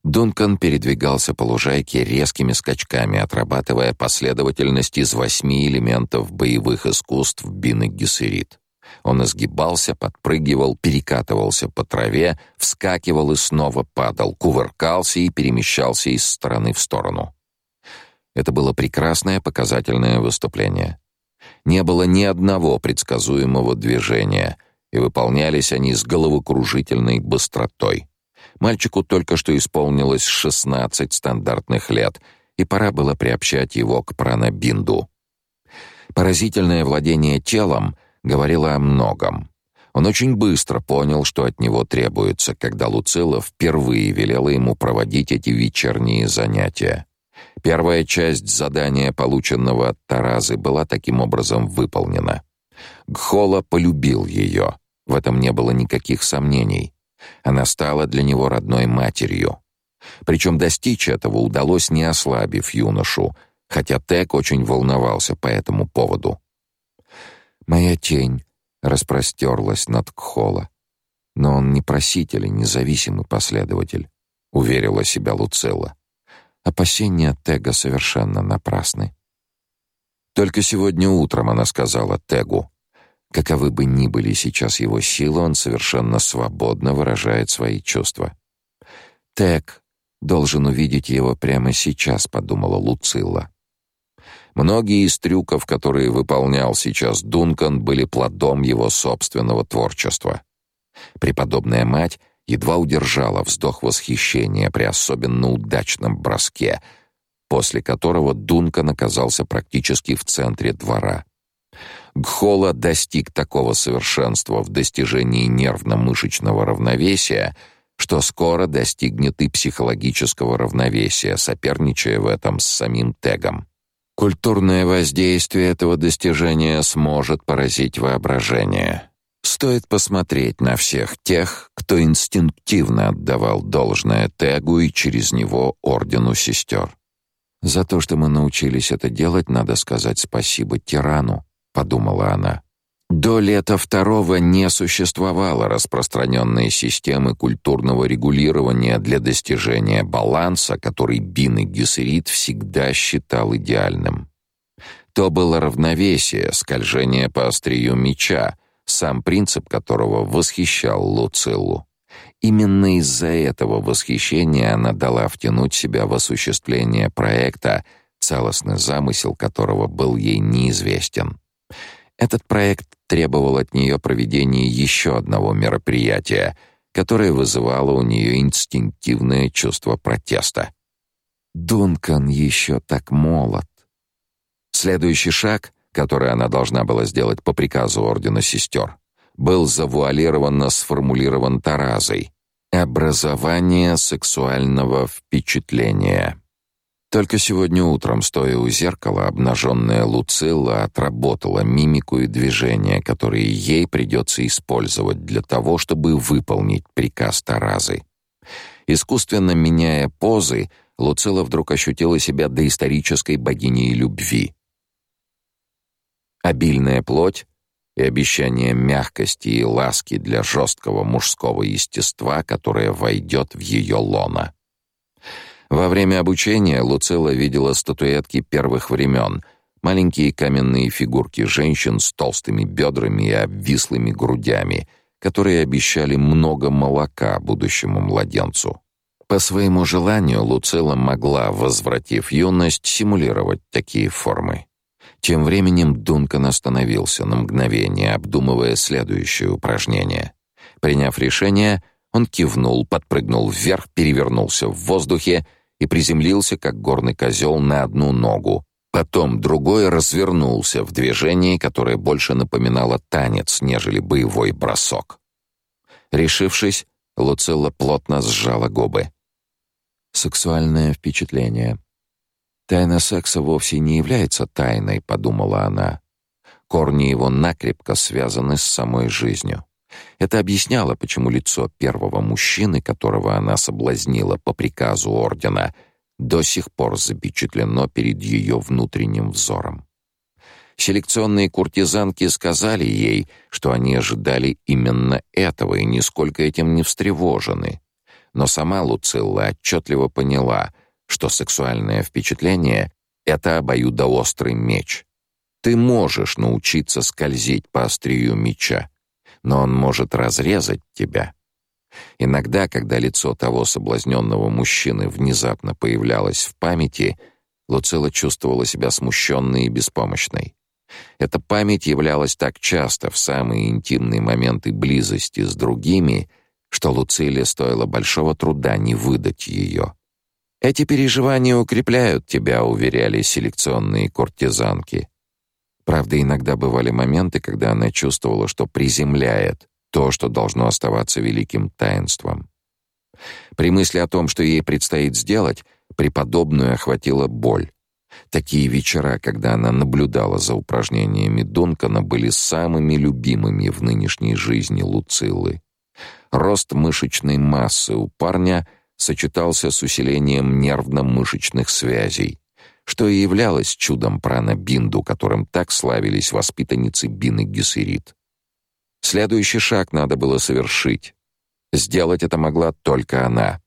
Дункан передвигался по лужайке резкими скачками, отрабатывая последовательность из восьми элементов боевых искусств Бины Гессерит. Он изгибался, подпрыгивал, перекатывался по траве, вскакивал и снова падал, кувыркался и перемещался из стороны в сторону. Это было прекрасное показательное выступление. Не было ни одного предсказуемого движения, и выполнялись они с головокружительной быстротой. Мальчику только что исполнилось 16 стандартных лет, и пора было приобщать его к пранабинду. Поразительное владение телом говорило о многом. Он очень быстро понял, что от него требуется, когда Луцила впервые велела ему проводить эти вечерние занятия. Первая часть задания, полученного от Таразы, была таким образом выполнена. Гхола полюбил ее. В этом не было никаких сомнений. Она стала для него родной матерью. Причем достичь этого удалось не ослабив юношу, хотя Тек очень волновался по этому поводу. Моя тень распростерлась над Кхола, но он не проситель и независимый последователь, уверила себя Луцелла. Опасения Тега совершенно напрасны. Только сегодня утром она сказала Тегу, каковы бы ни были сейчас его силы, он совершенно свободно выражает свои чувства. Тег должен увидеть его прямо сейчас, подумала Луцилла. Многие из трюков, которые выполнял сейчас Дункан, были плодом его собственного творчества. Преподобная мать едва удержала вздох восхищения при особенно удачном броске, после которого Дункан оказался практически в центре двора. Гхола достиг такого совершенства в достижении нервно-мышечного равновесия, что скоро достигнет и психологического равновесия, соперничая в этом с самим Тегом. Культурное воздействие этого достижения сможет поразить воображение. Стоит посмотреть на всех тех, кто инстинктивно отдавал должное Тегу и через него ордену сестер. За то, что мы научились это делать, надо сказать спасибо тирану, подумала она. До лета второго не существовало распространенной системы культурного регулирования для достижения баланса, который Бин и Гессерит всегда считал идеальным. То было равновесие, скольжение по острию меча, сам принцип которого восхищал Луциллу. Именно из-за этого восхищения она дала втянуть себя в осуществление проекта, целостный замысел которого был ей неизвестен. Этот проект требовал от нее проведения еще одного мероприятия, которое вызывало у нее инстинктивное чувство протеста. Дункан еще так молод. Следующий шаг который она должна была сделать по приказу ордена сестер, был завуалированно сформулирован Таразой: образование сексуального впечатления. Только сегодня утром, стоя у зеркала, обнаженная Луцилла отработала мимику и движения, которые ей придется использовать для того, чтобы выполнить приказ Таразы. Искусственно меняя позы, Луцилла вдруг ощутила себя доисторической богиней любви обильная плоть и обещание мягкости и ласки для жесткого мужского естества, которое войдет в ее лоно. Во время обучения Луцилла видела статуэтки первых времен, маленькие каменные фигурки женщин с толстыми бедрами и обвислыми грудями, которые обещали много молока будущему младенцу. По своему желанию Луцилла могла, возвратив юность, симулировать такие формы. Тем временем Дункан остановился на мгновение, обдумывая следующее упражнение. Приняв решение, он кивнул, подпрыгнул вверх, перевернулся в воздухе и приземлился, как горный козел, на одну ногу. Потом другой развернулся в движении, которое больше напоминало танец, нежели боевой бросок. Решившись, Луцилла плотно сжала губы. Сексуальное впечатление. Тайна секса вовсе не является тайной, подумала она. Корни его накрепко связаны с самой жизнью. Это объясняло, почему лицо первого мужчины, которого она соблазнила по приказу ордена, до сих пор запечатлено перед ее внутренним взором. Селекционные куртизанки сказали ей, что они ожидали именно этого и нисколько этим не встревожены. Но сама Луцилла отчетливо поняла — что сексуальное впечатление — это обоюдоострый меч. Ты можешь научиться скользить по острию меча, но он может разрезать тебя. Иногда, когда лицо того соблазненного мужчины внезапно появлялось в памяти, Луцила чувствовала себя смущенной и беспомощной. Эта память являлась так часто в самые интимные моменты близости с другими, что Луциле стоило большого труда не выдать ее. Эти переживания укрепляют тебя, уверяли селекционные куртизанки. Правда, иногда бывали моменты, когда она чувствовала, что приземляет то, что должно оставаться великим таинством. При мысли о том, что ей предстоит сделать, преподобную охватила боль. Такие вечера, когда она наблюдала за упражнениями Дункана, были самыми любимыми в нынешней жизни Луциллы. Рост мышечной массы у парня сочетался с усилением нервно-мышечных связей, что и являлось чудом прана-бинду, которым так славились воспитанницы Бины Гессерит. Следующий шаг надо было совершить. Сделать это могла только она.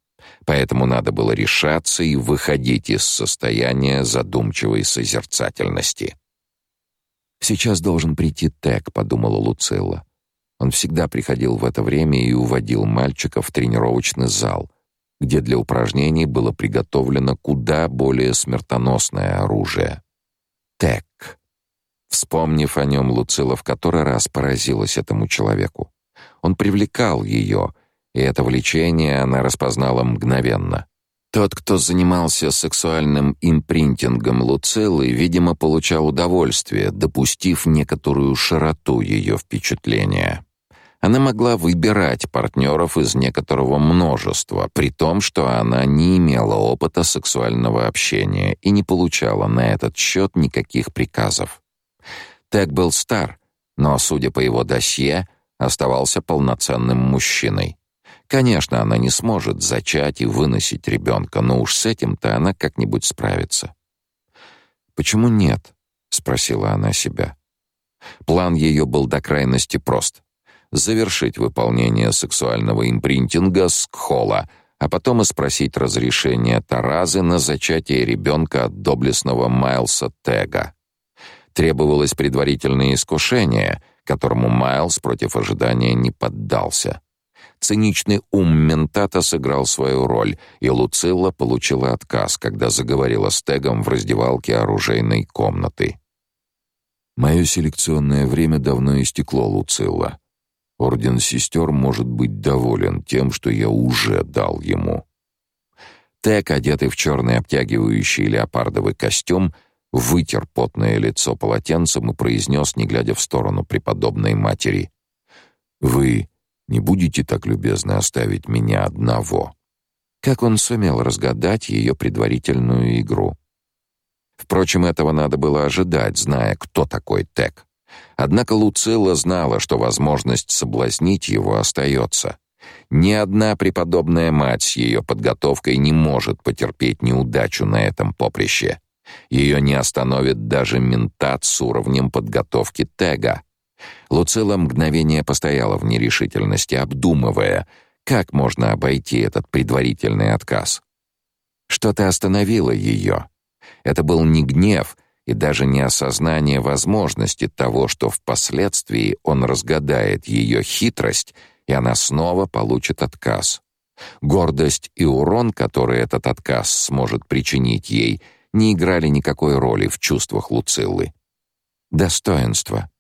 Поэтому надо было решаться и выходить из состояния задумчивой созерцательности. Сейчас должен прийти Тек, подумала Луцилла. Он всегда приходил в это время и уводил мальчика в тренировочный зал, где для упражнений было приготовлено куда более смертоносное оружие. Тек. Вспомнив о нем, Луцила в который раз поразилась этому человеку. Он привлекал ее, и это влечение она распознала мгновенно. Тот, кто занимался сексуальным импринтингом Луцилы, видимо, получал удовольствие, допустив некоторую широту ее впечатления. Она могла выбирать партнеров из некоторого множества, при том, что она не имела опыта сексуального общения и не получала на этот счет никаких приказов. Тек был стар, но, судя по его досье, оставался полноценным мужчиной. Конечно, она не сможет зачать и выносить ребенка, но уж с этим-то она как-нибудь справится. «Почему нет?» — спросила она себя. План ее был до крайности прост — завершить выполнение сексуального импринтинга с Кхола, а потом и спросить разрешение Таразы на зачатие ребенка от доблестного Майлса Тега. Требовалось предварительное искушение, которому Майлс против ожидания не поддался. Циничный ум ментата сыграл свою роль, и Луцилла получила отказ, когда заговорила с Тегом в раздевалке оружейной комнаты. «Мое селекционное время давно истекло, Луцилла. Орден сестер может быть доволен тем, что я уже дал ему. Тек, одетый в черный обтягивающий леопардовый костюм, вытер потное лицо полотенцем и произнес, не глядя в сторону преподобной матери: "Вы не будете так любезны оставить меня одного?" Как он сумел разгадать ее предварительную игру? Впрочем, этого надо было ожидать, зная, кто такой Тек. Однако Луцилла знала, что возможность соблазнить его остается. Ни одна преподобная мать с ее подготовкой не может потерпеть неудачу на этом поприще. Ее не остановит даже ментат с уровнем подготовки Тега. Луцилла мгновение постояла в нерешительности, обдумывая, как можно обойти этот предварительный отказ. Что-то остановило ее. Это был не гнев — и даже не осознание возможности того, что впоследствии он разгадает ее хитрость, и она снова получит отказ. Гордость и урон, который этот отказ сможет причинить ей, не играли никакой роли в чувствах Луциллы. Достоинство.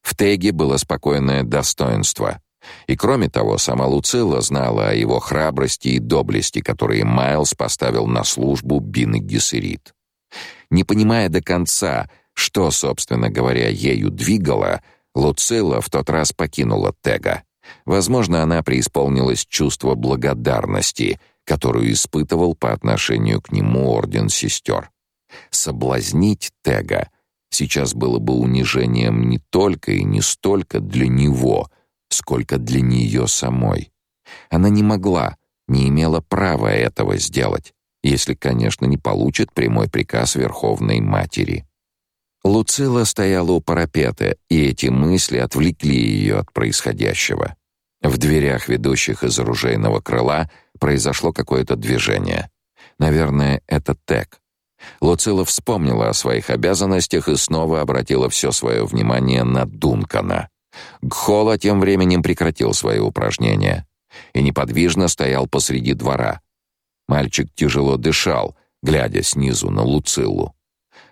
В Теге было спокойное достоинство. И кроме того, сама Луцилла знала о его храбрости и доблести, которые Майлз поставил на службу Бины Гессерит. Не понимая до конца, что, собственно говоря, ею двигало, Луцилла в тот раз покинула Тега. Возможно, она преисполнилась чувства благодарности, которую испытывал по отношению к нему орден сестер. Соблазнить Тега сейчас было бы унижением не только и не столько для него, сколько для нее самой. Она не могла, не имела права этого сделать если, конечно, не получит прямой приказ Верховной Матери. Луцила стояла у парапета, и эти мысли отвлекли ее от происходящего. В дверях, ведущих из оружейного крыла, произошло какое-то движение. Наверное, это Тек. Луцила вспомнила о своих обязанностях и снова обратила все свое внимание на Дункана. Гхола тем временем прекратил свои упражнения и неподвижно стоял посреди двора. Мальчик тяжело дышал, глядя снизу на Луцилу.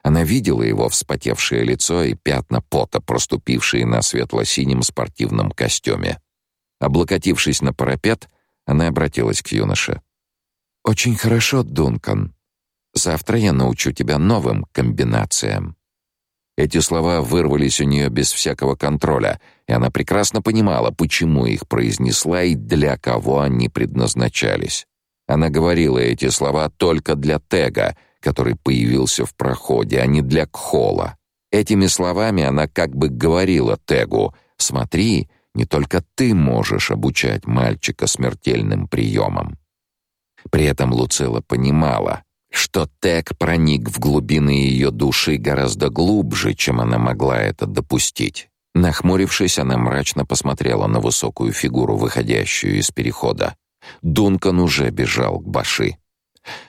Она видела его вспотевшее лицо и пятна пота, проступившие на светло-синем спортивном костюме. Облокотившись на парапет, она обратилась к юноше. «Очень хорошо, Дункан. Завтра я научу тебя новым комбинациям». Эти слова вырвались у нее без всякого контроля, и она прекрасно понимала, почему их произнесла и для кого они предназначались. Она говорила эти слова только для Тега, который появился в проходе, а не для Кхола. Этими словами она как бы говорила Тегу: "Смотри, не только ты можешь обучать мальчика смертельным приемам». При этом Луцила понимала, что Тег проник в глубины ее души гораздо глубже, чем она могла это допустить. Нахмурившись, она мрачно посмотрела на высокую фигуру, выходящую из перехода. Дункан уже бежал к Баши.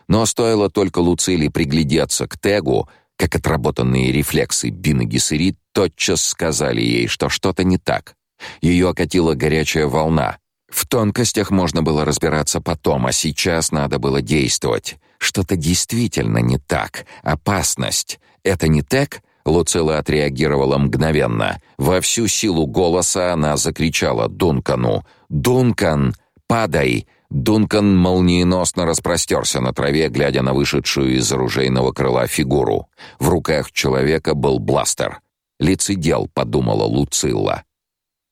Но стоило только Луциле приглядеться к Тегу, как отработанные рефлексы Бины Гессери тотчас сказали ей, что что-то не так. Ее окатила горячая волна. В тонкостях можно было разбираться потом, а сейчас надо было действовать. Что-то действительно не так. Опасность. Это не Тег? Луцила отреагировала мгновенно. Во всю силу голоса она закричала Дункану: "Дункан, падай!" Дункан молниеносно распростерся на траве, глядя на вышедшую из оружейного крыла фигуру. В руках человека был бластер. Лицедел, подумала Луцилла.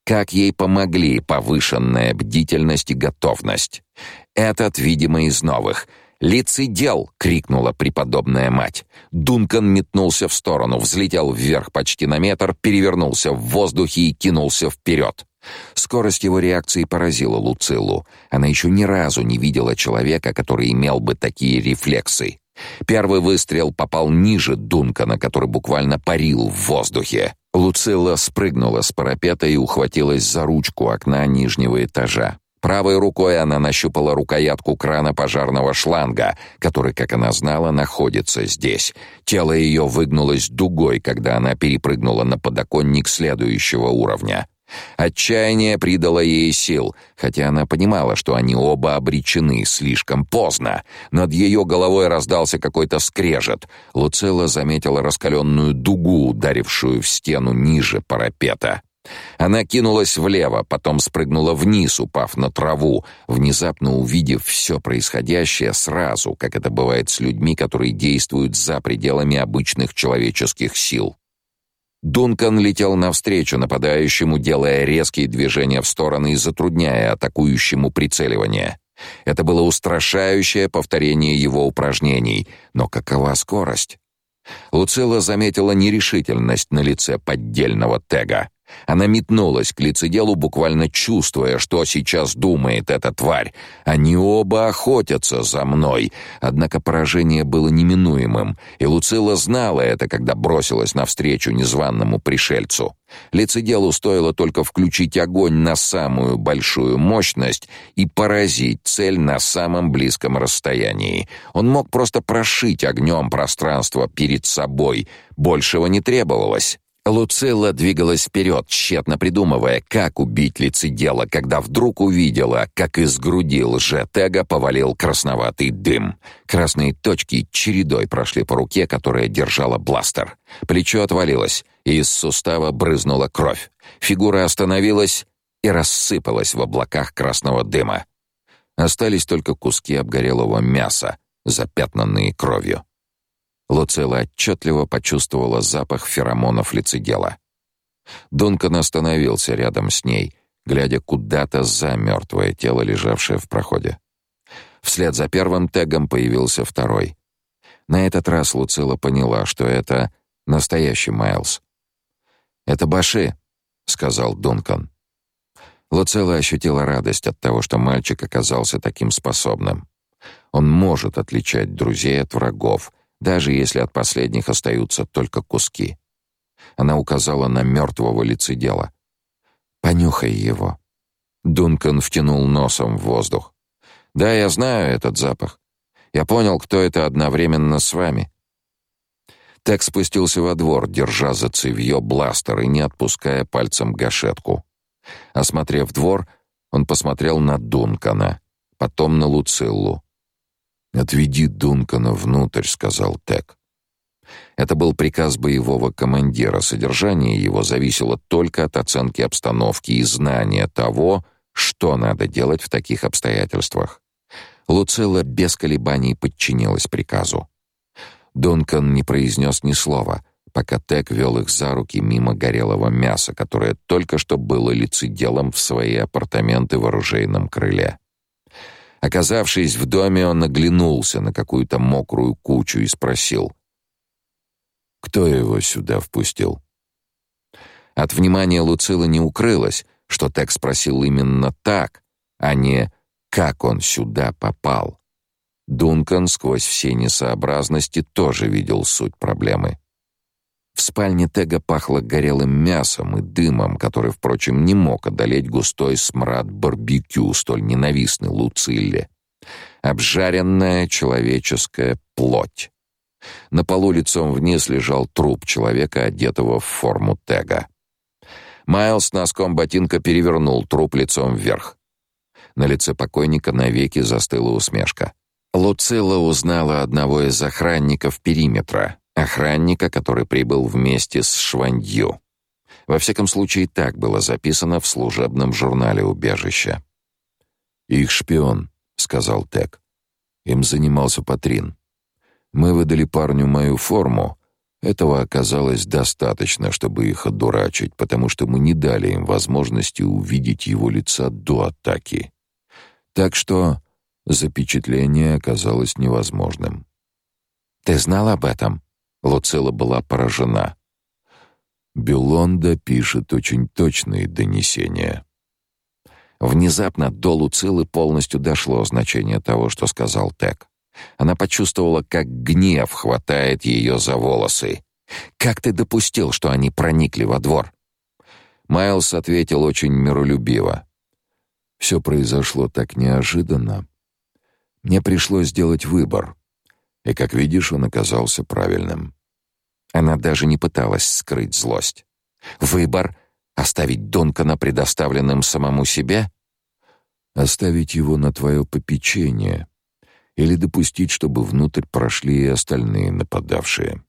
Как ей помогли повышенная бдительность и готовность. Этот, видимо, из новых. «Лицедел!» — крикнула преподобная мать. Дункан метнулся в сторону, взлетел вверх почти на метр, перевернулся в воздухе и кинулся вперед. Скорость его реакции поразила Луцилу. Она еще ни разу не видела человека, который имел бы такие рефлексы. Первый выстрел попал ниже Дункана, который буквально парил в воздухе. Луцилла спрыгнула с парапета и ухватилась за ручку окна нижнего этажа. Правой рукой она нащупала рукоятку крана пожарного шланга, который, как она знала, находится здесь. Тело ее выгнулось дугой, когда она перепрыгнула на подоконник следующего уровня. Отчаяние придало ей сил, хотя она понимала, что они оба обречены слишком поздно. Над ее головой раздался какой-то скрежет. Луцелла заметила раскаленную дугу, ударившую в стену ниже парапета. Она кинулась влево, потом спрыгнула вниз, упав на траву, внезапно увидев все происходящее сразу, как это бывает с людьми, которые действуют за пределами обычных человеческих сил. Дункан летел навстречу нападающему, делая резкие движения в стороны и затрудняя атакующему прицеливание. Это было устрашающее повторение его упражнений, но какова скорость? Луцила заметила нерешительность на лице поддельного Тега. Она метнулась к лицеделу, буквально чувствуя, что сейчас думает эта тварь. Они оба охотятся за мной. Однако поражение было неминуемым, и Луцила знала это, когда бросилась навстречу незваному пришельцу. Лицеделу стоило только включить огонь на самую большую мощность и поразить цель на самом близком расстоянии. Он мог просто прошить огнем пространство перед собой. Большего не требовалось. Луцилла двигалась вперед, тщетно придумывая, как убить лицедела, когда вдруг увидела, как из груди лже-тега повалил красноватый дым. Красные точки чередой прошли по руке, которая держала бластер. Плечо отвалилось, и из сустава брызнула кровь. Фигура остановилась и рассыпалась в облаках красного дыма. Остались только куски обгорелого мяса, запятнанные кровью. Луцила отчетливо почувствовала запах феромонов лицедела. Дункан остановился рядом с ней, глядя куда-то за мертвое тело, лежавшее в проходе. Вслед за первым тегом появился второй. На этот раз Луцила поняла, что это настоящий Майлз. «Это Баши», — сказал Дункан. Луцила ощутила радость от того, что мальчик оказался таким способным. Он может отличать друзей от врагов — даже если от последних остаются только куски. Она указала на мертвого лицедела. «Понюхай его». Дункан втянул носом в воздух. «Да, я знаю этот запах. Я понял, кто это одновременно с вами. Так спустился во двор, держа за цевьё бластер и не отпуская пальцем гашетку. Осмотрев двор, он посмотрел на Дункана, потом на Луциллу. «Отведи Дункана внутрь», — сказал Тек. Это был приказ боевого командира. Содержание его зависело только от оценки обстановки и знания того, что надо делать в таких обстоятельствах. Луцилла без колебаний подчинилась приказу. Дункан не произнес ни слова, пока Тек вел их за руки мимо горелого мяса, которое только что было лицеделом в свои апартаменты в оружейном крыле. Оказавшись в доме, он оглянулся на какую-то мокрую кучу и спросил: "Кто его сюда впустил?" От внимания Луцилы не укрылось, что Тек спросил именно так, а не как он сюда попал. Дункан сквозь все несообразности тоже видел суть проблемы. В спальне Тега пахло горелым мясом и дымом, который, впрочем, не мог одолеть густой смрад барбекю, столь ненавистный Луцилле. Обжаренная человеческая плоть. На полу лицом вниз лежал труп человека, одетого в форму Тега. Майлз носком ботинка перевернул труп лицом вверх. На лице покойника навеки застыла усмешка. Луцилла узнала одного из охранников периметра, охранника, который прибыл вместе с Швандью. Во всяком случае, так было записано в служебном журнале убежища. «Их шпион», — сказал Тек. Им занимался Патрин. Мы выдали парню мою форму. Этого оказалось достаточно, чтобы их одурачить, потому что мы не дали им возможности увидеть его лица до атаки. Так что запечатление оказалось невозможным. «Ты знал об этом?» Луцила была поражена. Белонда пишет очень точные донесения. Внезапно до Луцилы полностью дошло значение того, что сказал Тек. Она почувствовала, как гнев хватает ее за волосы. «Как ты допустил, что они проникли во двор?» Майлз ответил очень миролюбиво. «Все произошло так неожиданно. Мне пришлось сделать выбор. И, как видишь, он оказался правильным. Она даже не пыталась скрыть злость. Выбор оставить Донкана предоставленным самому себе, оставить его на твое попечение или допустить, чтобы внутрь прошли и остальные нападавшие.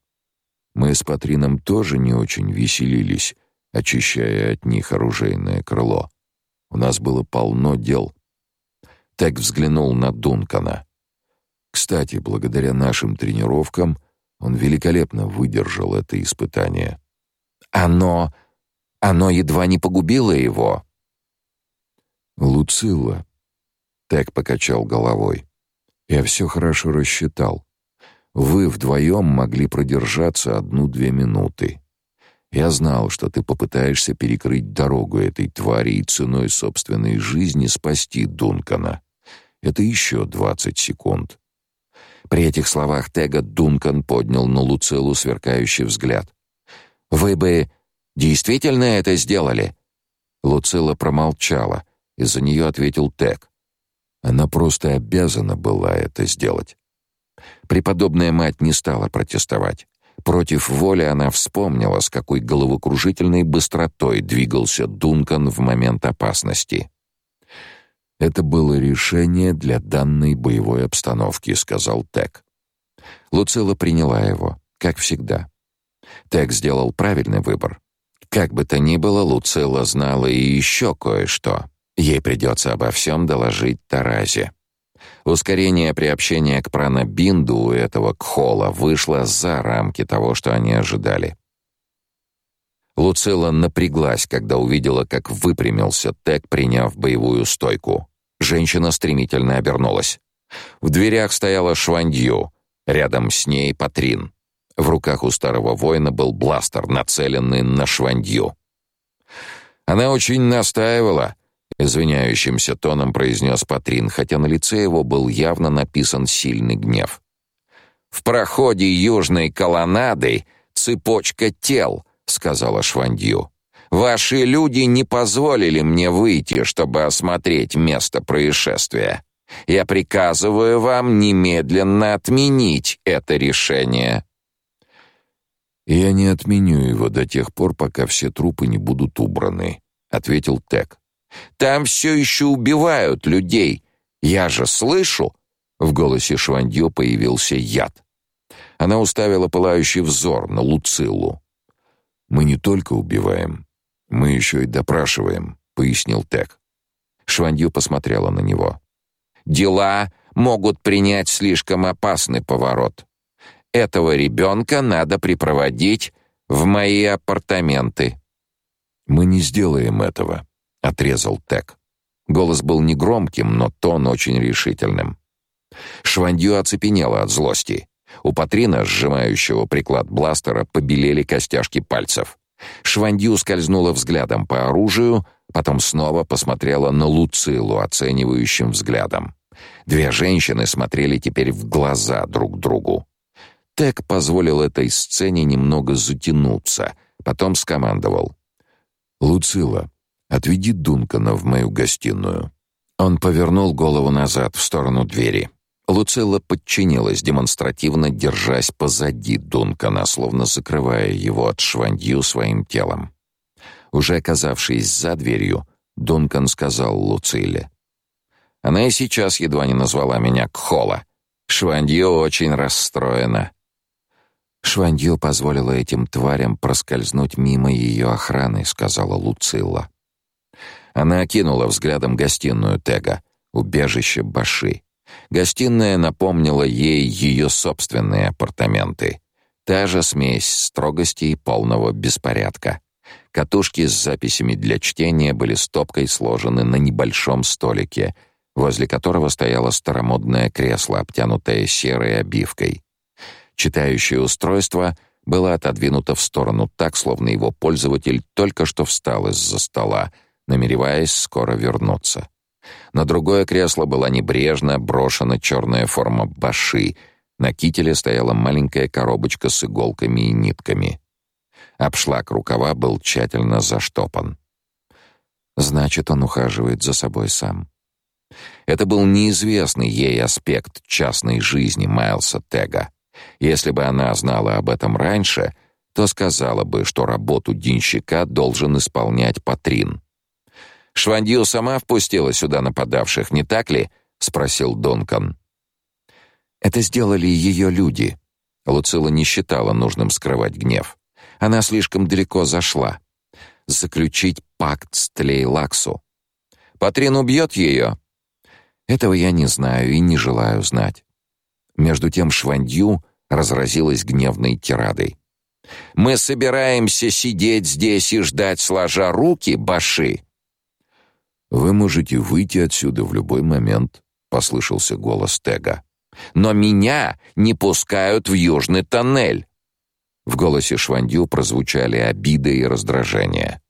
Мы с Патрином тоже не очень веселились, очищая от них оружейное крыло. У нас было полно дел. Так взглянул на Дункана. Кстати, благодаря нашим тренировкам он великолепно выдержал это испытание. Оно... оно едва не погубило его. Луцилла. Так покачал головой. Я все хорошо рассчитал. Вы вдвоем могли продержаться одну-две минуты. Я знал, что ты попытаешься перекрыть дорогу этой твари и ценой собственной жизни спасти Дункана. Это еще двадцать секунд. При этих словах Тега Дункан поднял на Луцилу сверкающий взгляд. «Вы бы действительно это сделали?» Луцила промолчала. Из-за нее ответил Тег. Она просто обязана была это сделать. Преподобная мать не стала протестовать. Против воли она вспомнила, с какой головокружительной быстротой двигался Дункан в момент опасности. Это было решение для данной боевой обстановки, сказал Тек. Луцила приняла его, как всегда. Тек сделал правильный выбор. Как бы то ни было, Луцила знала и еще кое-что. Ей придется обо всем доложить Таразе. Ускорение приобщения к пранабинду у этого кхола вышло за рамки того, что они ожидали. Луцила напряглась, когда увидела, как выпрямился Тек, приняв боевую стойку. Женщина стремительно обернулась. В дверях стояла Швандью, рядом с ней Патрин. В руках у старого воина был бластер, нацеленный на Швандью. Она очень настаивала, извиняющимся тоном произнес Патрин, хотя на лице его был явно написан сильный гнев. В проходе южной колоннады цепочка тел, сказала Швандью. Ваши люди не позволили мне выйти, чтобы осмотреть место происшествия. Я приказываю вам немедленно отменить это решение. Я не отменю его до тех пор, пока все трупы не будут убраны, ответил Тек. Там все еще убивают людей. Я же слышу. В голосе Швандьё появился яд. Она уставила пылающий взор на Луцилу. Мы не только убиваем, мы еще и допрашиваем, пояснил Тек. Швандью посмотрела на него. Дела могут принять слишком опасный поворот. Этого ребенка надо припроводить в мои апартаменты. Мы не сделаем этого, отрезал Тек. Голос был негромким, но тон очень решительным. Швандью оцепенела от злости. У Патрина, сжимающего приклад бластера, побелели костяшки пальцев. Швандью скользнула взглядом по оружию, потом снова посмотрела на Луцилу оценивающим взглядом. Две женщины смотрели теперь в глаза друг другу. Тек позволил этой сцене немного затянуться, потом скомандовал: "Луцила, отведи Дункана в мою гостиную". Он повернул голову назад в сторону двери. Луцилла подчинилась, демонстративно держась позади Дункана, словно закрывая его от швандью своим телом. Уже оказавшись за дверью, Дункан сказал Луциле: "Она и сейчас едва не назвала меня Кхола. Швандью очень расстроена. Швандью позволила этим тварям проскользнуть мимо ее охраны, сказала Луцилла. Она окинула взглядом гостиную Тега, убежище Баши. Гостиная напомнила ей ее собственные апартаменты. Та же смесь строгости и полного беспорядка. Катушки с записями для чтения были стопкой сложены на небольшом столике, возле которого стояло старомодное кресло, обтянутое серой обивкой. Читающее устройство было отодвинуто в сторону так, словно его пользователь только что встал из-за стола, намереваясь скоро вернуться. На другое кресло была небрежно брошена черная форма баши. На кителе стояла маленькая коробочка с иголками и нитками. Обшлаг рукава был тщательно заштопан. Значит, он ухаживает за собой сам. Это был неизвестный ей аспект частной жизни Майлса Тега. Если бы она знала об этом раньше, то сказала бы, что работу денщика должен исполнять Патрин. Швандью сама впустила сюда нападавших, не так ли? спросил Донкан. Это сделали ее люди. Луцила не считала нужным скрывать гнев. Она слишком далеко зашла. Заключить пакт с Тлейлаксу. Патрин убьет ее? Этого я не знаю и не желаю знать. Между тем Швандью разразилась гневной тирадой. Мы собираемся сидеть здесь и ждать сложа руки, баши. Вы можете выйти отсюда в любой момент, послышался голос Тега. Но меня не пускают в южный тоннель. В голосе Швандю прозвучали обида и раздражение.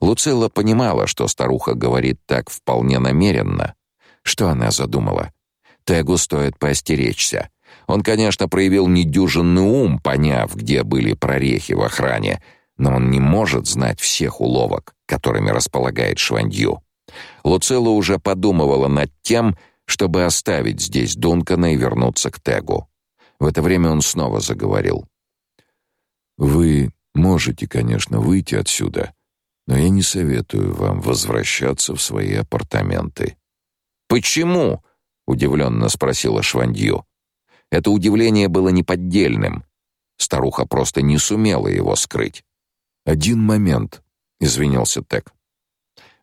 Луцилла понимала, что старуха говорит так вполне намеренно. Что она задумала? Тегу стоит поостеречься. Он, конечно, проявил недюжинный ум, поняв, где были прорехи в охране, но он не может знать всех уловок, которыми располагает Швандью. Луцилла уже подумывала над тем, чтобы оставить здесь Дункана и вернуться к Тегу. В это время он снова заговорил. «Вы можете, конечно, выйти отсюда, но я не советую вам возвращаться в свои апартаменты». «Почему?» — удивленно спросила Швандью. Это удивление было неподдельным. Старуха просто не сумела его скрыть. «Один момент», — извинился Тек.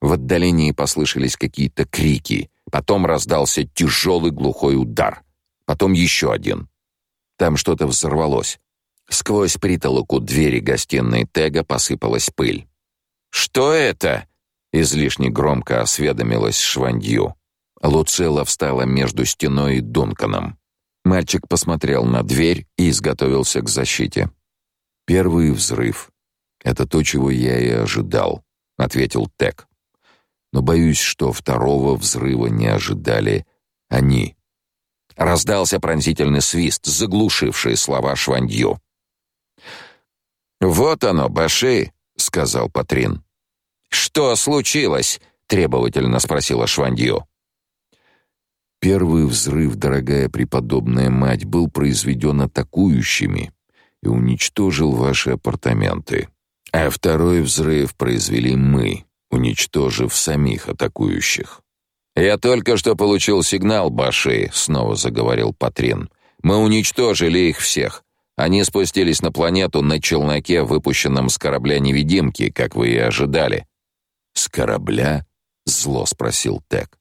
В отдалении послышались какие-то крики, потом раздался тяжелый глухой удар, потом еще один. Там что-то взорвалось. Сквозь притолоку двери гостиной Тега посыпалась пыль. «Что это?» — излишне громко осведомилась Швандью. Луцелла встала между стеной и Дунканом. Мальчик посмотрел на дверь и изготовился к защите. Первый взрыв это то, чего я и ожидал, ответил Тек. Но боюсь, что второго взрыва не ожидали они. Раздался пронзительный свист, заглушивший слова Швандью. Вот оно, Баши, сказал Патрин. Что случилось? требовательно спросила Швандью. Первый взрыв, дорогая преподобная мать, был произведен атакующими и уничтожил ваши апартаменты. А второй взрыв произвели мы, уничтожив самих атакующих. Я только что получил сигнал, Баши, снова заговорил Патрин. Мы уничтожили их всех. Они спустились на планету на челноке, выпущенном с корабля-невидимки, как вы и ожидали. С корабля? зло спросил Тек.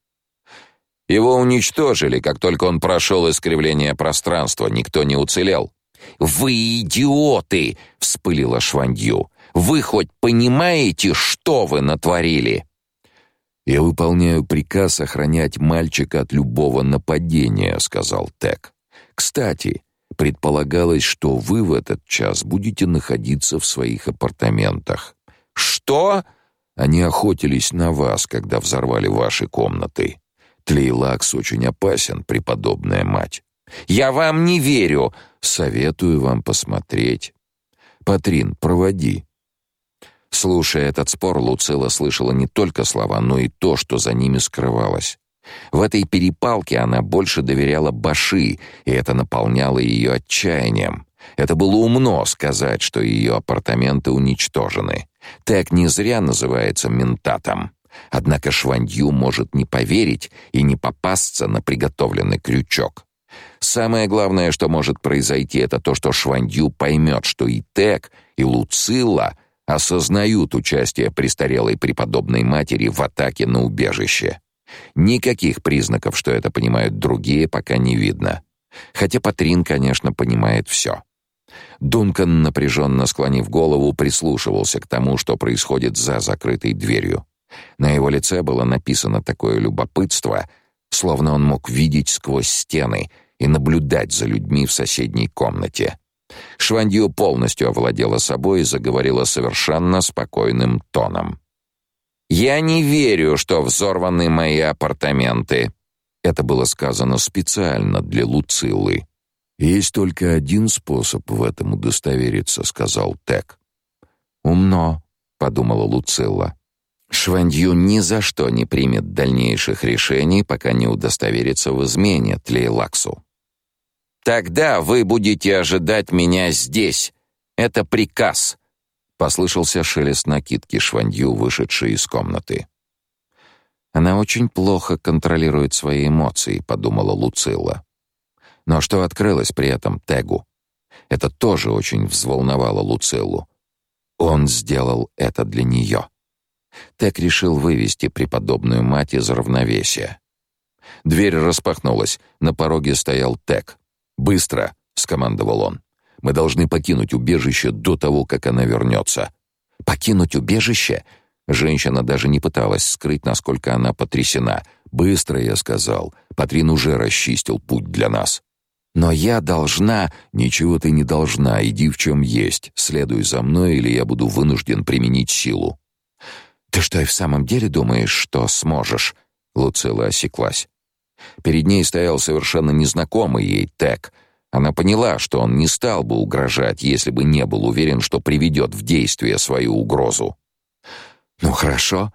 Его уничтожили, как только он прошел искривление пространства, никто не уцелел. Вы идиоты, вспылила Швандью. Вы хоть понимаете, что вы натворили? Я выполняю приказ охранять мальчика от любого нападения, сказал Тек. Кстати, предполагалось, что вы в этот час будете находиться в своих апартаментах. Что? Они охотились на вас, когда взорвали ваши комнаты. Тлейлакс очень опасен, преподобная мать. Я вам не верю. Советую вам посмотреть. Патрин, проводи. Слушая этот спор, Луцила слышала не только слова, но и то, что за ними скрывалось. В этой перепалке она больше доверяла Баши, и это наполняло ее отчаянием. Это было умно сказать, что ее апартаменты уничтожены. Так не зря называется ментатом. Однако Швандью может не поверить и не попасться на приготовленный крючок. Самое главное, что может произойти, это то, что Швандью поймет, что и Тек, и Луцилла осознают участие престарелой преподобной матери в атаке на убежище. Никаких признаков, что это понимают другие, пока не видно. Хотя Патрин, конечно, понимает все. Дункан, напряженно склонив голову, прислушивался к тому, что происходит за закрытой дверью. На его лице было написано такое любопытство, словно он мог видеть сквозь стены и наблюдать за людьми в соседней комнате. Швандью полностью овладела собой и заговорила совершенно спокойным тоном. «Я не верю, что взорваны мои апартаменты». Это было сказано специально для Луцилы. «Есть только один способ в этом удостовериться», — сказал Тек. «Умно», — подумала Луцилла. Швандью ни за что не примет дальнейших решений, пока не удостоверится в измене Тлейлаксу. «Тогда вы будете ожидать меня здесь. Это приказ», — послышался шелест накидки Швандью, вышедшей из комнаты. «Она очень плохо контролирует свои эмоции», — подумала Луцилла. Но что открылось при этом Тегу? Это тоже очень взволновало Луциллу. Он сделал это для нее. Тег решил вывести преподобную мать из равновесия. Дверь распахнулась. На пороге стоял Тег. «Быстро!» — скомандовал он. «Мы должны покинуть убежище до того, как она вернется». «Покинуть убежище?» Женщина даже не пыталась скрыть, насколько она потрясена. «Быстро!» — я сказал. «Патрин уже расчистил путь для нас». «Но я должна...» «Ничего ты не должна, иди в чем есть. Следуй за мной, или я буду вынужден применить силу». «Ты что, и в самом деле думаешь, что сможешь?» Луцила осеклась. Перед ней стоял совершенно незнакомый ей Тек. Она поняла, что он не стал бы угрожать, если бы не был уверен, что приведет в действие свою угрозу. «Ну хорошо».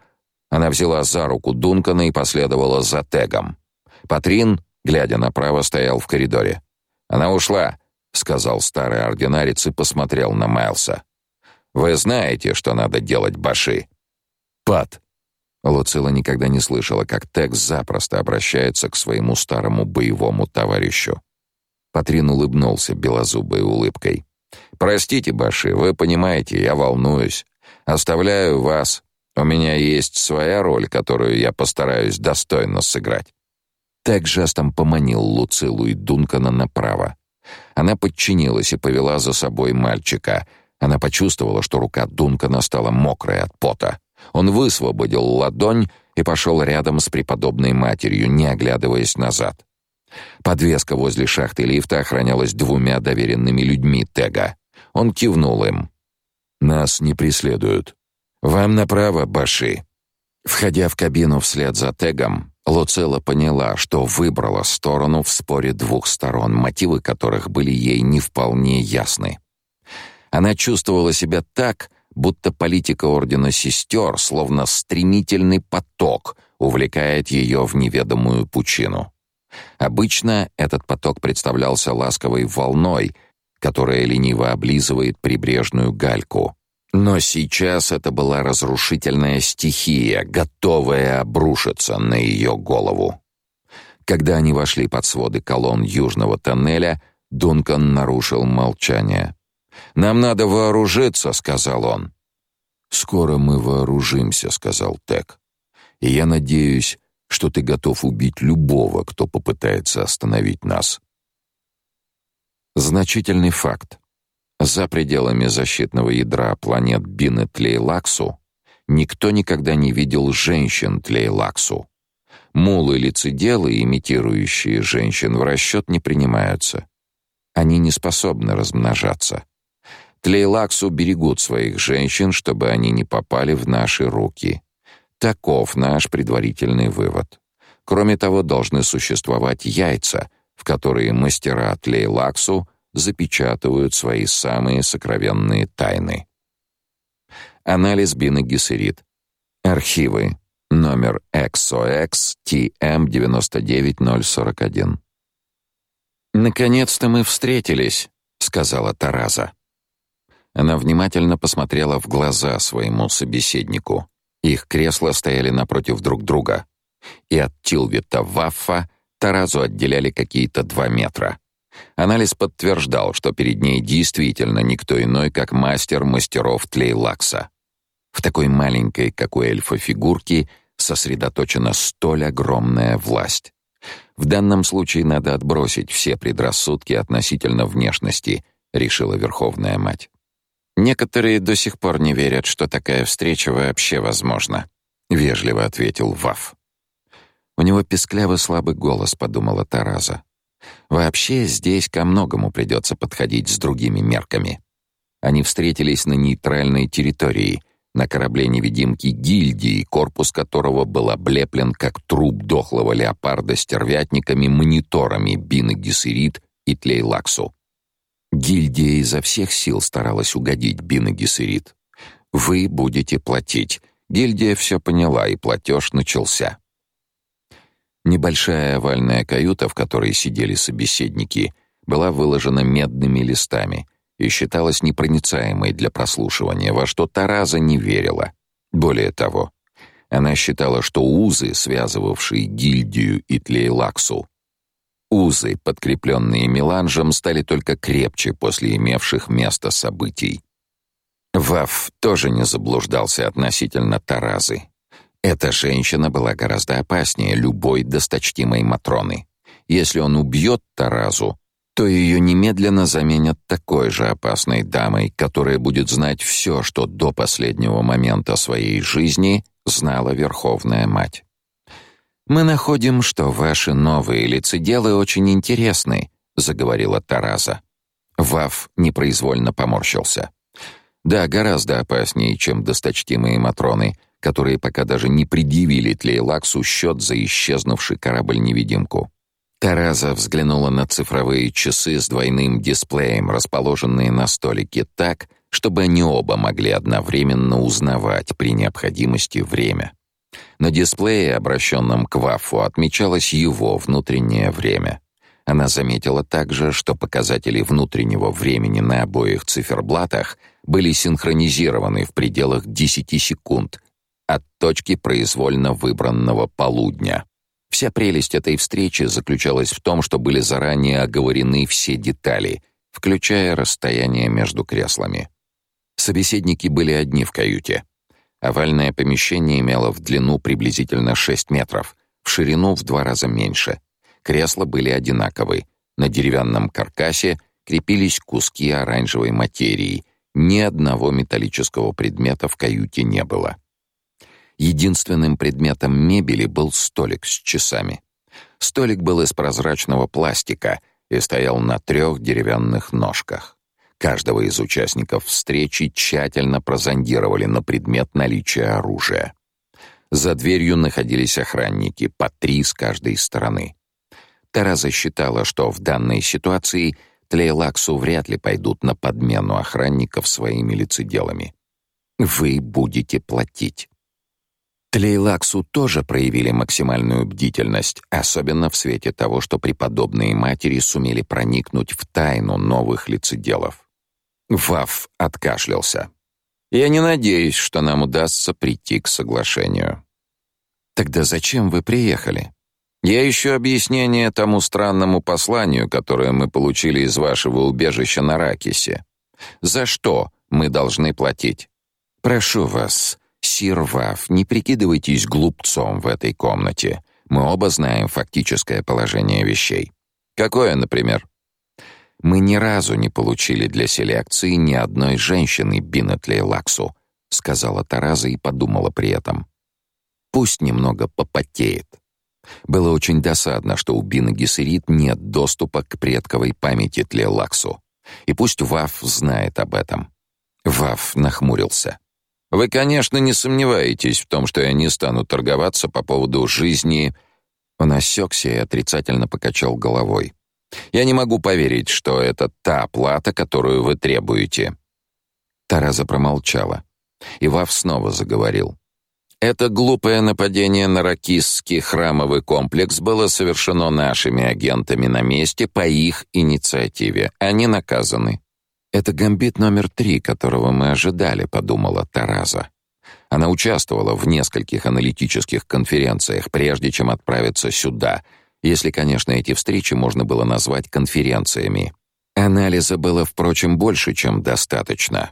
Она взяла за руку Дункана и последовала за Тегом. Патрин, глядя направо, стоял в коридоре. «Она ушла», — сказал старый ординарец и посмотрел на Майлса. «Вы знаете, что надо делать, Баши?» «Пат», Луцила никогда не слышала, как Текс запросто обращается к своему старому боевому товарищу. Патрин улыбнулся белозубой улыбкой. «Простите, Баши, вы понимаете, я волнуюсь. Оставляю вас. У меня есть своя роль, которую я постараюсь достойно сыграть». Так жестом поманил Луцилу и Дункана направо. Она подчинилась и повела за собой мальчика. Она почувствовала, что рука Дункана стала мокрой от пота. Он высвободил ладонь и пошел рядом с преподобной матерью, не оглядываясь назад. Подвеска возле шахты лифта охранялась двумя доверенными людьми Тега. Он кивнул им. «Нас не преследуют. Вам направо, Баши». Входя в кабину вслед за Тегом, Луцела поняла, что выбрала сторону в споре двух сторон, мотивы которых были ей не вполне ясны. Она чувствовала себя так, будто политика ордена сестер, словно стремительный поток, увлекает ее в неведомую пучину. Обычно этот поток представлялся ласковой волной, которая лениво облизывает прибрежную гальку. Но сейчас это была разрушительная стихия, готовая обрушиться на ее голову. Когда они вошли под своды колонн южного тоннеля, Дункан нарушил молчание. «Нам надо вооружиться», — сказал он. «Скоро мы вооружимся», — сказал Тек. «И я надеюсь, что ты готов убить любого, кто попытается остановить нас». Значительный факт. За пределами защитного ядра планет Бин Тлейлаксу никто никогда не видел женщин Тлейлаксу. Мулы-лицеделы, имитирующие женщин, в расчет не принимаются. Они не способны размножаться. Тлейлаксу берегут своих женщин, чтобы они не попали в наши руки. Таков наш предварительный вывод. Кроме того, должны существовать яйца, в которые мастера Тлейлаксу запечатывают свои самые сокровенные тайны. Анализ биногессерит. Архивы. Номер XOX TM99041. Наконец-то мы встретились, сказала Тараза. Она внимательно посмотрела в глаза своему собеседнику. Их кресла стояли напротив друг друга, и от Тилвита Ваффа Таразу отделяли какие-то два метра. Анализ подтверждал, что перед ней действительно никто иной, как мастер мастеров Тлейлакса. В такой маленькой, как у эльфа, фигурке сосредоточена столь огромная власть. В данном случае надо отбросить все предрассудки относительно внешности, решила Верховная Мать. Некоторые до сих пор не верят, что такая встреча вообще возможна, вежливо ответил Ваф. У него песклявый слабый голос, подумала Тараза. Вообще здесь ко многому придется подходить с другими мерками. Они встретились на нейтральной территории, на корабле-невидимки гильдии, корпус которого был облеплен как труп дохлого леопарда с тервятниками-мониторами Бины Гессерит и Тлейлаксу. Гильдия изо всех сил старалась угодить Бины Гессерит. «Вы будете платить». Гильдия все поняла, и платеж начался. Небольшая овальная каюта, в которой сидели собеседники, была выложена медными листами и считалась непроницаемой для прослушивания, во что Тараза не верила. Более того, она считала, что узы, связывавшие гильдию и Тлейлаксу, узы, подкрепленные меланжем, стали только крепче после имевших место событий. Ваф тоже не заблуждался относительно Таразы. Эта женщина была гораздо опаснее любой досточтимой Матроны. Если он убьет Таразу, то ее немедленно заменят такой же опасной дамой, которая будет знать все, что до последнего момента своей жизни знала Верховная Мать. «Мы находим, что ваши новые лицеделы очень интересны», — заговорила Тараза. Вав непроизвольно поморщился. «Да, гораздо опаснее, чем досточтимые Матроны», которые пока даже не предъявили Тлейлаксу счет за исчезнувший корабль-невидимку. Тараза взглянула на цифровые часы с двойным дисплеем, расположенные на столике так, чтобы они оба могли одновременно узнавать при необходимости время. На дисплее, обращенном к Вафу, отмечалось его внутреннее время. Она заметила также, что показатели внутреннего времени на обоих циферблатах были синхронизированы в пределах 10 секунд от точки произвольно выбранного полудня. Вся прелесть этой встречи заключалась в том, что были заранее оговорены все детали, включая расстояние между креслами. Собеседники были одни в каюте. Овальное помещение имело в длину приблизительно 6 метров, в ширину в два раза меньше. Кресла были одинаковы. На деревянном каркасе крепились куски оранжевой материи. Ни одного металлического предмета в каюте не было. Единственным предметом мебели был столик с часами. Столик был из прозрачного пластика и стоял на трех деревянных ножках. Каждого из участников встречи тщательно прозондировали на предмет наличия оружия. За дверью находились охранники, по три с каждой стороны. Тараза считала, что в данной ситуации Тлейлаксу вряд ли пойдут на подмену охранников своими лицеделами. «Вы будете платить». Тлейлаксу тоже проявили максимальную бдительность, особенно в свете того, что преподобные матери сумели проникнуть в тайну новых лицеделов. Ваф откашлялся. «Я не надеюсь, что нам удастся прийти к соглашению». «Тогда зачем вы приехали?» «Я ищу объяснение тому странному посланию, которое мы получили из вашего убежища на Ракисе. За что мы должны платить?» «Прошу вас, Сир Вав, не прикидывайтесь глупцом в этой комнате. Мы оба знаем фактическое положение вещей. Какое, например? Мы ни разу не получили для селекции ни одной женщины Бинетли Лаксу, сказала Тараза и подумала при этом. Пусть немного попотеет. Было очень досадно, что у Бины Гессерит нет доступа к предковой памяти Тлелаксу. И пусть Вав знает об этом. Вав нахмурился. Вы, конечно, не сомневаетесь в том, что я не стану торговаться по поводу жизни. Он осекся и отрицательно покачал головой. Я не могу поверить, что это та плата, которую вы требуете. Тараза промолчала. И Вав снова заговорил. Это глупое нападение на ракистский храмовый комплекс было совершено нашими агентами на месте по их инициативе. Они наказаны. Это гамбит номер три, которого мы ожидали, подумала Тараза. Она участвовала в нескольких аналитических конференциях, прежде чем отправиться сюда, если, конечно, эти встречи можно было назвать конференциями. Анализа было, впрочем, больше, чем достаточно.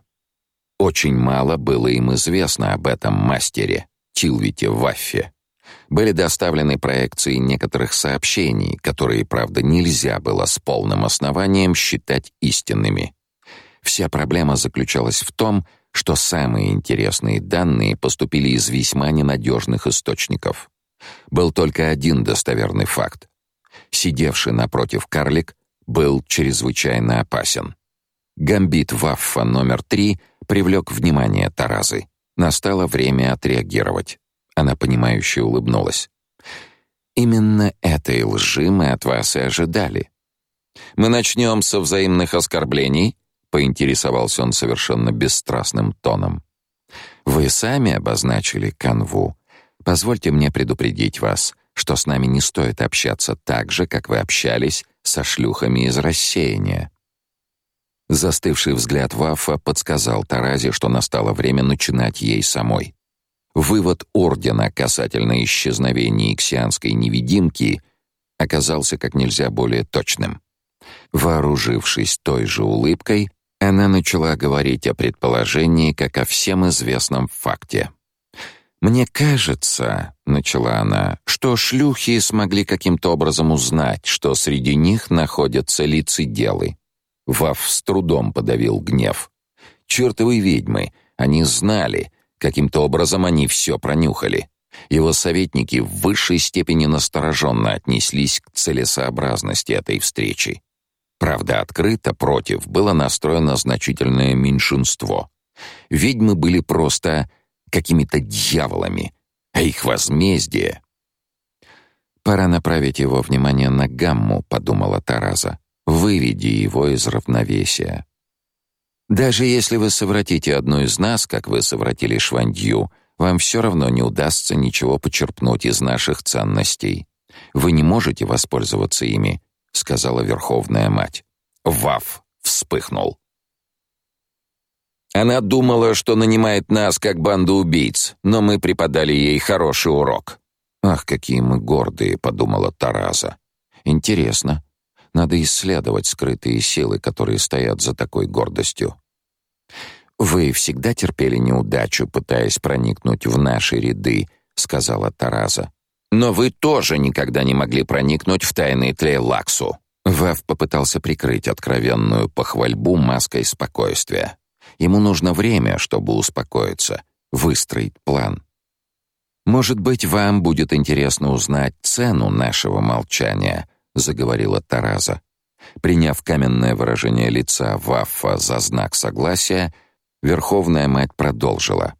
Очень мало было им известно об этом мастере, Тилвите Ваффе. Были доставлены проекции некоторых сообщений, которые, правда, нельзя было с полным основанием считать истинными. Вся проблема заключалась в том, что самые интересные данные поступили из весьма ненадежных источников. Был только один достоверный факт. Сидевший напротив карлик был чрезвычайно опасен. Гамбит Ваффа номер три привлек внимание Таразы. Настало время отреагировать. Она понимающе улыбнулась. Именно этой лжи мы от вас и ожидали. Мы начнем со взаимных оскорблений, поинтересовался он совершенно бесстрастным тоном. Вы сами обозначили канву. Позвольте мне предупредить вас, что с нами не стоит общаться так же, как вы общались со шлюхами из рассеяния. Застывший взгляд Вафа подсказал Таразе, что настало время начинать ей самой. Вывод ордена касательно исчезновения иксианской невидимки оказался как нельзя более точным. Вооружившись той же улыбкой, она начала говорить о предположении, как о всем известном факте. «Мне кажется, — начала она, — что шлюхи смогли каким-то образом узнать, что среди них находятся лицеделы». Вав с трудом подавил гнев. «Чертовы ведьмы! Они знали! Каким-то образом они все пронюхали!» Его советники в высшей степени настороженно отнеслись к целесообразности этой встречи. Правда, открыто против было настроено значительное меньшинство. Ведьмы были просто какими-то дьяволами, а их возмездие... «Пора направить его внимание на гамму», — подумала Тараза. «Выведи его из равновесия». «Даже если вы совратите одну из нас, как вы совратили Швандью, вам все равно не удастся ничего почерпнуть из наших ценностей. Вы не можете воспользоваться ими, сказала верховная мать. Ваф вспыхнул. Она думала, что нанимает нас как банду убийц, но мы преподали ей хороший урок. Ах, какие мы гордые, подумала Тараза. Интересно. Надо исследовать скрытые силы, которые стоят за такой гордостью. Вы всегда терпели неудачу, пытаясь проникнуть в наши ряды, сказала Тараза. Но вы тоже никогда не могли проникнуть в тайны Тлейлаксу. Вав попытался прикрыть откровенную похвальбу маской спокойствия. Ему нужно время, чтобы успокоиться, выстроить план. Может быть, вам будет интересно узнать цену нашего молчания, заговорила Тараза. Приняв каменное выражение лица Ваффа за знак согласия, Верховная мать продолжила: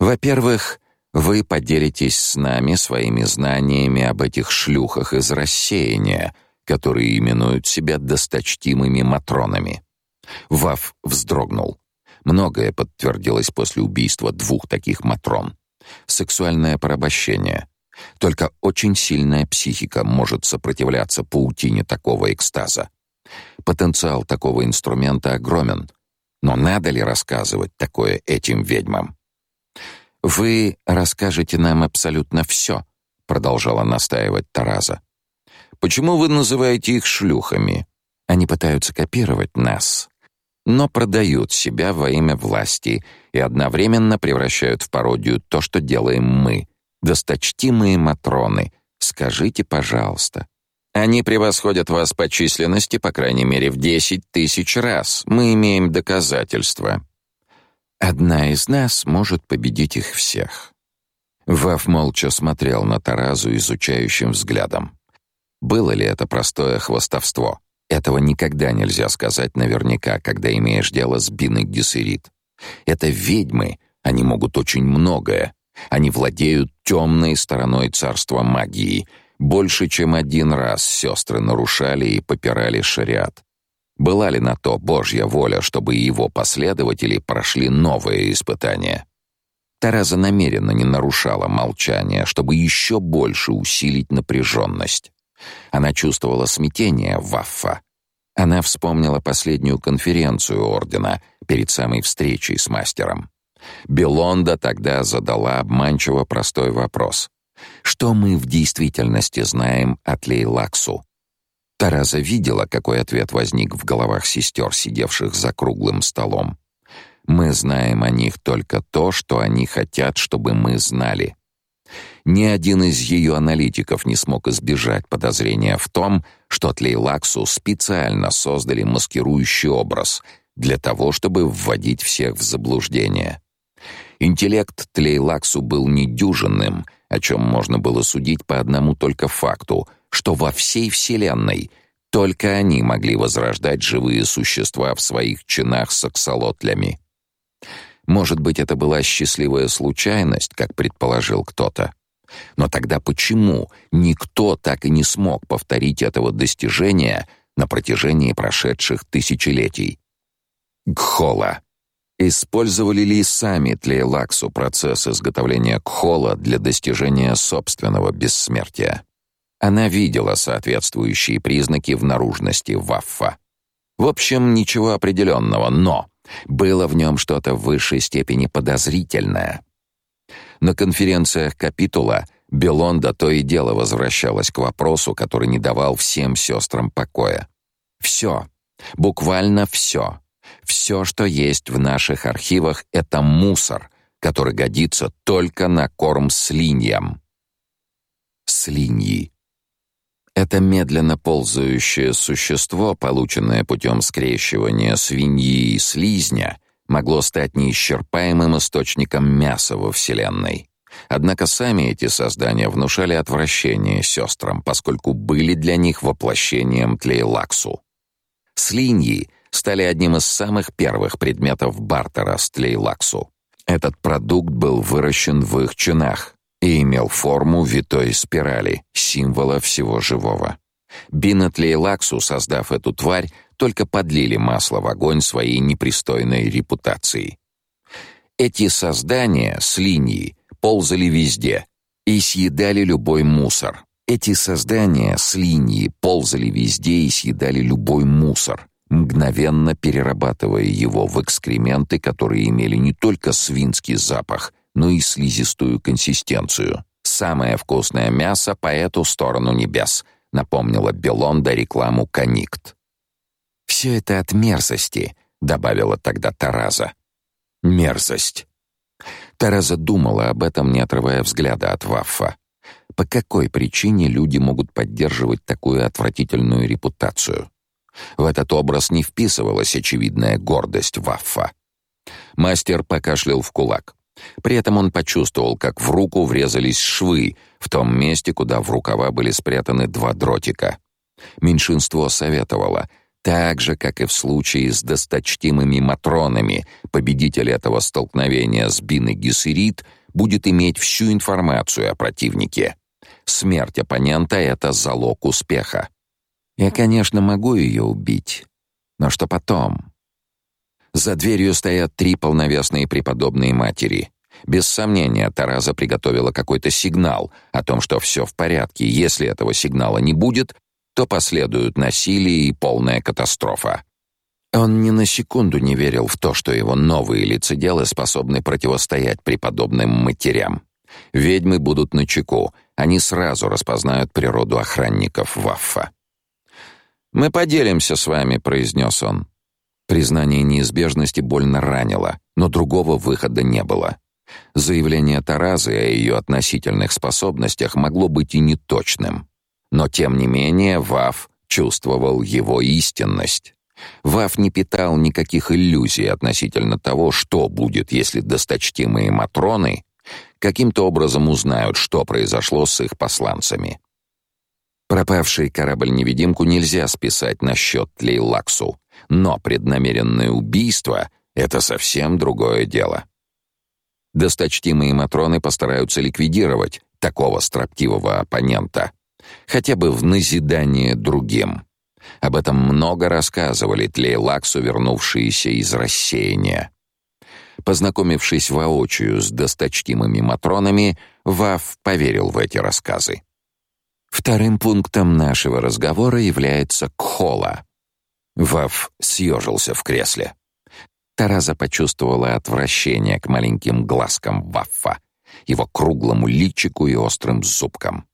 "Во-первых, вы поделитесь с нами своими знаниями об этих шлюхах из рассеяния, которые именуют себя досточтимыми матронами. Вав вздрогнул. Многое подтвердилось после убийства двух таких матрон. Сексуальное порабощение. Только очень сильная психика может сопротивляться паутине такого экстаза. Потенциал такого инструмента огромен. Но надо ли рассказывать такое этим ведьмам? Вы расскажете нам абсолютно все, продолжала настаивать Тараза. Почему вы называете их шлюхами? Они пытаются копировать нас, но продают себя во имя власти и одновременно превращают в пародию то, что делаем мы. Досточтимые матроны, скажите, пожалуйста. Они превосходят вас по численности, по крайней мере, в десять тысяч раз. Мы имеем доказательства. Одна из нас может победить их всех. Вав молча смотрел на Таразу изучающим взглядом. Было ли это простое хвастовство? Этого никогда нельзя сказать наверняка, когда имеешь дело с Биной Гессерит. Это ведьмы, они могут очень многое. Они владеют темной стороной царства магии. Больше, чем один раз сестры нарушали и попирали шариат. Была ли на то Божья воля, чтобы его последователи прошли новые испытания? Тараза намеренно не нарушала молчание, чтобы еще больше усилить напряженность. Она чувствовала смятение Ваффа. Она вспомнила последнюю конференцию ордена перед самой встречей с мастером. Белонда тогда задала обманчиво простой вопрос: что мы в действительности знаем от Лейлаксу? Тараза видела, какой ответ возник в головах сестер, сидевших за круглым столом. Мы знаем о них только то, что они хотят, чтобы мы знали. Ни один из ее аналитиков не смог избежать подозрения в том, что Тлейлаксу специально создали маскирующий образ для того, чтобы вводить всех в заблуждение. Интеллект Тлейлаксу был недюжинным, о чем можно было судить по одному только факту, что во всей Вселенной только они могли возрождать живые существа в своих чинах с аксолотлями. Может быть, это была счастливая случайность, как предположил кто-то. Но тогда почему никто так и не смог повторить этого достижения на протяжении прошедших тысячелетий? Гхола. Использовали ли сами Тлейлаксу процесс изготовления кхола для достижения собственного бессмертия? Она видела соответствующие признаки в наружности Ваффа. В общем, ничего определенного, но было в нем что-то в высшей степени подозрительное. На конференциях капитула Белонда то и дело возвращалась к вопросу, который не давал всем сестрам покоя. Все, буквально все, все, что есть в наших архивах, это мусор, который годится только на корм слиньям. Слиньи. Это медленно ползающее существо, полученное путем скрещивания свиньи и слизня, могло стать неисчерпаемым источником мяса во Вселенной. Однако сами эти создания внушали отвращение сестрам, поскольку были для них воплощением Тлейлаксу. Слиньи стали одним из самых первых предметов бартера с Тлейлаксу. Этот продукт был выращен в их чинах и имел форму витой спирали, символа всего живого. Бин и Тлейлаксу, создав эту тварь, только подлили масло в огонь своей непристойной репутацией. Эти создания с линии ползали везде и съедали любой мусор. Эти создания с линии ползали везде и съедали любой мусор, мгновенно перерабатывая его в экскременты, которые имели не только свинский запах, но и слизистую консистенцию. Самое вкусное мясо по эту сторону небес, напомнила Белонда рекламу Каникт. Все это от мерзости, добавила тогда Тараза. Мерзость. Тараза думала об этом, не отрывая взгляда от Ваффа. По какой причине люди могут поддерживать такую отвратительную репутацию? В этот образ не вписывалась очевидная гордость Ваффа. Мастер покашлял в кулак. При этом он почувствовал, как в руку врезались швы в том месте, куда в рукава были спрятаны два дротика. Меньшинство советовало так же, как и в случае с досточтимыми матронами, победитель этого столкновения с Биной Гессерит будет иметь всю информацию о противнике. Смерть оппонента — это залог успеха. Я, конечно, могу ее убить, но что потом? За дверью стоят три полновесные преподобные матери. Без сомнения, Тараза приготовила какой-то сигнал о том, что все в порядке. Если этого сигнала не будет, то последуют насилие и полная катастрофа. Он ни на секунду не верил в то, что его новые лицеделы способны противостоять преподобным матерям. Ведьмы будут начеку, они сразу распознают природу охранников Ваффа. «Мы поделимся с вами», — произнес он. Признание неизбежности больно ранило, но другого выхода не было. Заявление Таразы о ее относительных способностях могло быть и неточным. Но тем не менее Ваф чувствовал его истинность. Ваф не питал никаких иллюзий относительно того, что будет, если досточтимые матроны каким-то образом узнают, что произошло с их посланцами. Пропавший корабль-невидимку нельзя списать на счет Лейлаксу, но преднамеренное убийство — это совсем другое дело. Досточтимые матроны постараются ликвидировать такого строптивого оппонента, хотя бы в назидание другим. Об этом много рассказывали Тлейлаксу, вернувшиеся из рассеяния. Познакомившись воочию с досточтимыми матронами, Вав поверил в эти рассказы. Вторым пунктом нашего разговора является Кхола. Вав съежился в кресле. Тараза почувствовала отвращение к маленьким глазкам Ваффа, его круглому личику и острым зубкам.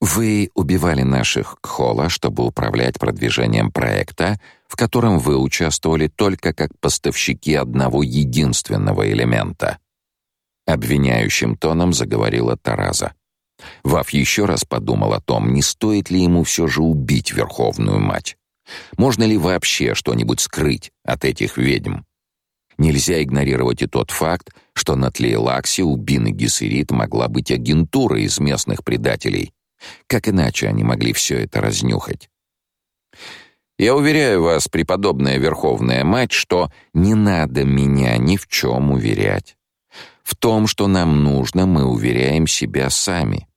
Вы убивали наших Кхола, чтобы управлять продвижением проекта, в котором вы участвовали только как поставщики одного единственного элемента. Обвиняющим тоном заговорила Тараза. Вав еще раз подумал о том, не стоит ли ему все же убить Верховную Мать. Можно ли вообще что-нибудь скрыть от этих ведьм? Нельзя игнорировать и тот факт, что на Тлейлаксе у Бины Гессерит могла быть агентура из местных предателей, как иначе они могли все это разнюхать? Я уверяю вас, преподобная Верховная Мать, что не надо меня ни в чем уверять. В том, что нам нужно, мы уверяем себя сами.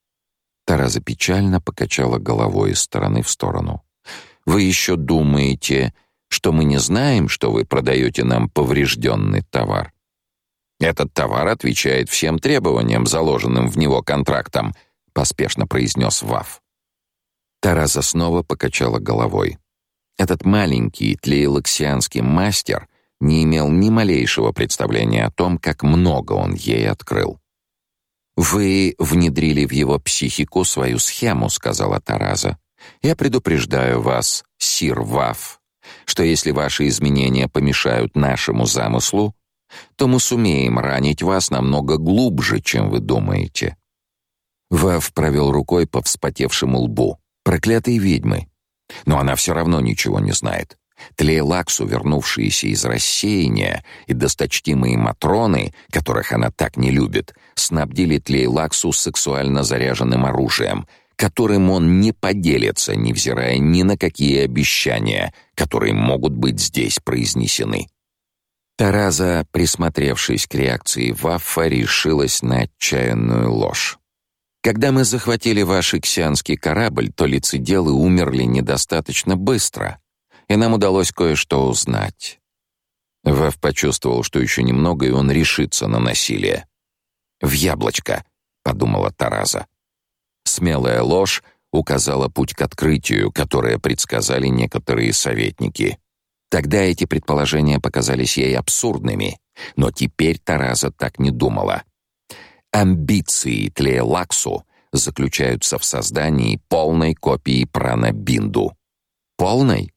Тараза печально покачала головой из стороны в сторону. Вы еще думаете, что мы не знаем, что вы продаете нам поврежденный товар? Этот товар отвечает всем требованиям, заложенным в него контрактом — поспешно произнес Вав. Тараза снова покачала головой. Этот маленький тлейлоксианский мастер не имел ни малейшего представления о том, как много он ей открыл. Вы внедрили в его психику свою схему, сказала Тараза. Я предупреждаю вас, сир Вав, что если ваши изменения помешают нашему замыслу, то мы сумеем ранить вас намного глубже, чем вы думаете. Вав провел рукой по вспотевшему лбу. Проклятые ведьмы. Но она все равно ничего не знает. Тлейлаксу, вернувшиеся из рассеяния, и досточтимые матроны, которых она так не любит, снабдили Тлейлаксу сексуально заряженным оружием, которым он не поделится, невзирая ни на какие обещания, которые могут быть здесь произнесены. Тараза, присмотревшись к реакции Ваффа, решилась на отчаянную ложь. Когда мы захватили ваш иксианский корабль, то лицеделы умерли недостаточно быстро, и нам удалось кое-что узнать. Вав почувствовал, что еще немного, и он решится на насилие. «В яблочко», — подумала Тараза. Смелая ложь указала путь к открытию, которое предсказали некоторые советники. Тогда эти предположения показались ей абсурдными, но теперь Тараза так не думала. Амбиции Тлеелаксу заключаются в создании полной копии Пранабинду. Полной?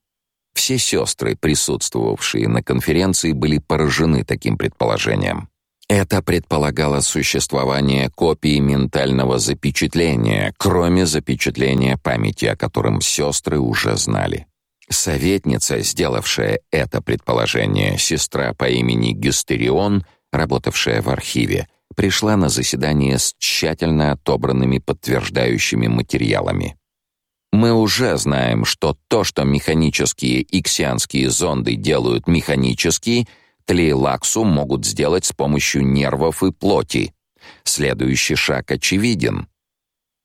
Все сестры, присутствовавшие на конференции, были поражены таким предположением. Это предполагало существование копии ментального запечатления, кроме запечатления памяти, о котором сестры уже знали. Советница, сделавшая это предположение, сестра по имени Гестерион, работавшая в архиве, пришла на заседание с тщательно отобранными подтверждающими материалами. Мы уже знаем, что то, что механические иксианские зонды делают механически, тлейлаксу могут сделать с помощью нервов и плоти. Следующий шаг очевиден.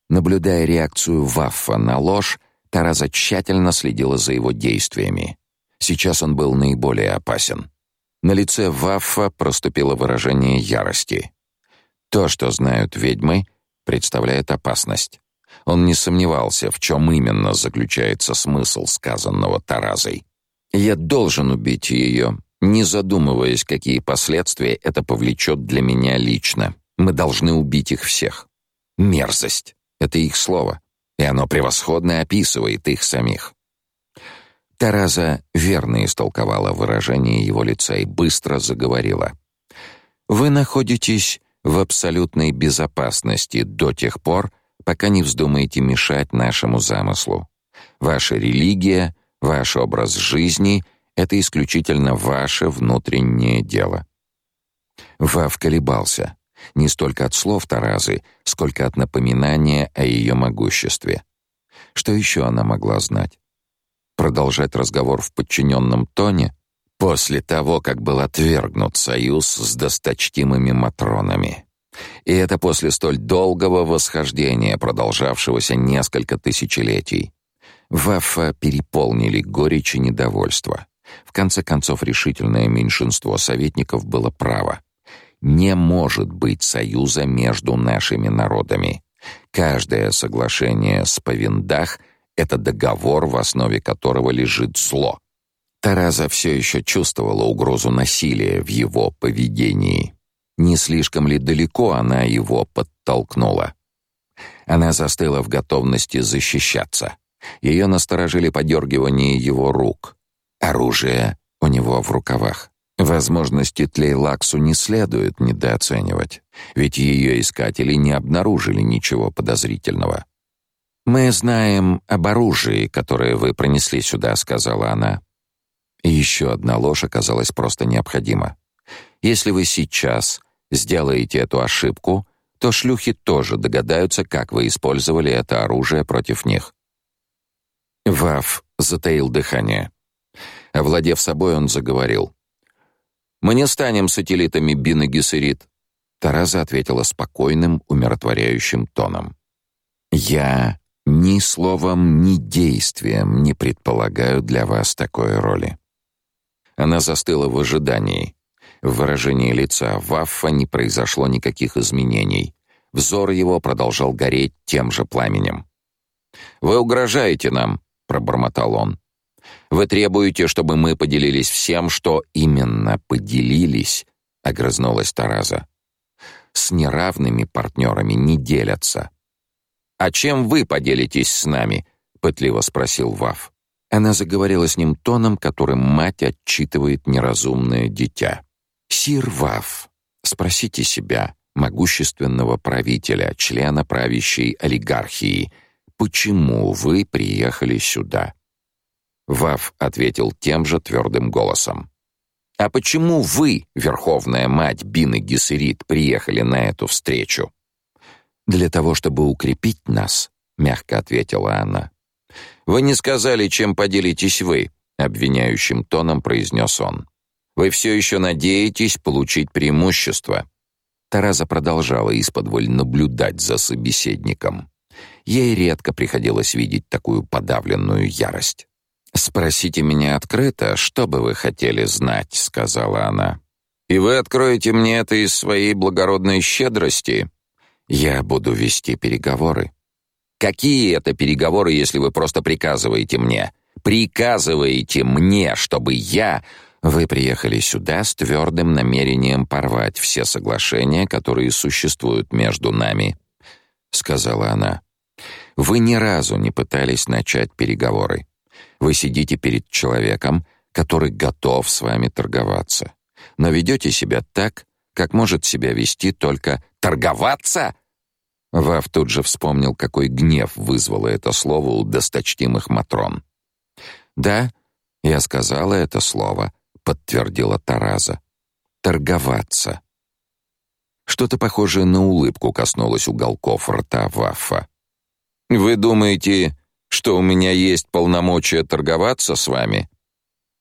Наблюдая реакцию Ваффа на ложь, Тараза тщательно следила за его действиями. Сейчас он был наиболее опасен. На лице Ваффа проступило выражение ярости. То, что знают ведьмы, представляет опасность. Он не сомневался, в чем именно заключается смысл сказанного Таразой. Я должен убить ее, не задумываясь, какие последствия это повлечет для меня лично. Мы должны убить их всех. Мерзость это их слово, и оно превосходно описывает их самих. Тараза верно истолковала выражение его лица и быстро заговорила. Вы находитесь в абсолютной безопасности до тех пор, пока не вздумаете мешать нашему замыслу. Ваша религия, ваш образ жизни это исключительно ваше внутреннее дело. Вав колебался, не столько от слов Таразы, сколько от напоминания о ее могуществе. Что еще она могла знать? Продолжать разговор в подчиненном тоне после того, как был отвергнут союз с досточтимыми матронами. И это после столь долгого восхождения, продолжавшегося несколько тысячелетий. Вафа переполнили горечь и недовольство. В конце концов, решительное меньшинство советников было право. Не может быть союза между нашими народами. Каждое соглашение с Повиндах — это договор, в основе которого лежит зло. Тараза все еще чувствовала угрозу насилия в его поведении. Не слишком ли далеко она его подтолкнула? Она застыла в готовности защищаться. Ее насторожили подергивания его рук. Оружие у него в рукавах. Возможности Тлейлаксу не следует недооценивать, ведь ее искатели не обнаружили ничего подозрительного. «Мы знаем об оружии, которое вы пронесли сюда», — сказала она. И еще одна ложь оказалась просто необходима. Если вы сейчас сделаете эту ошибку, то шлюхи тоже догадаются, как вы использовали это оружие против них. Вав затаил дыхание. Овладев собой, он заговорил. Мы не станем сателлитами Бин и Гессерит. Тараза ответила спокойным, умиротворяющим тоном. Я ни словом, ни действием не предполагаю для вас такой роли. Она застыла в ожидании. В выражении лица Ваффа не произошло никаких изменений. Взор его продолжал гореть тем же пламенем. Вы угрожаете нам, пробормотал он. Вы требуете, чтобы мы поделились всем, что именно поделились, огрызнулась Тараза. С неравными партнерами не делятся. А чем вы поделитесь с нами? пытливо спросил Вав. Она заговорила с ним тоном, которым мать отчитывает неразумное дитя. Сир Вав, спросите себя, могущественного правителя, члена правящей олигархии, почему вы приехали сюда? Вав ответил тем же твердым голосом. А почему вы, верховная мать Бины Гессерит, приехали на эту встречу? Для того, чтобы укрепить нас, мягко ответила она. Вы не сказали, чем поделитесь вы, обвиняющим тоном произнес он. Вы все еще надеетесь получить преимущество. Тараза продолжала исподволь наблюдать за собеседником. Ей редко приходилось видеть такую подавленную ярость. Спросите меня открыто, что бы вы хотели знать, сказала она. И вы откроете мне это из своей благородной щедрости. Я буду вести переговоры. Какие это переговоры, если вы просто приказываете мне? Приказываете мне, чтобы я вы приехали сюда с твердым намерением порвать все соглашения, которые существуют между нами, сказала она. Вы ни разу не пытались начать переговоры. Вы сидите перед человеком, который готов с вами торговаться, но ведете себя так, как может себя вести только торговаться. Вав тут же вспомнил, какой гнев вызвало это слово у досточтимых матрон. Да, я сказала это слово, подтвердила Тараза. Торговаться. Что-то похожее на улыбку коснулось уголков рта Вафа. Вы думаете, что у меня есть полномочия торговаться с вами?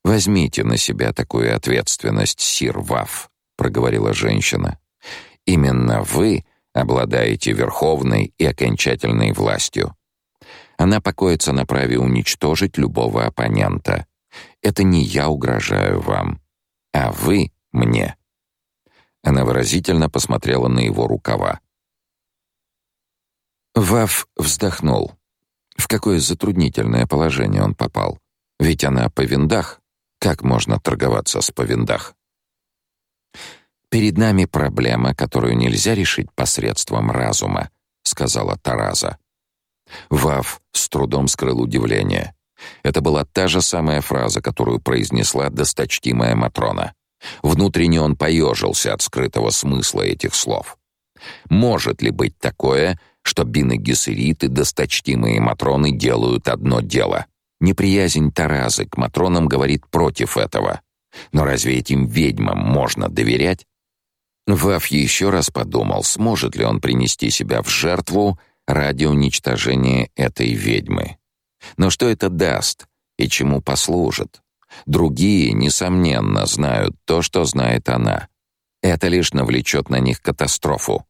Возьмите на себя такую ответственность, сир Ваф, проговорила женщина. Именно вы обладаете верховной и окончательной властью. Она покоится на праве уничтожить любого оппонента. Это не я угрожаю вам, а вы мне. Она выразительно посмотрела на его рукава. Вав вздохнул. В какое затруднительное положение он попал. Ведь она по виндах. Как можно торговаться с повиндах? Перед нами проблема, которую нельзя решить посредством разума, сказала Тараза. Вав с трудом скрыл удивление. Это была та же самая фраза, которую произнесла досточтимая Матрона. Внутренне он поежился от скрытого смысла этих слов. Может ли быть такое, что Бины Гессерит досточтимые Матроны делают одно дело? Неприязнь Таразы к Матронам говорит против этого. Но разве этим ведьмам можно доверять? Вав еще раз подумал, сможет ли он принести себя в жертву ради уничтожения этой ведьмы. Но что это даст и чему послужит? Другие, несомненно, знают то, что знает она. Это лишь навлечет на них катастрофу.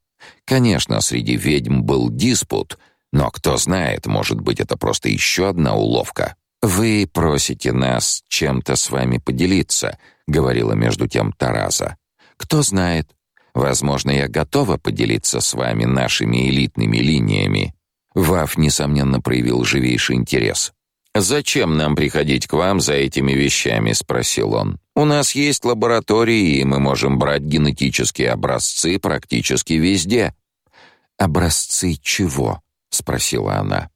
Конечно, среди ведьм был диспут, но кто знает, может быть, это просто еще одна уловка. Вы просите нас чем-то с вами поделиться, говорила между тем Тараза. Кто знает, возможно, я готова поделиться с вами нашими элитными линиями. Вав несомненно проявил живейший интерес. Зачем нам приходить к вам за этими вещами, спросил он. У нас есть лаборатории, и мы можем брать генетические образцы практически везде. Образцы чего? спросила она.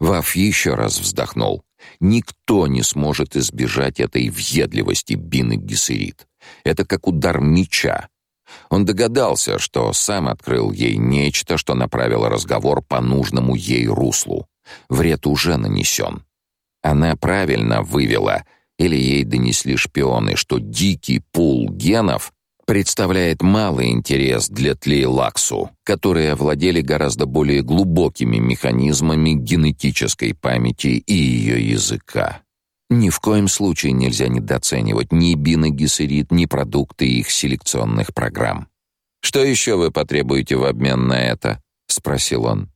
Ваф еще раз вздохнул. Никто не сможет избежать этой въедливости Бины Гессерит. Это как удар меча. Он догадался, что сам открыл ей нечто, что направило разговор по нужному ей руслу. Вред уже нанесен. Она правильно вывела, или ей донесли шпионы, что дикий пул генов представляет малый интерес для Тлейлаксу, которые овладели гораздо более глубокими механизмами генетической памяти и ее языка. Ни в коем случае нельзя недооценивать ни биногессерит, ни продукты их селекционных программ. «Что еще вы потребуете в обмен на это?» — спросил он.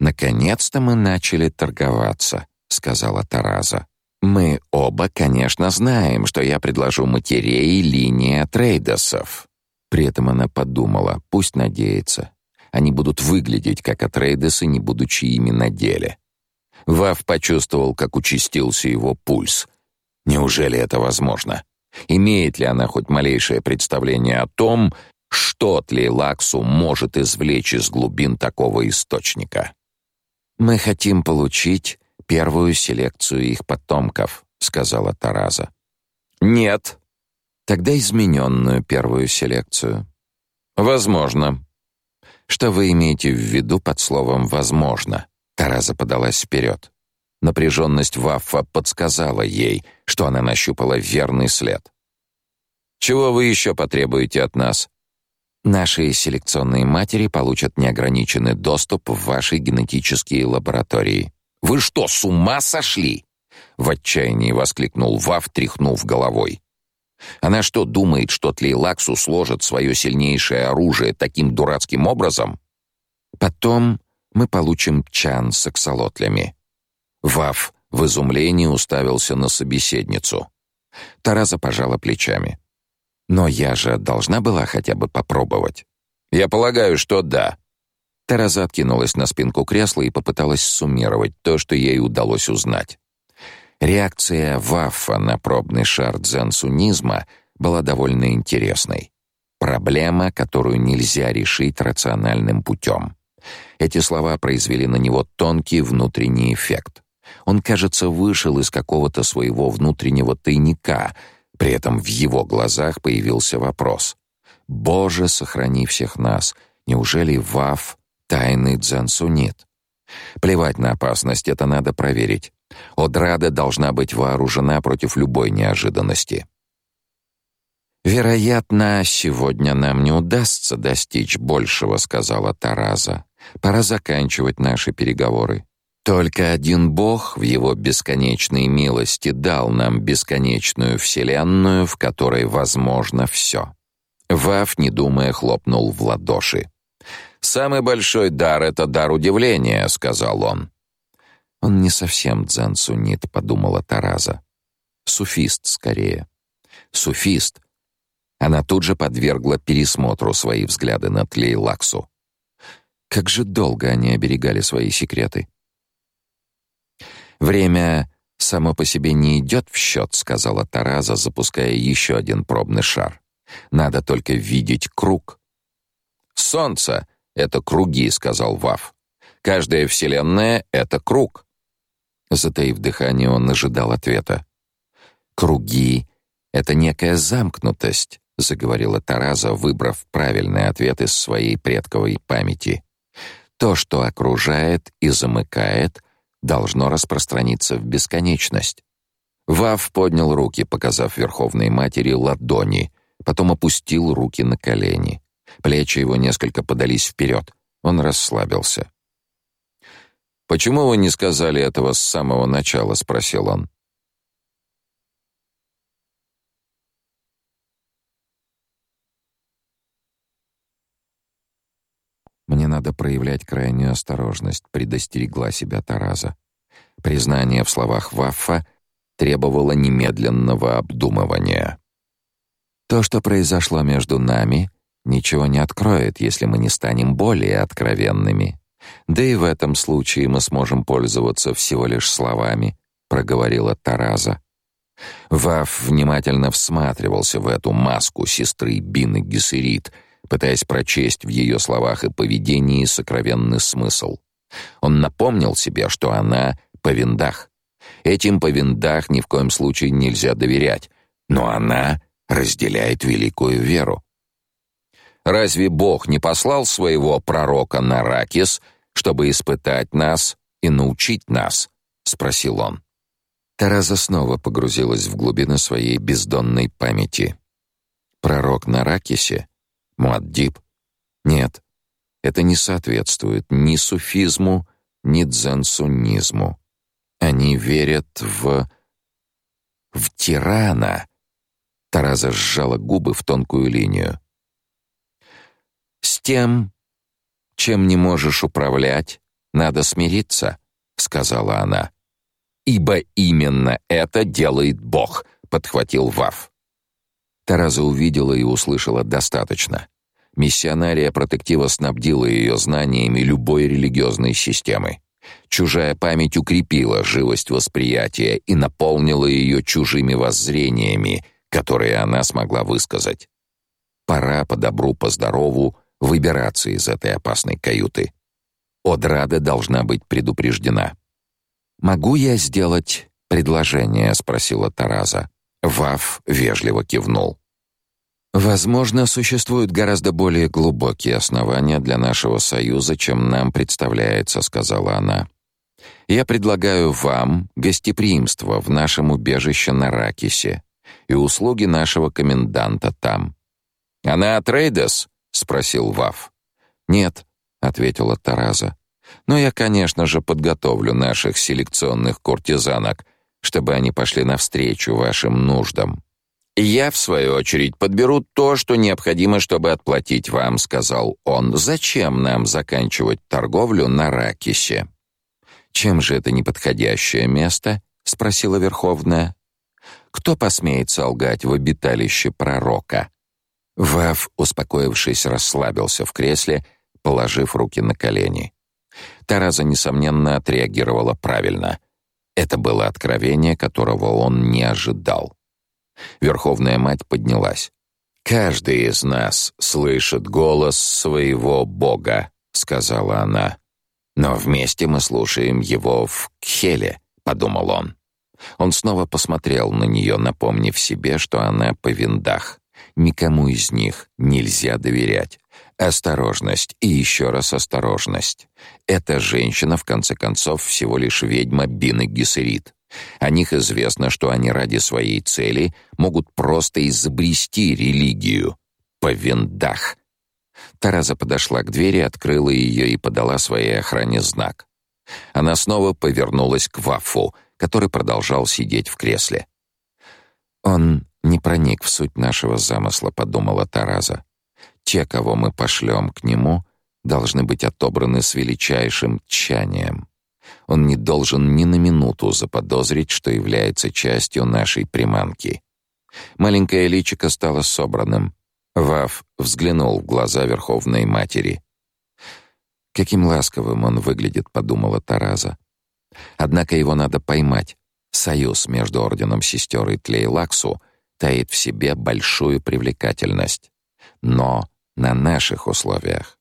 «Наконец-то мы начали торговаться», — сказала Тараза. «Мы оба, конечно, знаем, что я предложу матерей линия трейдосов». При этом она подумала, пусть надеется. Они будут выглядеть как атрейдесы, не будучи ими на деле. Вав почувствовал, как участился его пульс. Неужели это возможно? Имеет ли она хоть малейшее представление о том, что Тлейлаксу может извлечь из глубин такого источника? Мы хотим получить первую селекцию их потомков, сказала Тараза. Нет. Тогда измененную первую селекцию. Возможно. Что вы имеете в виду под словом возможно? Тараза подалась вперед. Напряженность Ваффа подсказала ей, что она нащупала верный след. «Чего вы еще потребуете от нас?» «Наши селекционные матери получат неограниченный доступ в ваши генетические лаборатории». «Вы что, с ума сошли?» В отчаянии воскликнул Ваф, тряхнув головой. «Она что, думает, что Тлейлаксу сложит свое сильнейшее оружие таким дурацким образом?» Потом мы получим чан с аксолотлями. Вав в изумлении уставился на собеседницу. Тараза пожала плечами. Но я же должна была хотя бы попробовать. Я полагаю, что да. Тараза откинулась на спинку кресла и попыталась суммировать то, что ей удалось узнать. Реакция Ваффа на пробный шар дзен-сунизма была довольно интересной. Проблема, которую нельзя решить рациональным путем. Эти слова произвели на него тонкий внутренний эффект. Он, кажется, вышел из какого-то своего внутреннего тайника, при этом в его глазах появился вопрос. «Боже, сохрани всех нас! Неужели Вав — тайный дзен-сунит?» Плевать на опасность, это надо проверить. Одрада должна быть вооружена против любой неожиданности. «Вероятно, сегодня нам не удастся достичь большего», — сказала Тараза. Пора заканчивать наши переговоры. Только один Бог в его бесконечной милости дал нам бесконечную вселенную, в которой возможно все. Вав, не думая, хлопнул в ладоши. «Самый большой дар — это дар удивления», — сказал он. «Он не совсем дзен-суннит», — подумала Тараза. «Суфист, скорее. Суфист Она тут же подвергла пересмотру свои взгляды на Тлейлаксу. Как же долго они оберегали свои секреты. Время само по себе не идет в счет», — сказала Тараза, запуская еще один пробный шар. Надо только видеть круг. Солнце это круги, сказал Вав. Каждая вселенная это круг. Затаив дыхание, он ожидал ответа. Круги это некая замкнутость, заговорила Тараза, выбрав правильный ответ из своей предковой памяти. То, что окружает и замыкает, должно распространиться в бесконечность. Вав поднял руки, показав Верховной Матери ладони, потом опустил руки на колени. Плечи его несколько подались вперед. Он расслабился. «Почему вы не сказали этого с самого начала?» — спросил он. Мне надо проявлять крайнюю осторожность, предостерегла себя Тараза. Признание в словах Ваффа требовало немедленного обдумывания. То, что произошло между нами, ничего не откроет, если мы не станем более откровенными. Да и в этом случае мы сможем пользоваться всего лишь словами, проговорила Тараза. Ваф внимательно всматривался в эту маску сестры Бины Гессерит, пытаясь прочесть в ее словах и поведении сокровенный смысл. Он напомнил себе, что она повиндах. Этим повиндах ни в коем случае нельзя доверять, но она разделяет великую веру. Разве Бог не послал своего пророка на Ракис, чтобы испытать нас и научить нас? спросил он. Тараза снова погрузилась в глубины своей бездонной памяти. Пророк на Ракисе? Муаддиб? Нет. Это не соответствует ни суфизму, ни дзен-суннизму. Они верят в в тирана, Тараза сжала губы в тонкую линию. С тем, чем не можешь управлять, надо смириться, сказала она. Ибо именно это делает Бог, подхватил Вав. Тараза увидела и услышала достаточно. Миссионария протектива снабдила ее знаниями любой религиозной системы. Чужая память укрепила живость восприятия и наполнила ее чужими воззрениями, которые она смогла высказать. Пора по добру, по здорову выбираться из этой опасной каюты. Одрада должна быть предупреждена. «Могу я сделать предложение?» — спросила Тараза. Вав вежливо кивнул. «Возможно, существуют гораздо более глубокие основания для нашего союза, чем нам представляется», — сказала она. «Я предлагаю вам гостеприимство в нашем убежище на Ракисе и услуги нашего коменданта там. Она от Рейдес? спросил Вав. Нет, ответила Тараза. Но я, конечно же, подготовлю наших селекционных куртизанок, чтобы они пошли навстречу вашим нуждам. Я в свою очередь подберу то, что необходимо, чтобы отплатить вам, сказал он. Зачем нам заканчивать торговлю на Ракисе? Чем же это неподходящее место? спросила Верховная. Кто посмеет солгать в обиталище пророка? Вав, успокоившись, расслабился в кресле, положив руки на колени. Тараза несомненно отреагировала правильно. Это было откровение, которого он не ожидал. Верховная мать поднялась. Каждый из нас слышит голос своего бога, сказала она. Но вместе мы слушаем его в Кхеле, подумал он. Он снова посмотрел на нее, напомнив себе, что она по виндах. Никому из них нельзя доверять. Осторожность и еще раз осторожность. Эта женщина, в конце концов, всего лишь ведьма Бины Гессерит. О них известно, что они ради своей цели могут просто изобрести религию. По виндах. Тараза подошла к двери, открыла ее и подала своей охране знак. Она снова повернулась к Вафу — который продолжал сидеть в кресле. Он не проник в суть нашего замысла, подумала Тараза. Те, кого мы пошлем к нему, должны быть отобраны с величайшим тщанием. Он не должен ни на минуту заподозрить, что является частью нашей приманки. Маленькое личико стало собранным. Вав взглянул в глаза Верховной Матери. Каким ласковым он выглядит, подумала Тараза. Однако его надо поймать. Союз между орденом сестер и Тлейлаксу таит в себе большую привлекательность, но на наших условиях.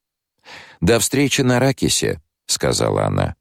До встречи на Ракисе, сказала она.